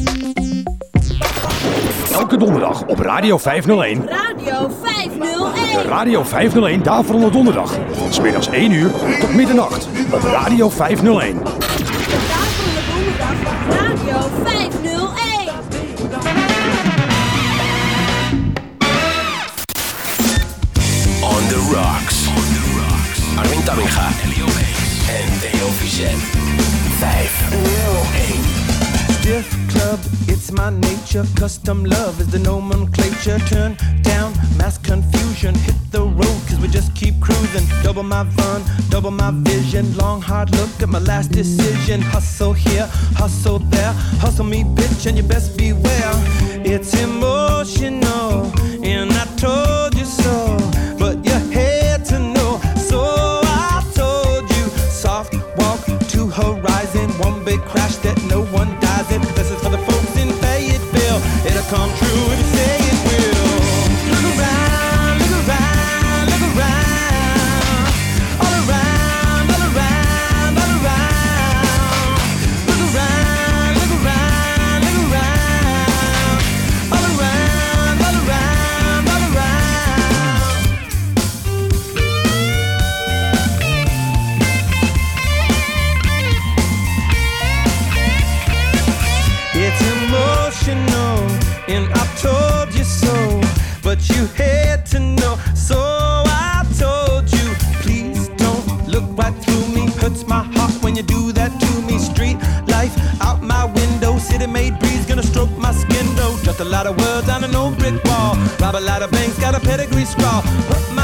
[SPEAKER 5] Elke donderdag op Radio 501.
[SPEAKER 19] Radio 501.
[SPEAKER 5] De Radio 501 Daverende Donderdag. Van 's middags 1 uur tot middernacht op Radio 501.
[SPEAKER 19] Daverende donderdag op Radio 501.
[SPEAKER 3] On the Rocks. Armin Tamminga. En Theo Vicent. 501.
[SPEAKER 4] Club, it's my nature. Custom love is the nomenclature. Turn down mass confusion. Hit the road, cause we just keep cruising. Double my fun, double my vision. Long, hard look at my last decision. Hustle here, hustle there. Hustle me, bitch, and you best beware. It's emotional, and I told you so. But you had to know, so I told you. Soft walk to horizon, one big crash that come true my heart when you do that to me. Street life out my window. City made breeze gonna stroke my skin though. Just a lot of words on an old brick wall. Rob a lot of banks, got a pedigree scrawl. Put my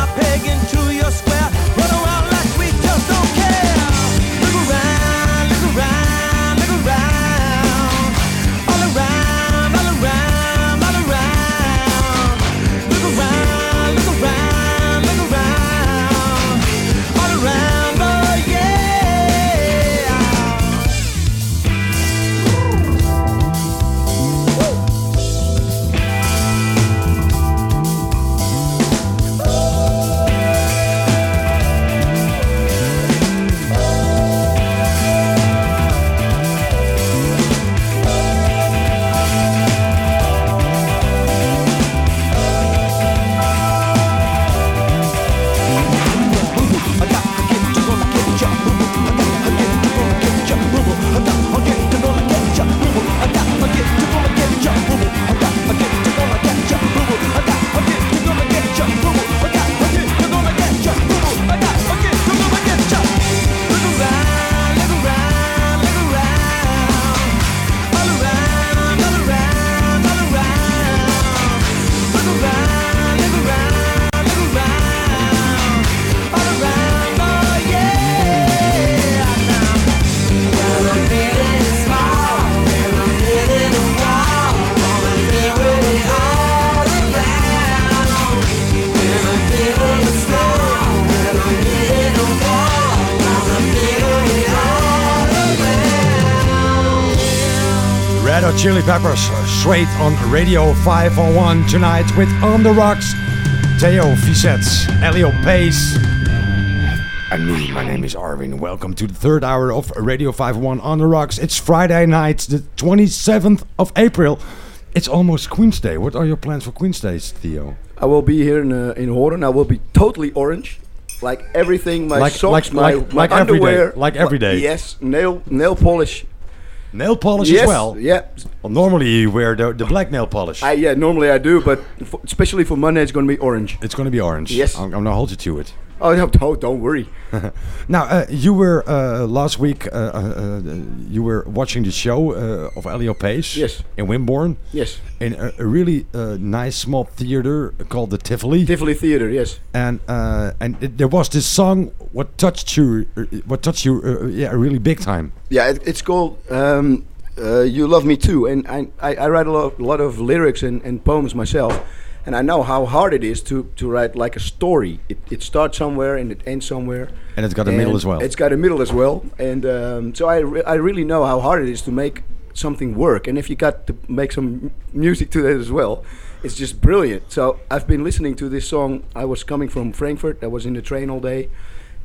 [SPEAKER 5] Peppers, straight on Radio 501 tonight with On the Rocks. Theo Viset, Elio Pace, and me. My name is Arwin. Welcome to the third hour of Radio 501 on the Rocks. It's Friday night, the 27th of April. It's almost Queen's Day. What are your plans for Queen's Day, Theo?
[SPEAKER 6] I will be here in uh, in Hoorn. I will be totally orange, like everything. My
[SPEAKER 5] Like-
[SPEAKER 6] socks,
[SPEAKER 5] like-
[SPEAKER 6] my,
[SPEAKER 5] like-
[SPEAKER 6] my
[SPEAKER 5] like every day,
[SPEAKER 6] underwear,
[SPEAKER 5] like every day.
[SPEAKER 6] Yes, nail nail polish.
[SPEAKER 5] Nail polish
[SPEAKER 6] yes,
[SPEAKER 5] as well?
[SPEAKER 6] Yeah.
[SPEAKER 5] Well, normally you wear the, the black nail polish.
[SPEAKER 6] I, yeah, normally I do, but for, especially for Monday, it's going to be orange.
[SPEAKER 5] It's going to be orange.
[SPEAKER 6] Yes.
[SPEAKER 5] I'm, I'm going to hold you to it.
[SPEAKER 6] Oh, no, don't, don't worry.
[SPEAKER 5] now, uh, you were uh, last week. Uh, uh, uh, you were watching the show uh, of Elio Pace.
[SPEAKER 6] Yes.
[SPEAKER 5] In Wimborne.
[SPEAKER 6] Yes.
[SPEAKER 5] In a, a really uh, nice small theater called the Tivoli.
[SPEAKER 6] Tivoli Theater, yes.
[SPEAKER 5] And uh, and it, there was this song. What touched you? uh, What touched you? Uh, yeah, really big time.
[SPEAKER 6] Yeah, it, it's called um, uh, "You Love Me Too," and I, I, I write a lot, lot of lyrics and, and poems myself, and I know how hard it is to, to write like a story. It, it starts somewhere and it ends somewhere.
[SPEAKER 5] And it's got a middle as well.
[SPEAKER 6] It's got a middle as well, and um, so I, re- I really know how hard it is to make something work. And if you got to make some music to that as well, it's just brilliant. So I've been listening to this song. I was coming from Frankfurt. I was in the train all day,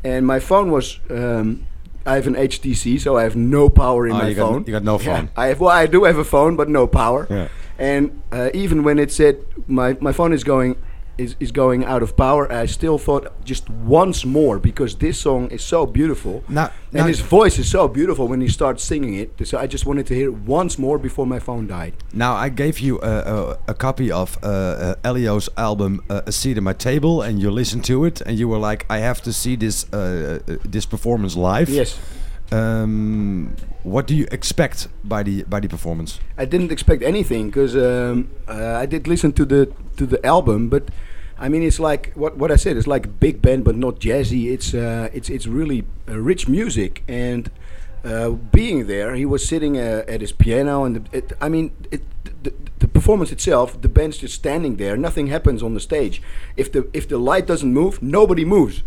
[SPEAKER 6] and my phone was. Um, I have an HTC, so I have no power in
[SPEAKER 5] Oh,
[SPEAKER 6] my
[SPEAKER 5] you got-
[SPEAKER 6] phone.
[SPEAKER 5] you got no
[SPEAKER 6] Yeah,
[SPEAKER 5] phone.
[SPEAKER 6] I have. Well, I do have a phone, but no power.
[SPEAKER 5] Yeah.
[SPEAKER 6] And uh, even when it said my, my phone is going is, is going out of power, I still thought just once more because this song is so beautiful.
[SPEAKER 5] Now-
[SPEAKER 6] and
[SPEAKER 5] now-
[SPEAKER 6] his voice is so beautiful when he starts singing it. So I just wanted to hear it once more before my phone died.
[SPEAKER 5] Now I gave you a, a, a copy of uh, uh, Elio's album uh, "A Seat at My Table," and you listened to it, and you were like, "I have to see this uh, uh, this performance live."
[SPEAKER 6] Yes.
[SPEAKER 5] Um, what do you expect by the by the performance?
[SPEAKER 6] I didn't expect anything because um, uh, I did listen to the to the album, but I mean it's like what what I said. It's like big band, but not jazzy. It's uh, it's it's really uh, rich music, and uh, being there, he was sitting uh, at his piano, and the, it, I mean it. The, the performance itself, the band's just standing there. Nothing happens on the stage. If the if the light doesn't move, nobody moves.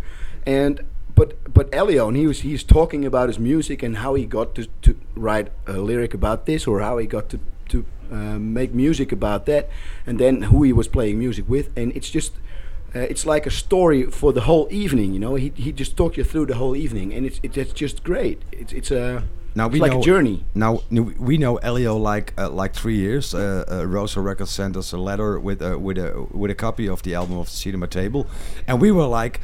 [SPEAKER 6] And but but Elio, and he was he's talking about his music and how he got to, to write a lyric about this or how he got to to uh, make music about that, and then who he was playing music with, and it's just. Uh, it's like a story for the whole evening, you know. He, he just talked you through the whole evening, and it's it's just great. It's it's a
[SPEAKER 5] Now
[SPEAKER 6] it's
[SPEAKER 5] we
[SPEAKER 6] like
[SPEAKER 5] know
[SPEAKER 6] a journey.
[SPEAKER 5] Now we know Elio like uh, like three years. Uh, uh, Rosa Records sent us a letter with uh, with a with a copy of the album of the Seat at My Table, and we were like,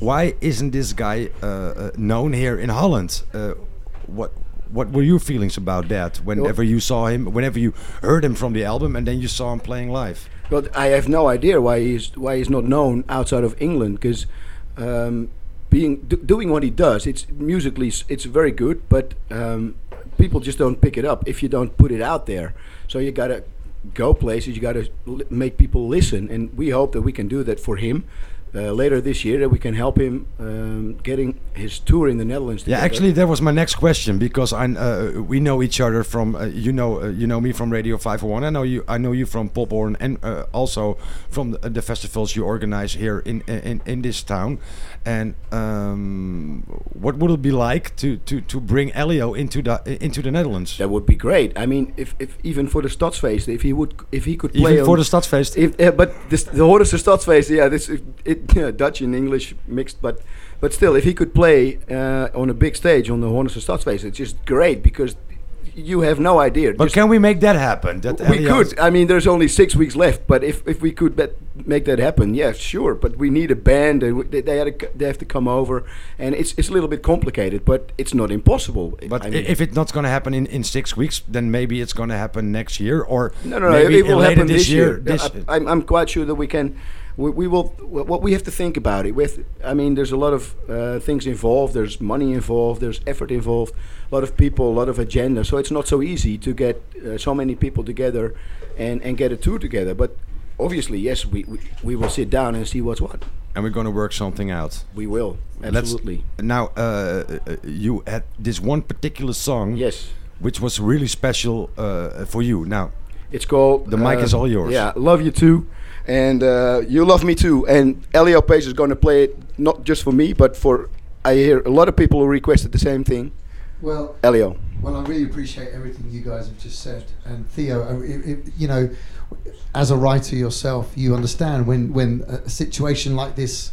[SPEAKER 5] "Why isn't this guy uh, uh, known here in Holland?" Uh, what what were your feelings about that? Whenever you saw him, whenever you heard him from the album, and then you saw him playing live.
[SPEAKER 6] But I have no idea why he's why he's not known outside of England because um, being do, doing what he does, it's musically it's very good, but um, people just don't pick it up if you don't put it out there. So you gotta go places, you gotta make people listen, and we hope that we can do that for him. Uh, later this year, that we can help him um, getting his tour in the Netherlands.
[SPEAKER 5] Yeah, actually, that was my next question because I uh, we know each other from uh, you know uh, you know me from Radio 501. I know you I know you from PoP Hoorn and uh, also from the, the festivals you organize here in in, in this town. And um, what would it be like to, to, to bring Elio into the into the Netherlands?
[SPEAKER 6] That would be great. I mean, if, if even for the Stadsfeest, if he would, if he could play
[SPEAKER 5] Even
[SPEAKER 6] for
[SPEAKER 5] the Stadsfeest?
[SPEAKER 6] If, uh, but this, the Hordense Stadsfeest, yeah, this it, it yeah, Dutch and English mixed, but but still, if he could play uh, on a big stage on the Hordense Stadsfeest, it's just great because you have no idea.
[SPEAKER 5] But
[SPEAKER 6] Just-
[SPEAKER 5] can we make that happen? That
[SPEAKER 6] we could. I mean, there's only six weeks left, but if, if we could bet, make that happen, yeah, sure. But we need a band, they they, had to, they have to come over, and it's it's a little bit complicated, but it's not impossible.
[SPEAKER 5] But I
[SPEAKER 6] mean-
[SPEAKER 5] if it's not going to happen in, in six weeks, then maybe it's going to happen next year, or
[SPEAKER 6] No, no, no.
[SPEAKER 5] maybe
[SPEAKER 6] It will happen this year.
[SPEAKER 5] this-
[SPEAKER 6] I, I'm, I'm quite sure that we can. We, we will. What we have to think about it with. I mean, there's a lot of uh, things involved. There's money involved. There's effort involved. A lot of people. A lot of agenda. So it's not so easy to get uh, so many people together, and and get a tour together. But obviously, yes, we we, we will sit down and see what's what.
[SPEAKER 5] and we're going to work something out.
[SPEAKER 6] We will
[SPEAKER 5] Let's-
[SPEAKER 6] absolutely.
[SPEAKER 5] now, uh, uh, you had this one particular song,
[SPEAKER 6] yes,
[SPEAKER 5] which was really special uh, for you. Now,
[SPEAKER 6] It's called.
[SPEAKER 5] The mic
[SPEAKER 6] uh,
[SPEAKER 5] is all yours.
[SPEAKER 6] Yeah, love you too, and uh, you love me too. And Elio Pace is going to play it not just for me, but for I hear a lot of people who requested the same thing.
[SPEAKER 7] Well,
[SPEAKER 6] Elio.
[SPEAKER 7] Well, I really appreciate everything you guys have just said, and Theo, uh, it, it, you know, as a writer yourself, you understand when when a situation like this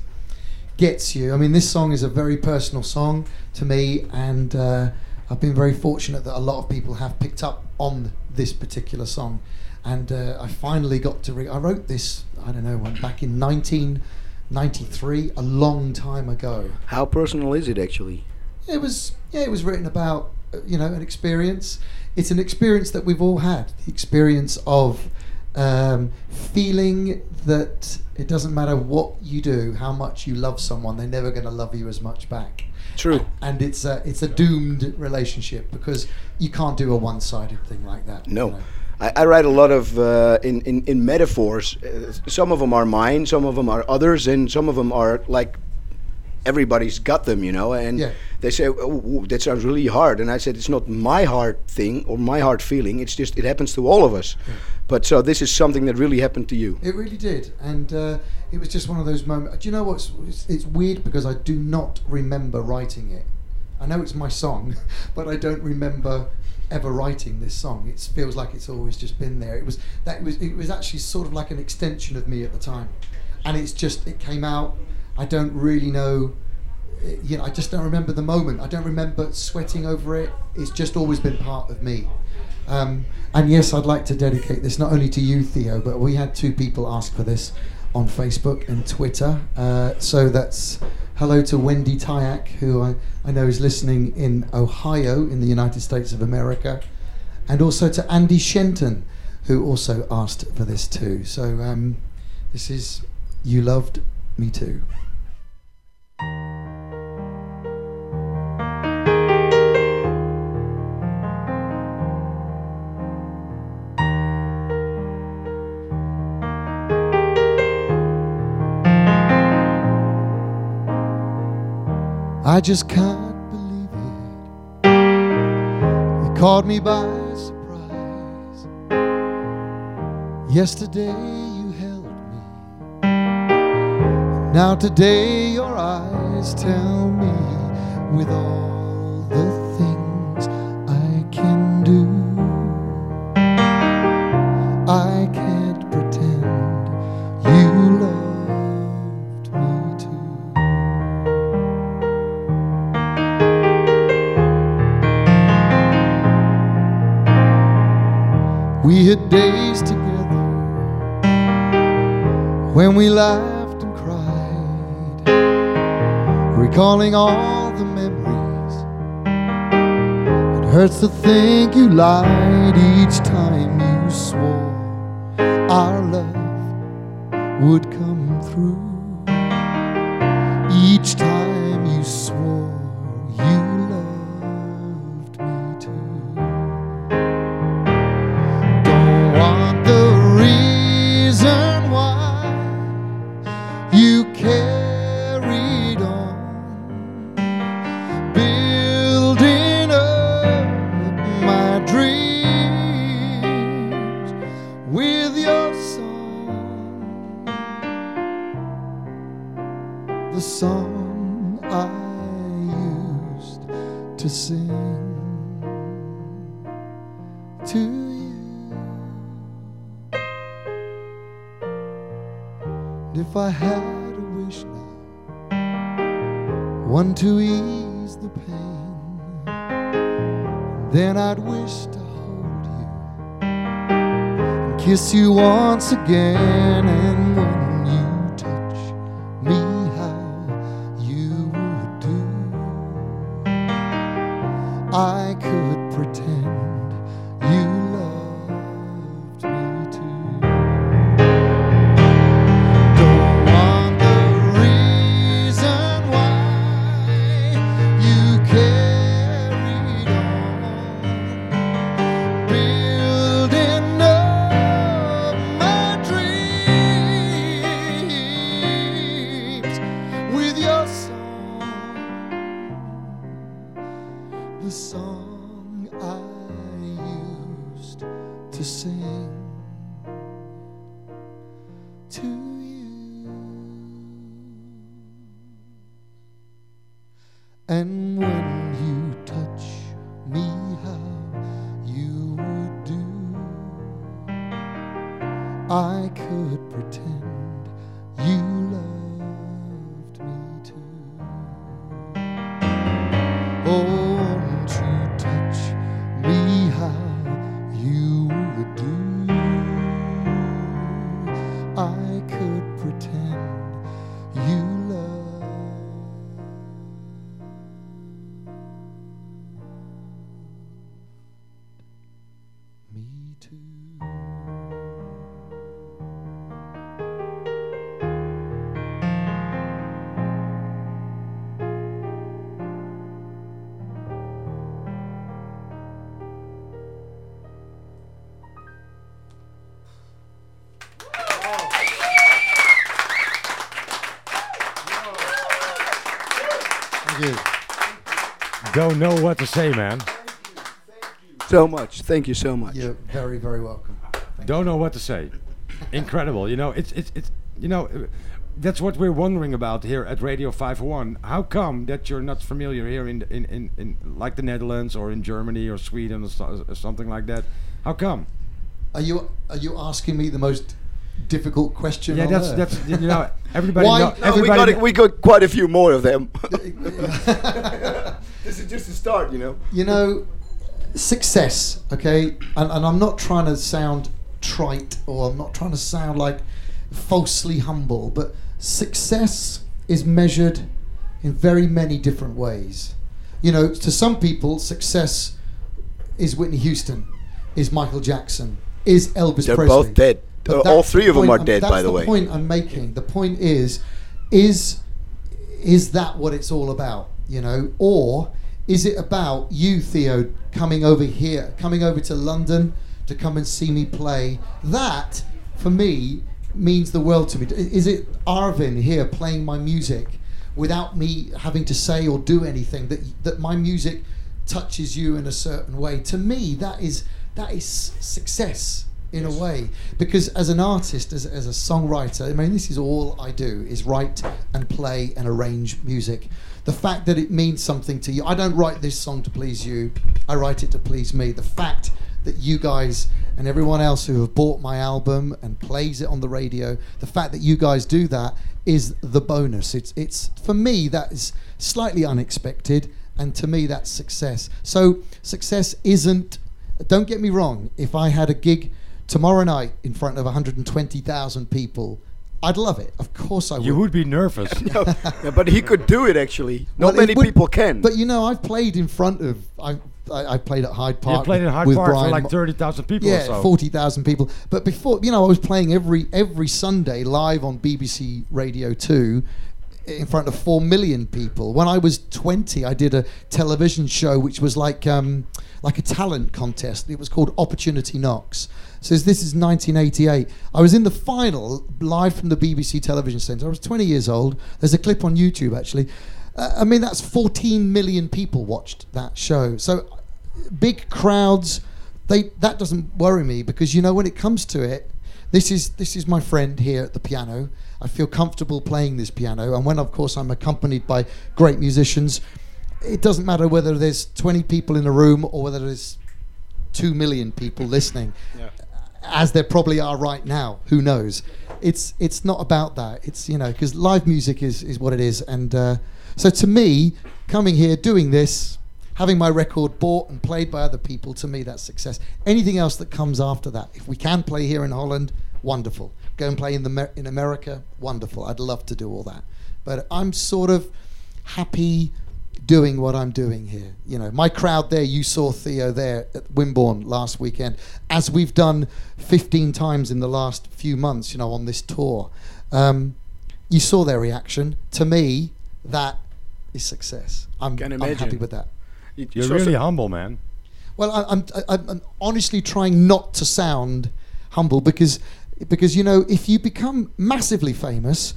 [SPEAKER 7] gets you. I mean, this song is a very personal song to me, and uh, I've been very fortunate that a lot of people have picked up on this particular song. And uh, I finally got to. Re- I wrote this. I don't know when back in 1993, a long time ago.
[SPEAKER 6] How personal is it actually?
[SPEAKER 7] It was yeah, it was written about uh, you know an experience. It's an experience that we've all had. The experience of um, feeling that it doesn't matter what you do, how much you love someone, they're never going to love you as much back.
[SPEAKER 6] True.
[SPEAKER 7] And it's a it's a doomed relationship because you can't do a one-sided thing like that.
[SPEAKER 6] No. I, I write a lot of uh, in, in in metaphors. Uh, some of them are mine, some of them are others, and some of them are like everybody's got them, you know. And
[SPEAKER 7] Yeah.
[SPEAKER 6] they say oh, that sounds really hard, and I said it's not my hard thing or my hard feeling. It's just it happens to all of us. But so this is something that really happened to you.
[SPEAKER 7] It really did, and uh, it was just one of those moments. Do you know what's? It's, it's weird because I do not remember writing it. I know it's my song, but I don't remember ever writing this song. It feels like it's always just been there. It was that was it was actually sort of like an extension of me at the time, and it's just it came out. I don't really know. eh, You know, I just don't remember the moment. I don't remember sweating over it. It's just always been part of me. Um, and yes, I'd like to dedicate this not only to you, Theo, but we had two people ask for this on Facebook and Twitter. Uh, so that's hello to Wendy Tyak, who I, I know is listening in Ohio in the United States of America, and also to Andy Shenton, who also asked for this too. So um, this is You Loved Me Too. I just can't believe it. It caught me by surprise. Yesterday you held me. Now today your eyes tell me with all had days together when we laughed and cried, recalling all the memories. It hurts to think you lied each time you swore our love would come Don't
[SPEAKER 5] know what to say, man.
[SPEAKER 6] So much. Thank you so much.
[SPEAKER 7] You're very, very welcome.
[SPEAKER 5] Don't know what to say. Incredible. You know, it's it's it's you know, that's what we're wondering about here at Radio 501. How come that you're not familiar here in in, in, in like the Netherlands or in Germany or Sweden or, so, or something like that? How come?
[SPEAKER 7] Are you are you asking me the most difficult question?
[SPEAKER 5] Yeah,
[SPEAKER 7] on
[SPEAKER 5] that's
[SPEAKER 7] earth?
[SPEAKER 5] that's you know everybody
[SPEAKER 7] Why-
[SPEAKER 5] know,
[SPEAKER 7] No,
[SPEAKER 6] No, we
[SPEAKER 5] everybody
[SPEAKER 6] got we got quite a few more of them. this is just a start, you know.
[SPEAKER 7] you know, success, okay? And, and I'm not trying to sound trite or I'm not trying to sound like falsely humble, but success is measured in very many different ways. You know, to some people, success is Whitney Houston, is Michael Jackson, is Elvis
[SPEAKER 6] They're
[SPEAKER 7] Presley.
[SPEAKER 6] both dead.
[SPEAKER 7] But
[SPEAKER 6] Uh, all three of them are
[SPEAKER 7] I'm-
[SPEAKER 6] dead, by the way.
[SPEAKER 7] That's the point I'm making. The point is, is is that what it's all about? You know, or is it about you, Theo, coming over here, coming over to London to come and see me play? That, for me, means the world to me. Is it Arwin here playing my music without me having to say or do anything? That that my music touches you in a certain way. To me, that is that is success in a way because as an artist as, as a songwriter i mean this is all i do is write and play and arrange music the fact that it means something to you. I don't write this song to please you. I write it to please me. The fact that you guys and everyone else who have bought my album and plays it on the radio the fact that you guys do that is the bonus. It's it's for me that is slightly unexpected and to me that's success. So success isn't don't get me wrong, if I had a gig tomorrow night in front of 120,000 people, I'd love it. Of course I would.
[SPEAKER 5] you would be nervous.
[SPEAKER 6] no, yeah, but he could do it actually. Not
[SPEAKER 7] Well,
[SPEAKER 6] many
[SPEAKER 7] would-
[SPEAKER 6] people can.
[SPEAKER 7] But you know, I've played in front of. I, I, I played at Hyde Park.
[SPEAKER 5] you played at Hyde
[SPEAKER 7] with
[SPEAKER 5] Park for
[SPEAKER 7] Brian
[SPEAKER 5] like
[SPEAKER 7] Mo-
[SPEAKER 5] thirty thousand people
[SPEAKER 7] yeah,
[SPEAKER 5] or so.
[SPEAKER 7] forty thousand people. But before, you know, I was playing every every Sunday live on BBC Radio Two in front of four million people. When I was twenty, I did a television show which was like um, like a talent contest. It was called Opportunity Knocks. So this is 1988. I was in the final live from the BBC television centre. I was 20 years old. There's a clip on YouTube actually. Uh, I mean, that's 14 million people watched that show. So big crowds they that doesn't worry me because you know when it comes to it this is this is my friend here at the piano i feel comfortable playing this piano and when of course i'm accompanied by great musicians it doesn't matter whether there's 20 people in a room or whether there's 2 million people listening as there probably are right now. Who knows? It's it's not about that. It's you know because live music is is what it is. And uh, so to me coming here doing this having my record bought and played by other people to me that's success. Anything else that comes after that if we can play here in holland wonderful. Go and play in the in america wonderful. I'd love to do all that. But i'm sort of happy doing what I'm doing here. You know, my crowd there, you saw Theo there at Wimborne last weekend, as we've done 15 times in the last few months, you know, on this tour. Um, you saw their reaction. To me, that is success. I'm,
[SPEAKER 6] Can
[SPEAKER 7] I'm happy with that.
[SPEAKER 6] You-
[SPEAKER 5] You're
[SPEAKER 6] so-
[SPEAKER 5] really
[SPEAKER 6] so-
[SPEAKER 5] humble, man.
[SPEAKER 7] Well, I, I'm, I, I'm honestly trying not to sound humble because, because you know, if you become massively famous,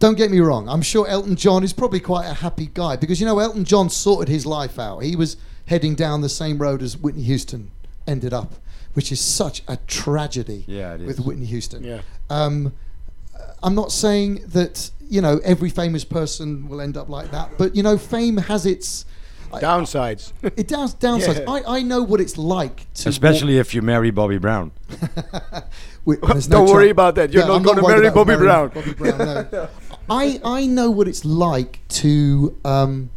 [SPEAKER 7] don't get me wrong. I'm sure Elton John is probably quite a happy guy because you know Elton John sorted his life out. He was heading down the same road as Whitney Houston ended up, which is such a tragedy
[SPEAKER 5] Yeah, it
[SPEAKER 7] with
[SPEAKER 5] is.
[SPEAKER 7] Whitney Houston.
[SPEAKER 6] Yeah.
[SPEAKER 7] Um, I'm not saying that you know every famous person will end up like that, but you know fame has its
[SPEAKER 6] Downsides.
[SPEAKER 7] it does downsides.
[SPEAKER 6] Yeah.
[SPEAKER 7] I, I know what it's like to
[SPEAKER 5] Especially if you marry Bobby Brown.
[SPEAKER 7] Wait, there's
[SPEAKER 6] Don't
[SPEAKER 7] no
[SPEAKER 6] worry about that. You're not
[SPEAKER 7] I'm
[SPEAKER 6] gonna marry Bobby Brown.
[SPEAKER 7] Bobby Brown, no. I I know what it's like to um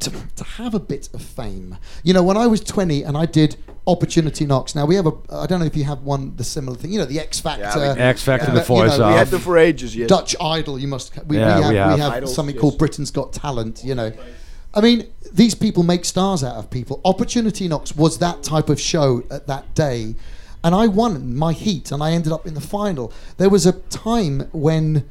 [SPEAKER 7] to, to have a bit of fame. You know, when I was 20 and I did Opportunity Knocks. Now we have a I don't know if you have one the similar thing. You know, the X Factor.
[SPEAKER 6] we do.
[SPEAKER 5] X Factor,
[SPEAKER 7] uh,
[SPEAKER 5] The
[SPEAKER 7] you
[SPEAKER 5] Voice
[SPEAKER 7] know,
[SPEAKER 6] we had them for ages, yes.
[SPEAKER 7] Dutch Idol. You must. We,
[SPEAKER 5] Yeah,
[SPEAKER 7] we have,
[SPEAKER 5] we have.
[SPEAKER 7] we have
[SPEAKER 6] Idols,
[SPEAKER 7] something
[SPEAKER 6] yes.
[SPEAKER 7] called Britain's Got Talent. You know, I mean, these people make stars out of people. Opportunity Knocks was that type of show at that day, and I won my heat, and I ended up in the final. There was a time when,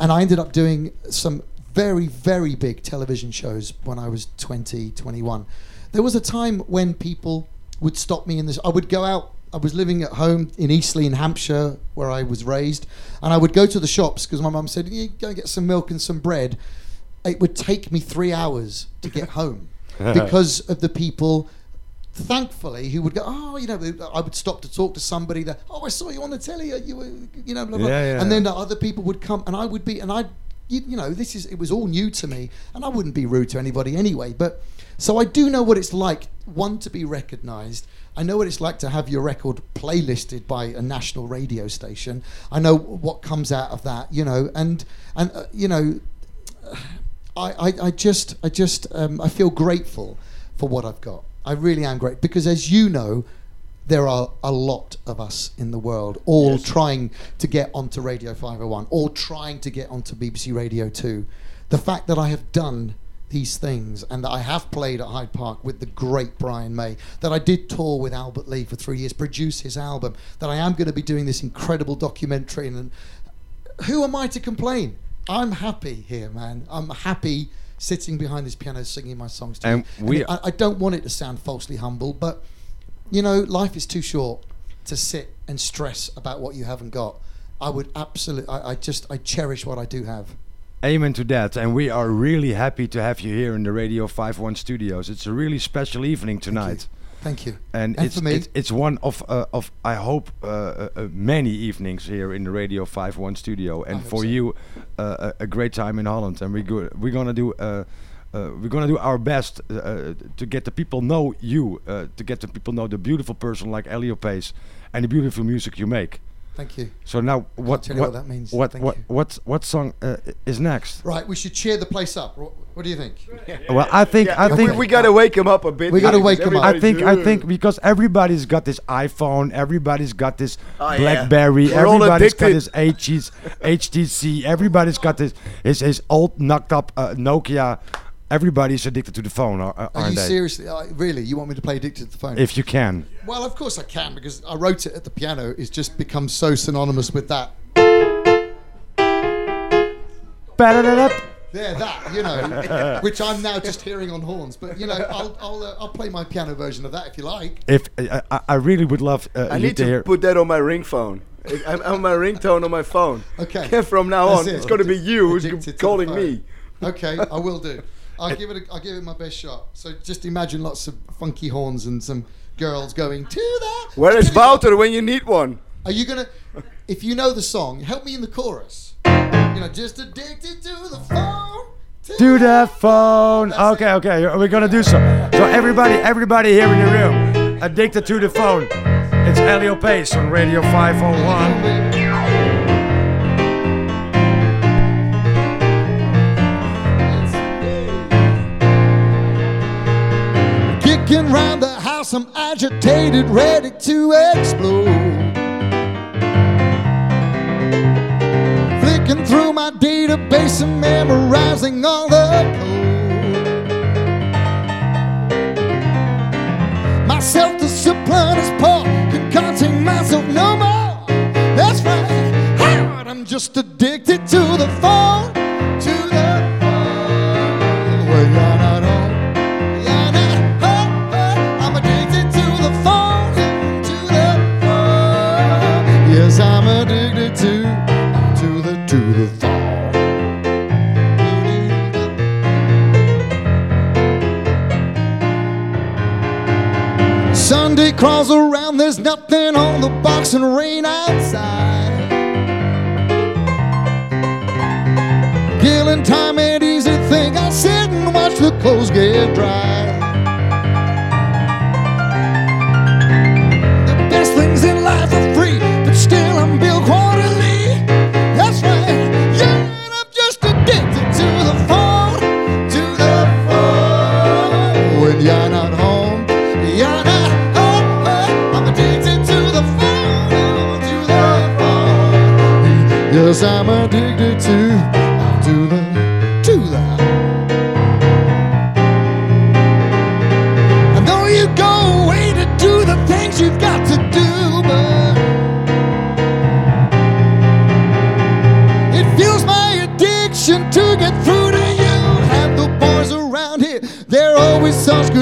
[SPEAKER 7] and I ended up doing some very very big television shows when I was 20, 21. There was a time when people would stop me in this. I would go out. I was living at home in Eastleigh, in Hampshire, where I was raised, and I would go to the shops because my mum said, "You go and get some milk and some bread." it would take me three hours to get home because of the people. Thankfully, who would go? Oh, you know, I would stop to talk to somebody. That oh, I saw you on the telly. You were, you know, blah, blah.
[SPEAKER 5] Yeah, yeah.
[SPEAKER 7] and then the other people would come, and I would be, and I, you, you know, this is it was all new to me, and I wouldn't be rude to anybody anyway. But so I do know what it's like. One to be recognised. I know what it's like to have your record playlisted by a national radio station. I know what comes out of that, you know, and and uh, you know, I, I, I just I just um, I feel grateful for what I've got. I really am great because, as you know, there are a lot of us in the world, all trying to get onto Radio 501, all trying to get onto BBC Radio 2. The fact that I have done these things and that I have played at Hyde Park with the great Brian May, that I did tour with Albert Lee for three years, produce his album, that I am going to be doing this incredible documentary, and who am I to complain? I'm happy here, man. I'm happy sitting behind this piano singing my songs to
[SPEAKER 5] And
[SPEAKER 7] you.
[SPEAKER 5] we-
[SPEAKER 7] I, I don't want it to sound falsely humble, but you know, life is too short to sit and stress about what you haven't got. I would absolutely, I, I just, I cherish what I do have.
[SPEAKER 5] Amen to that. And we are really happy to have you here in the Radio 51 studios. It's a really special evening tonight.
[SPEAKER 7] Thank you.
[SPEAKER 5] And,
[SPEAKER 7] And
[SPEAKER 5] it's, it's it's one of uh, of I hope uh, uh, uh, many evenings here in the Radio 51 studio, and for
[SPEAKER 7] so.
[SPEAKER 5] you uh, a, great time in Holland. And we go, we're gonna do uh, uh, we're gonna do our best uh, to get the people know you, uh, to get the people know the beautiful person like Elio Pace, and the beautiful music you make.
[SPEAKER 7] Thank you.
[SPEAKER 5] So now, what
[SPEAKER 7] tell you
[SPEAKER 5] what
[SPEAKER 7] what that means.
[SPEAKER 5] what
[SPEAKER 7] Thank
[SPEAKER 5] what
[SPEAKER 7] you.
[SPEAKER 5] what what song uh, is next?
[SPEAKER 7] Right, we should cheer the place up. What do you think?
[SPEAKER 5] Well, I think I
[SPEAKER 6] we-
[SPEAKER 5] think
[SPEAKER 6] we gotta wake him up a bit.
[SPEAKER 7] We gotta wake him up.
[SPEAKER 5] I think I think because everybody's got this iPhone, everybody's got this
[SPEAKER 6] Oh.
[SPEAKER 5] BlackBerry,
[SPEAKER 6] We're
[SPEAKER 5] everybody's got this HTC, HTC, everybody's got this his his old knocked up uh, Nokia. Everybody's addicted to the phone, ar-
[SPEAKER 7] Are
[SPEAKER 5] aren't
[SPEAKER 7] you
[SPEAKER 5] they?
[SPEAKER 7] seriously? Uh, really? You want me to play Addicted to the Phone?
[SPEAKER 5] If you can.
[SPEAKER 7] Well, of course I can because I wrote it at the piano. It's just become so synonymous with that.
[SPEAKER 5] Ba-da-da-da.
[SPEAKER 7] Yeah, that you know, which I'm now just hearing on horns. But you know, I'll I'll, uh, I'll play my piano version of that if you like.
[SPEAKER 5] If uh, I, I really would love uh,
[SPEAKER 6] I
[SPEAKER 5] you
[SPEAKER 6] need
[SPEAKER 5] to
[SPEAKER 6] to
[SPEAKER 5] hear.
[SPEAKER 6] put that on my ring phone. I- I'm on my ringtone on my phone.
[SPEAKER 7] Okay.
[SPEAKER 6] From now
[SPEAKER 7] That's
[SPEAKER 6] on,
[SPEAKER 7] it.
[SPEAKER 6] it's going to be you who's
[SPEAKER 7] Addicted to the
[SPEAKER 6] calling
[SPEAKER 7] phone.
[SPEAKER 6] me.
[SPEAKER 7] Okay, I will do. I'll give it. A, I'll give it my best shot. So just imagine lots of funky horns and some girls going to that.
[SPEAKER 6] Where is Wouter when you need one?
[SPEAKER 7] Are you gonna? If you know the song, help me in the chorus. You know, just addicted to the phone.
[SPEAKER 5] To the phone. Okay, okay, Are we're gonna do so. So everybody, everybody here in the room, addicted to the phone. It's Elio Pace on Radio 501.
[SPEAKER 17] Kicking round the house, I'm agitated, ready to explode. Flicking through my database and memorizing all the code. My self-discipline is poor, contain myself no more. That's right, I'm just addicted to the phone, crawls around, there's nothing on the box and rain outside. Killing time ain't easy thing. I sit and watch the clothes get dry.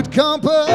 [SPEAKER 17] Good company.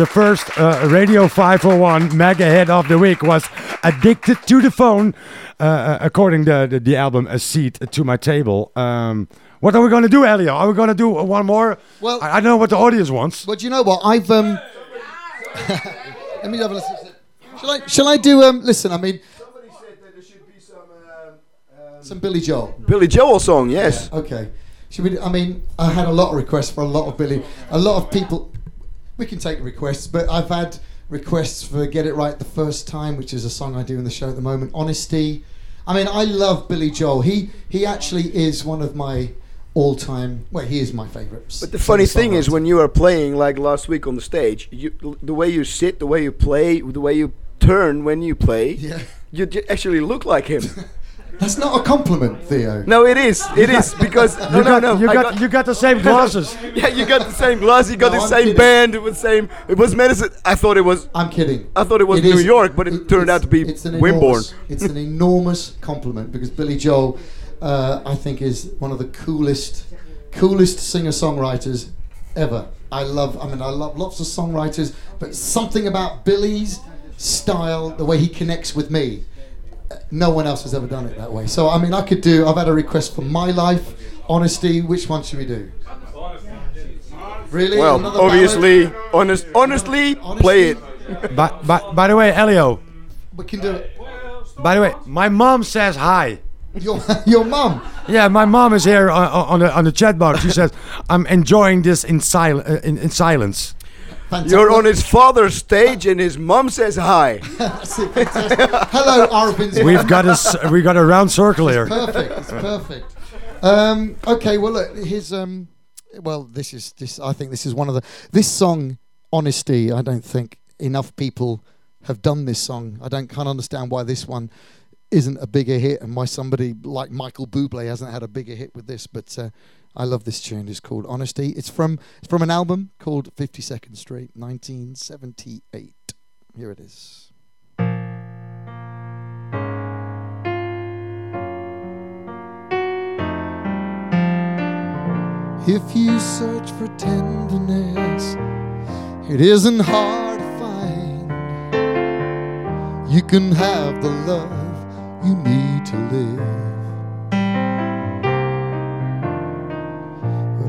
[SPEAKER 17] The
[SPEAKER 5] first uh, Radio 501 mega hit of the week was Addicted to the Phone, uh, uh, according to the, the album A Seat to My Table. Um, what are we going to do, Elio? Are we going to do one more?
[SPEAKER 7] Well,
[SPEAKER 5] I, I don't know what the audience wants.
[SPEAKER 7] But you know what? I've um. let me have a listen. Shall I? Shall I do um? Listen, I mean. Somebody said that there should be some Some Billy Joel.
[SPEAKER 6] Billy Joel song, yes.
[SPEAKER 7] Yeah, okay. Should we? I mean, I had a lot of requests for a lot of Billy. A lot of people. We can take requests, but I've had requests for "Get It Right the First Time," which is a song I do in the show at the moment. Honesty. I mean, I love Billy Joel. He he actually is one of my all-time. Well, he is my favourite.
[SPEAKER 6] But the funny thing is, when you are playing like last week on the stage, you the way you sit, the way you play, the way you turn when you play,
[SPEAKER 7] Yeah.
[SPEAKER 6] you actually look like him.
[SPEAKER 7] That's not a compliment, Theo.
[SPEAKER 6] no, it is. It is because no,
[SPEAKER 5] You
[SPEAKER 6] no,
[SPEAKER 5] got-
[SPEAKER 6] no.
[SPEAKER 5] you
[SPEAKER 6] I
[SPEAKER 5] got- you got the same glasses.
[SPEAKER 6] yeah, you got the same glasses. You got
[SPEAKER 7] No,
[SPEAKER 6] the
[SPEAKER 7] I'm
[SPEAKER 6] same
[SPEAKER 7] kidding.
[SPEAKER 6] band. It was same. It was medicine. I thought it was.
[SPEAKER 7] I'm kidding.
[SPEAKER 6] I thought it was
[SPEAKER 7] It
[SPEAKER 6] New
[SPEAKER 7] is-
[SPEAKER 6] York, but it, turned out to be
[SPEAKER 7] it's an
[SPEAKER 6] Wimborne.
[SPEAKER 7] enormous, it's an enormous compliment because Billy Joel, uh, I think, is one of the coolest, coolest singer-songwriters ever. I love. I mean, I love lots of songwriters, but something about Billy's style, the way he connects with me. Uh, No one else has ever done it that way. So I mean, I could do. I've had a request for my life, honesty. Which one should we do? Really?
[SPEAKER 6] Well,
[SPEAKER 7] Another ballad?
[SPEAKER 6] obviously, honest, honestly, play it.
[SPEAKER 5] by, by, by the way, Elio.
[SPEAKER 7] We can do it.
[SPEAKER 5] By the way, my mom says hi.
[SPEAKER 7] Your your mom.
[SPEAKER 5] Yeah, my mom is here on, on the on the chat box. She says, "I'm enjoying this in, sil- uh, in, in silence."
[SPEAKER 6] You're on his father's stage, and his mom says hi.
[SPEAKER 7] Hello, Arwin's.
[SPEAKER 5] We've got a s- we got a round circle here.
[SPEAKER 7] perfect. It's perfect. Um, okay, well, look, here's um, well, this is this. I think this is one of the this song, honesty. I don't think enough people have done this song. I don't can't understand why this one isn't a bigger hit, and why somebody like Michael Bublé hasn't had a bigger hit with this. But uh, I love this tune. It's called Honesty. It's from it's from an album called Fifty Second Street, 1978. Here it is. If you search for tenderness, it isn't hard to find. You can have the love you need to live.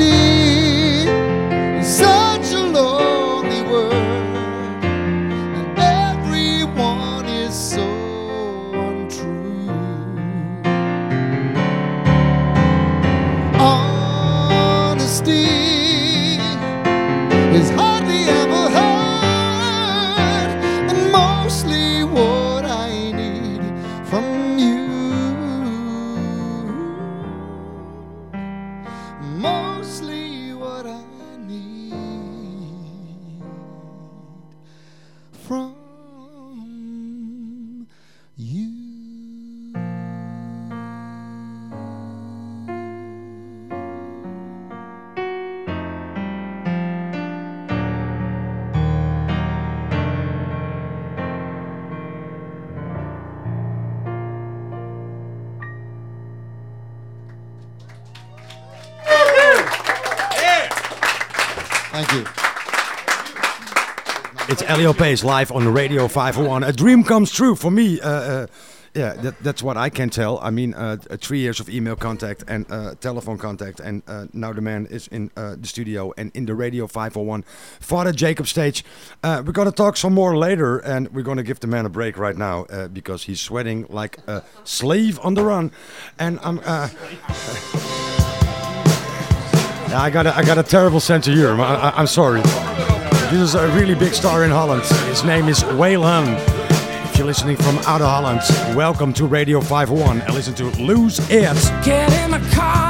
[SPEAKER 7] Honesty is such a lonely word, and everyone is so untrue. Honesty is hardly ever heard, and mostly what I need from
[SPEAKER 5] Elio Pace live on Radio 501. A dream comes true for me. Uh, uh, yeah, that, that's what I can tell. I mean, uh, uh, three years of email contact and uh, telephone contact, and uh, now the man is in uh, the studio and in the Radio 501 Father Jacob stage. we're gonna talk some more later, and we're gonna give the man a break right now because he's sweating like a slave on the run, and I'm. I got a, I got a terrible sense of humor. I, I, I'm sorry. This is a really big star in Holland. His name is Waylon. If you're listening from out of Holland, welcome to Radio 501 and listen to Lose It.
[SPEAKER 11] Get in the car.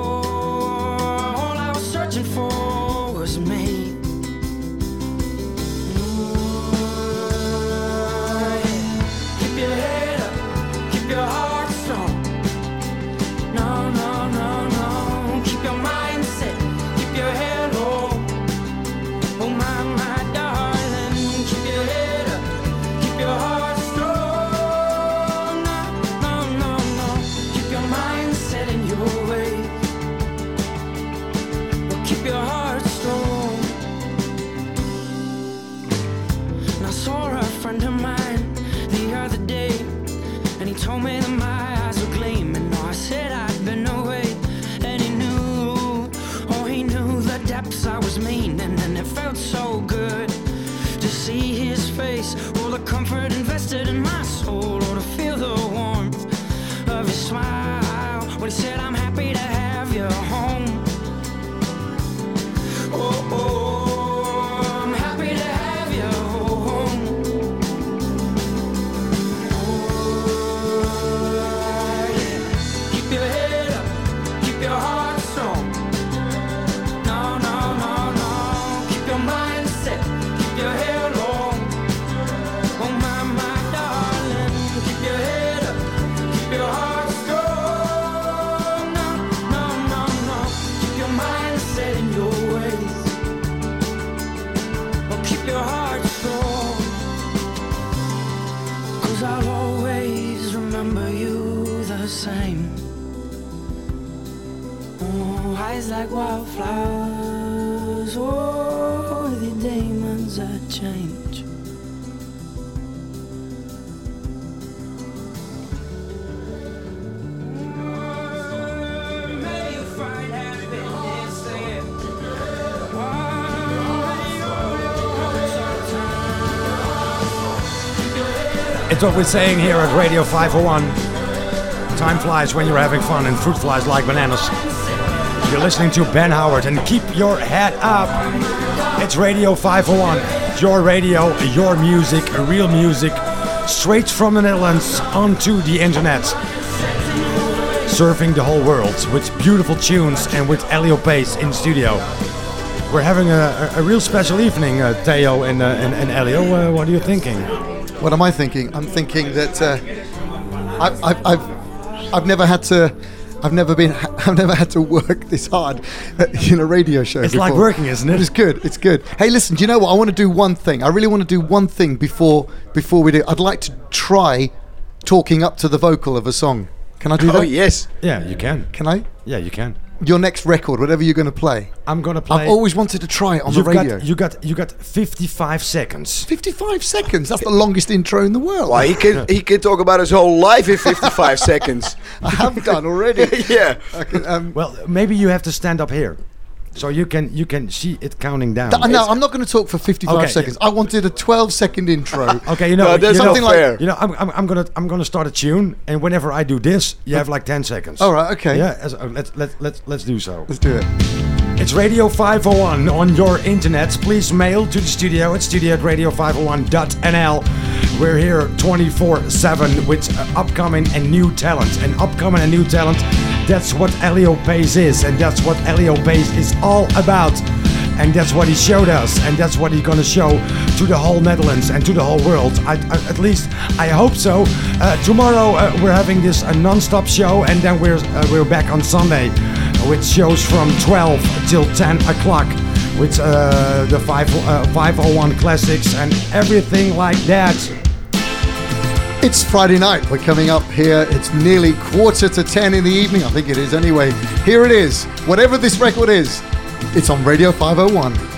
[SPEAKER 20] like wildflowers. or the demons I change.
[SPEAKER 5] It's what we're saying here at Radio 501. Time flies when you're having fun, and fruit flies like bananas. You're listening to Ben Howard, and keep your head up. It's Radio 501. It's your radio, your music, real music, straight from the Netherlands onto the internet. Surfing the whole world with beautiful tunes and with Elio Pace in studio. We're having a, a, a real special evening, uh, Theo and, uh, and, and Elio. Uh, what are you thinking?
[SPEAKER 7] What am I thinking? I'm thinking that uh, I've, I've, I've, I've never had to. I've never been. I've never had to work this hard in a radio show.
[SPEAKER 5] It's like working, isn't it?
[SPEAKER 7] It's good. It's good. Hey, listen. Do you know what? I want to do one thing. I really want to do one thing before before we do. I'd like to try talking up to the vocal of a song. Can I do
[SPEAKER 6] Oh,
[SPEAKER 7] that?
[SPEAKER 6] Oh yes.
[SPEAKER 5] Yeah, you can.
[SPEAKER 7] Can I?
[SPEAKER 5] Yeah, you can.
[SPEAKER 7] Your next record, whatever you're going to play.
[SPEAKER 5] I'm gonna play.
[SPEAKER 7] I've always wanted to try it on
[SPEAKER 5] You've
[SPEAKER 7] the radio.
[SPEAKER 5] Got, you got you got 55 seconds.
[SPEAKER 7] 55 seconds. That's the longest intro in the world.
[SPEAKER 6] Why he can he can talk about his whole life in 55 seconds.
[SPEAKER 7] I have done already.
[SPEAKER 6] yeah.
[SPEAKER 7] I can, um,
[SPEAKER 5] Well, maybe you have to stand up here, so you can you can see it counting down.
[SPEAKER 7] th- no, I'm not going to talk for 55
[SPEAKER 5] Okay.
[SPEAKER 7] seconds. I wanted a 12 second intro.
[SPEAKER 5] Okay, you know,
[SPEAKER 6] No, that's
[SPEAKER 5] you
[SPEAKER 6] not
[SPEAKER 5] know,
[SPEAKER 6] fair.
[SPEAKER 5] You know, I'm, I'm, I'm gonna I'm gonna start a tune, and whenever I do this, you have like 10 seconds.
[SPEAKER 7] All right, okay.
[SPEAKER 5] Yeah, as, uh, let's let's let's let's do so.
[SPEAKER 7] Let's do it.
[SPEAKER 5] It's Radio 501 on your internet. Please mail to the studio at studio at radio501.nl. We're here 24 7 with uh, upcoming and new talent. And upcoming and new talent, that's what Elio Pace is. And that's what Elio Pace is all about. And that's what he showed us. And that's what he's to show to the whole Netherlands and to the whole world. I, I- at least I hope so. Uh, tomorrow uh, we're having this uh, non-stop show. And then we're, uh, we're back on Sunday with shows from 12 till 10 o'clock with uh, the 5, uh, 501 classics and everything like that.
[SPEAKER 7] It's Friday night. We're coming up here. It's nearly quarter to 10 in the evening. I think it is anyway. Here it is. Whatever this record is, it's on Radio 501.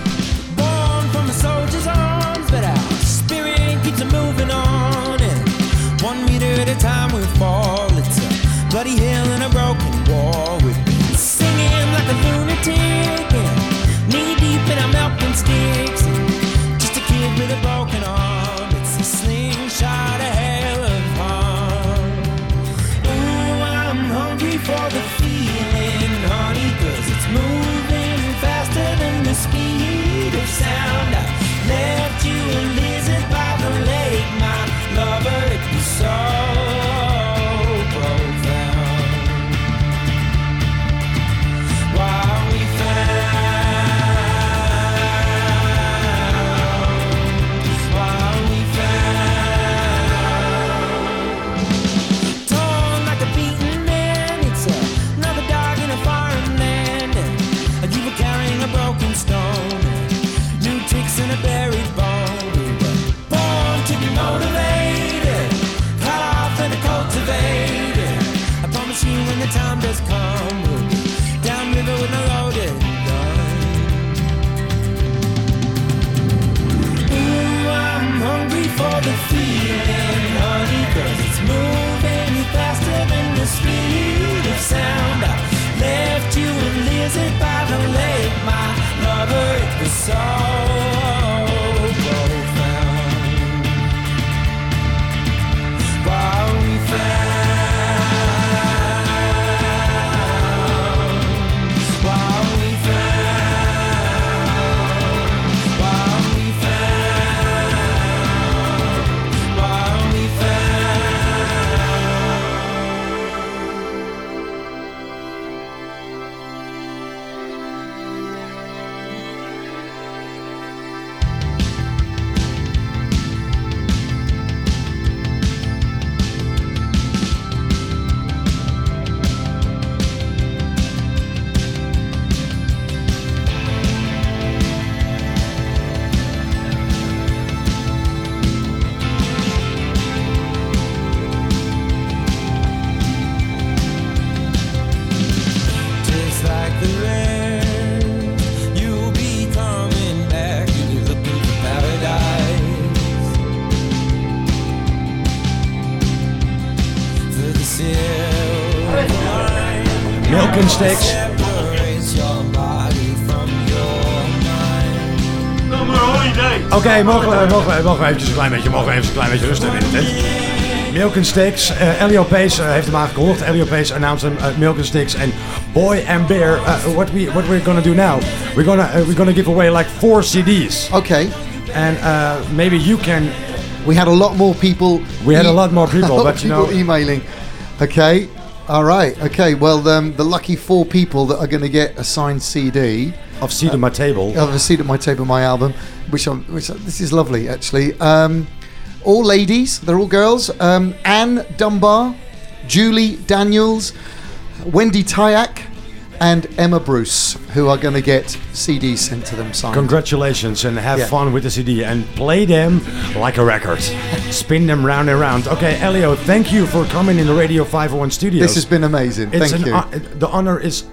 [SPEAKER 21] By the lake, my lover. It was so mind.
[SPEAKER 5] Oké, mogen, we, mogen, we, mogen we eventjes een klein beetje, mogen we even een klein beetje rusten in de tent. Milk and Sticks. Uh, Elio Pace uh, heeft hem aangekondigd. Elio Pace announced him, uh, Milk and Sticks and Boy and Bear. Uh, what we what we're gonna do now? We're gonna uh, we're gonna give away like four CDs.
[SPEAKER 22] Okay.
[SPEAKER 5] And uh, maybe you can.
[SPEAKER 22] We had a lot more people.
[SPEAKER 5] We had a lot more people, but you know-
[SPEAKER 22] emailing. Okay. All right. Okay. Well, um, the lucky four people that are going to get a signed CD
[SPEAKER 5] of Seat at My Table.
[SPEAKER 22] of a seat at my table, my album, which I'm, which I- this is lovely actually. Um, all ladies. They're all girls. Um, Anne Dunbar, Julie Daniels, Wendy Tyak, and Emma Bruce, who are going to get CDs sent to them signed.
[SPEAKER 5] Congratulations and have
[SPEAKER 22] Yeah.
[SPEAKER 5] fun with the CD and play them like a record. Spin them round and round. Okay, Elio, thank you for coming in the Radio 501 studio.
[SPEAKER 22] This has been amazing.
[SPEAKER 5] It's
[SPEAKER 22] Thank
[SPEAKER 5] an
[SPEAKER 22] you.
[SPEAKER 5] hon- the honor is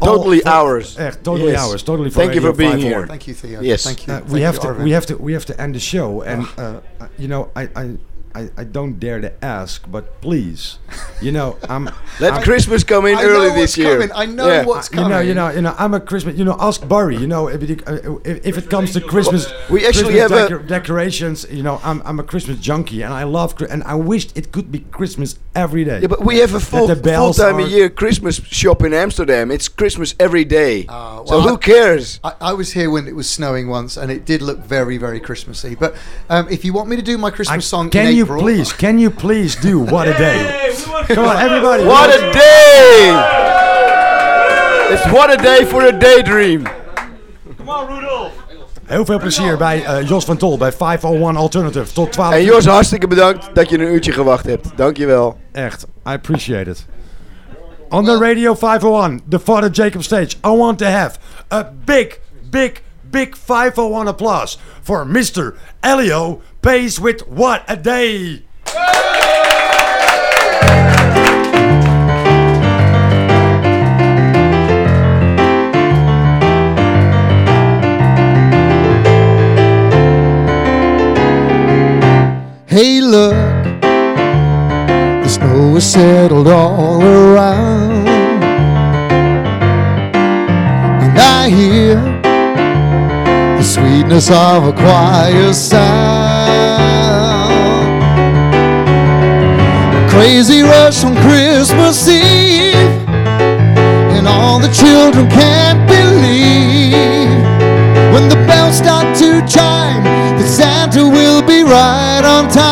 [SPEAKER 6] Totally
[SPEAKER 5] for-
[SPEAKER 6] ours.
[SPEAKER 5] Echt, totally
[SPEAKER 6] Yes.
[SPEAKER 5] ours. Totally for
[SPEAKER 6] Thank you for being here.
[SPEAKER 22] Thank you, Theo.
[SPEAKER 6] Yes.
[SPEAKER 22] Thank you.
[SPEAKER 5] Uh,
[SPEAKER 22] Thank
[SPEAKER 5] we have
[SPEAKER 22] you,
[SPEAKER 5] to
[SPEAKER 22] Arwin.
[SPEAKER 5] we have to we have to end the show and uh, uh, you know I, I I I don't dare to ask but please you know I'm
[SPEAKER 6] Let
[SPEAKER 5] I'm-
[SPEAKER 6] Christmas come in
[SPEAKER 22] I
[SPEAKER 6] early this year.
[SPEAKER 22] coming. I know
[SPEAKER 6] Yeah.
[SPEAKER 22] what's
[SPEAKER 5] you know, you know, you know. I'm a Christmas. You know, ask Barry. You know, if it, uh, if, if it comes to Christmas,
[SPEAKER 6] We actually
[SPEAKER 5] Christmas
[SPEAKER 6] have a-
[SPEAKER 5] decor- decorations. You know, I'm, I'm a Christmas junkie, and I love and I wished it could be Christmas every day.
[SPEAKER 6] Yeah, but we have a
[SPEAKER 5] That
[SPEAKER 6] full,
[SPEAKER 5] the
[SPEAKER 6] full time a year Christmas shop in Amsterdam. It's Christmas every day. so
[SPEAKER 22] Uh, well,
[SPEAKER 6] who
[SPEAKER 22] I-
[SPEAKER 6] cares?
[SPEAKER 22] I, I was here when it was snowing once, and it did look very, very Christmassy. But um, if you want me to do my Christmas song,
[SPEAKER 5] Can
[SPEAKER 22] in
[SPEAKER 5] you please? Can you please do what a day? Come on, everybody!
[SPEAKER 6] What a day! It's what a day for a daydream.
[SPEAKER 5] Heel veel plezier bij eh, Jos van Tol bij 501 Alternative tot 12
[SPEAKER 6] En. Jos, hartstikke bedankt dat je een uurtje gewacht hebt. Dankjewel.
[SPEAKER 5] Echt, I appreciate it. On the Radio 501, the Father Jacob stage, I want to have a big, big, big 501 applause for Mr. Elio Pace with What a Day.
[SPEAKER 7] Hey, look, the snow has settled all around, and I hear the sweetness of a choir sound. Crazy rush on Christmas Eve, and all the children can't believe when the bells start to chime that Santa will be right on time.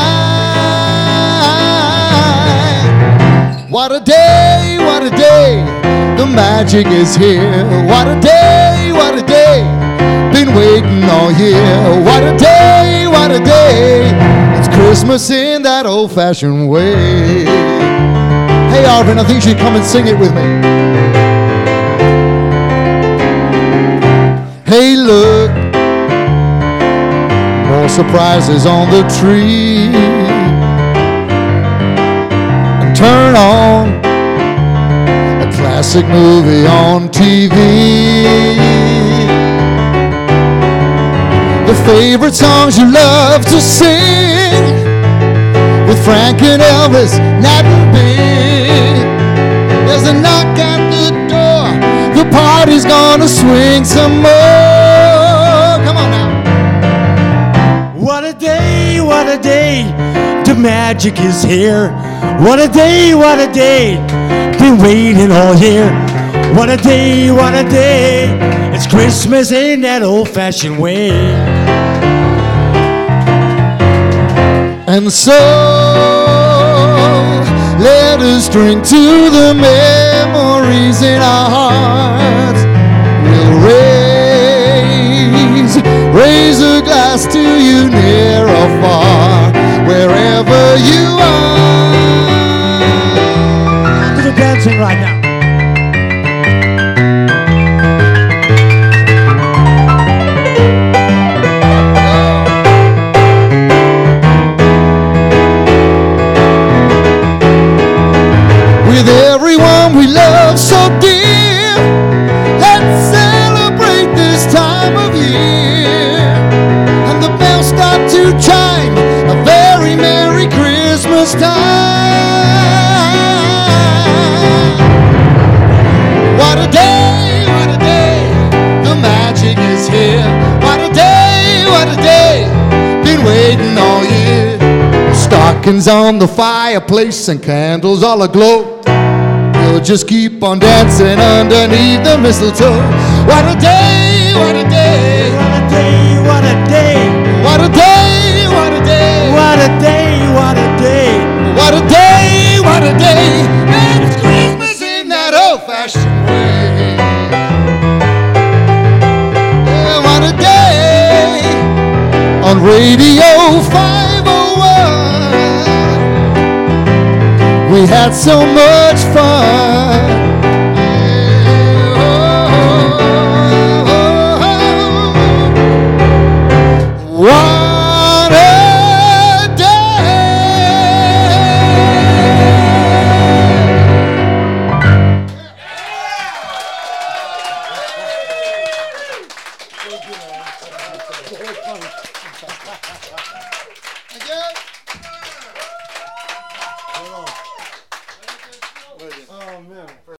[SPEAKER 7] What a day, what a day, the magic is here. What a day, what a day, been waiting all year. What a day, what a day, Christmas in that old fashioned way. Hey Arwin, I think you should come and sing it with me. Hey, look, more surprises on the tree. And turn on a classic movie on TV. The favorite songs you love to sing with Frank and Elvis, Nat and Bing. There's a knock at the door. The party's gonna swing some more. Come on now.
[SPEAKER 5] What a day, what a day, the magic is here. What a day, what a day, been waiting all year. What a day, what a day, it's Christmas in that old fashioned way.
[SPEAKER 7] And so let us drink to the memories in our hearts. We'll raise, raise a glass to you near or far, wherever you are.
[SPEAKER 5] Little dancing right now.
[SPEAKER 7] we love so dear. Let's celebrate this time of year. And the bells start to chime. A very Merry Christmas time. What a day, what a day. The magic is here. What a day, what a day. Been waiting all year. Stockings on the fireplace and candles all aglow. Just keep on dancing underneath the mistletoe. What a day, what a day, what a day, what a day, what a day, what a day, what a day, what a day, what a day, what a day. And it's Christmas in that old-fashioned way. What a day on Radio 501. Had so much fun.